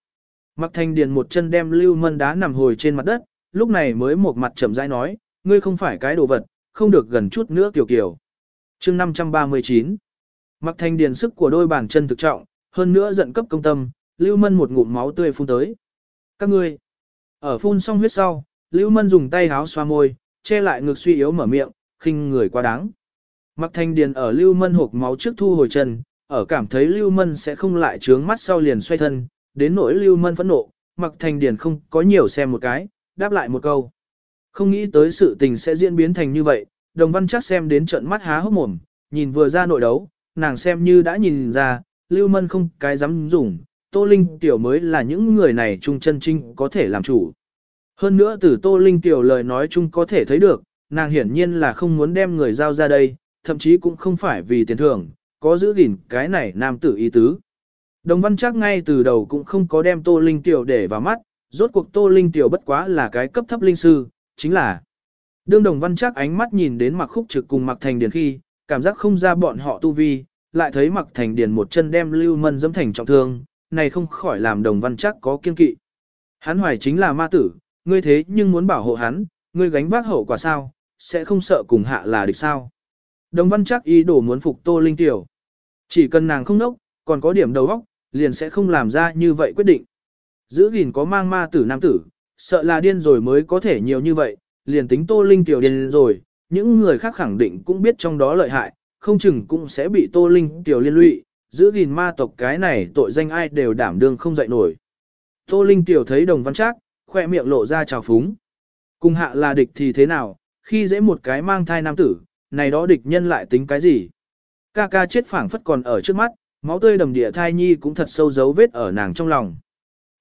Mặc thanh điền một chân đem Lưu Mân đá nằm hồi trên mặt đất, lúc này mới một mặt chậm rãi nói, ngươi không phải cái đồ vật, không được gần chút nữa tiểu kiểu. chương 539 Mặc thanh điền sức của đôi bàn chân thực trọng, hơn nữa giận cấp công tâm, Lưu Mân một ngụm máu tươi phun tới. Các ngươi, ở phun xong huyết sau, Lưu Mân dùng tay háo xoa môi, che lại ngực suy yếu mở miệng, khinh người quá đáng. Mặc thanh điền ở Lưu Mân hộp máu trước thu hồi chân, ở cảm thấy Lưu Mân sẽ không lại trướng mắt sau liền xoay thân, đến nỗi Lưu Mân phẫn nộ, mặc thanh điền không có nhiều xem một cái, đáp lại một câu. Không nghĩ tới sự tình sẽ diễn biến thành như vậy, đồng văn chắc xem đến trận mắt há hốc mồm, nhìn vừa ra nội đấu, nàng xem như đã nhìn ra, Lưu Mân không cái dám dùng, Tô Linh Tiểu mới là những người này trung chân trinh có thể làm chủ. Hơn nữa từ Tô Linh Tiểu lời nói chung có thể thấy được, nàng hiển nhiên là không muốn đem người giao ra đây, thậm chí cũng không phải vì tiền thưởng, có giữ gìn cái này nam tử ý tứ. Đồng văn chắc ngay từ đầu cũng không có đem Tô Linh Tiểu để vào mắt, rốt cuộc Tô Linh Tiểu bất quá là cái cấp thấp linh sư, chính là. Đương đồng văn chắc ánh mắt nhìn đến mặc khúc trực cùng mặc thành điền khi, cảm giác không ra bọn họ tu vi, lại thấy mặc thành điền một chân đem lưu mân dẫm thành trọng thương, này không khỏi làm đồng văn chắc có kiên kỵ. Hắn hoài chính là ma tử, ngươi thế nhưng muốn bảo hộ hắn, ngươi gánh vác hậu quả sao, sẽ không sợ cùng hạ là địch sao. Đồng văn chắc ý đồ muốn phục Tô Linh Tiểu. Chỉ cần nàng không nốc, còn có điểm đầu óc, liền sẽ không làm ra như vậy quyết định. Giữ gìn có mang ma tử nam tử, sợ là điên rồi mới có thể nhiều như vậy, liền tính Tô Linh Tiểu điên rồi, những người khác khẳng định cũng biết trong đó lợi hại, không chừng cũng sẽ bị Tô Linh tiểu liên lụy, giữ gìn ma tộc cái này tội danh ai đều đảm đương không dậy nổi. Tô Linh tiểu thấy đồng văn trác, khoe miệng lộ ra trào phúng. Cùng hạ là địch thì thế nào, khi dễ một cái mang thai nam tử, này đó địch nhân lại tính cái gì? Ca ca chết phảng phất còn ở trước mắt, máu tươi đầm địa thai nhi cũng thật sâu dấu vết ở nàng trong lòng.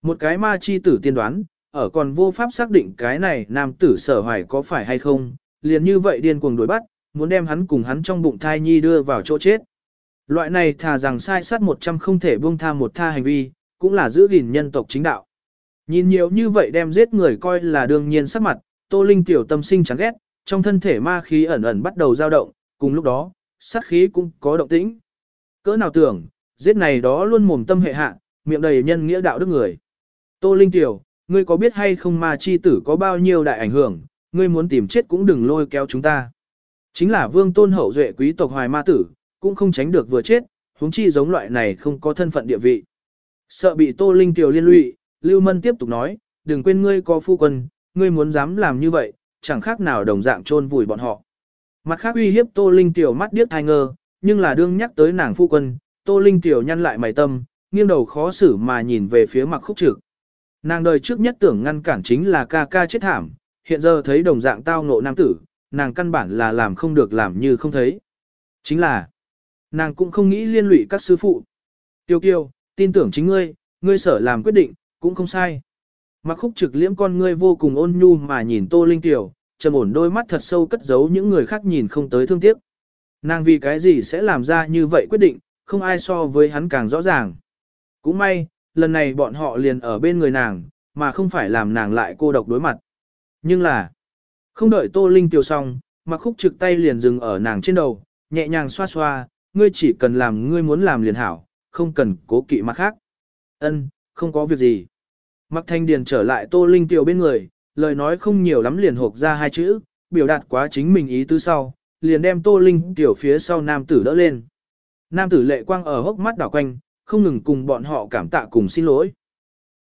Một cái ma chi tử tiên đoán, ở còn vô pháp xác định cái này nam tử sở hoài có phải hay không, liền như vậy điên cuồng đuổi bắt, muốn đem hắn cùng hắn trong bụng thai nhi đưa vào chỗ chết. Loại này thà rằng sai sát một trăm không thể buông tha một tha hành vi, cũng là giữ gìn nhân tộc chính đạo. Nhìn nhiều như vậy đem giết người coi là đương nhiên sắc mặt, Tô Linh tiểu tâm sinh chán ghét, trong thân thể ma khí ẩn ẩn bắt đầu dao động, cùng lúc đó, sát khí cũng có động tĩnh. Cỡ nào tưởng, giết này đó luôn mồm tâm hệ hạ, miệng đầy nhân nghĩa đạo đức người. Tô Linh tiểu, ngươi có biết hay không ma chi tử có bao nhiêu đại ảnh hưởng, ngươi muốn tìm chết cũng đừng lôi kéo chúng ta. Chính là vương tôn hậu duệ quý tộc hoài ma tử, cũng không tránh được vừa chết, huống chi giống loại này không có thân phận địa vị. Sợ bị Tô Linh tiểu liên lụy, Lưu Mân tiếp tục nói, đừng quên ngươi có phu quân, ngươi muốn dám làm như vậy, chẳng khác nào đồng dạng chôn vùi bọn họ. Mặt khác uy hiếp Tô Linh tiểu mắt điếc thai ngơ, nhưng là đương nhắc tới nàng phu quân, Tô Linh tiểu nhăn lại mày tâm, nghiêng đầu khó xử mà nhìn về phía mặt khúc trực. Nàng đời trước nhất tưởng ngăn cản chính là ca ca chết thảm, hiện giờ thấy đồng dạng tao ngộ nam tử, nàng căn bản là làm không được làm như không thấy. Chính là, nàng cũng không nghĩ liên lụy các sư phụ. Tiêu kiêu, tin tưởng chính ngươi, ngươi sở làm quyết định, cũng không sai. Mặc khúc trực liễm con ngươi vô cùng ôn nhu mà nhìn Tô Linh Tiểu, trầm ổn đôi mắt thật sâu cất giấu những người khác nhìn không tới thương tiếc. Nàng vì cái gì sẽ làm ra như vậy quyết định, không ai so với hắn càng rõ ràng. Cũng may, lần này bọn họ liền ở bên người nàng, mà không phải làm nàng lại cô độc đối mặt. Nhưng là, không đợi Tô Linh Tiểu xong, mặc khúc trực tay liền dừng ở nàng trên đầu, nhẹ nhàng xoa xoa, ngươi chỉ cần làm ngươi muốn làm liền hảo, không cần cố kỵ mặt khác. Ân, không có việc gì. Mặc thanh điền trở lại Tô Linh Tiểu bên người, lời nói không nhiều lắm liền hộp ra hai chữ, biểu đạt quá chính mình ý tứ sau, liền đem Tô Linh Tiểu phía sau nam tử đỡ lên. Nam tử lệ quang ở hốc mắt đảo quanh, không ngừng cùng bọn họ cảm tạ cùng xin lỗi.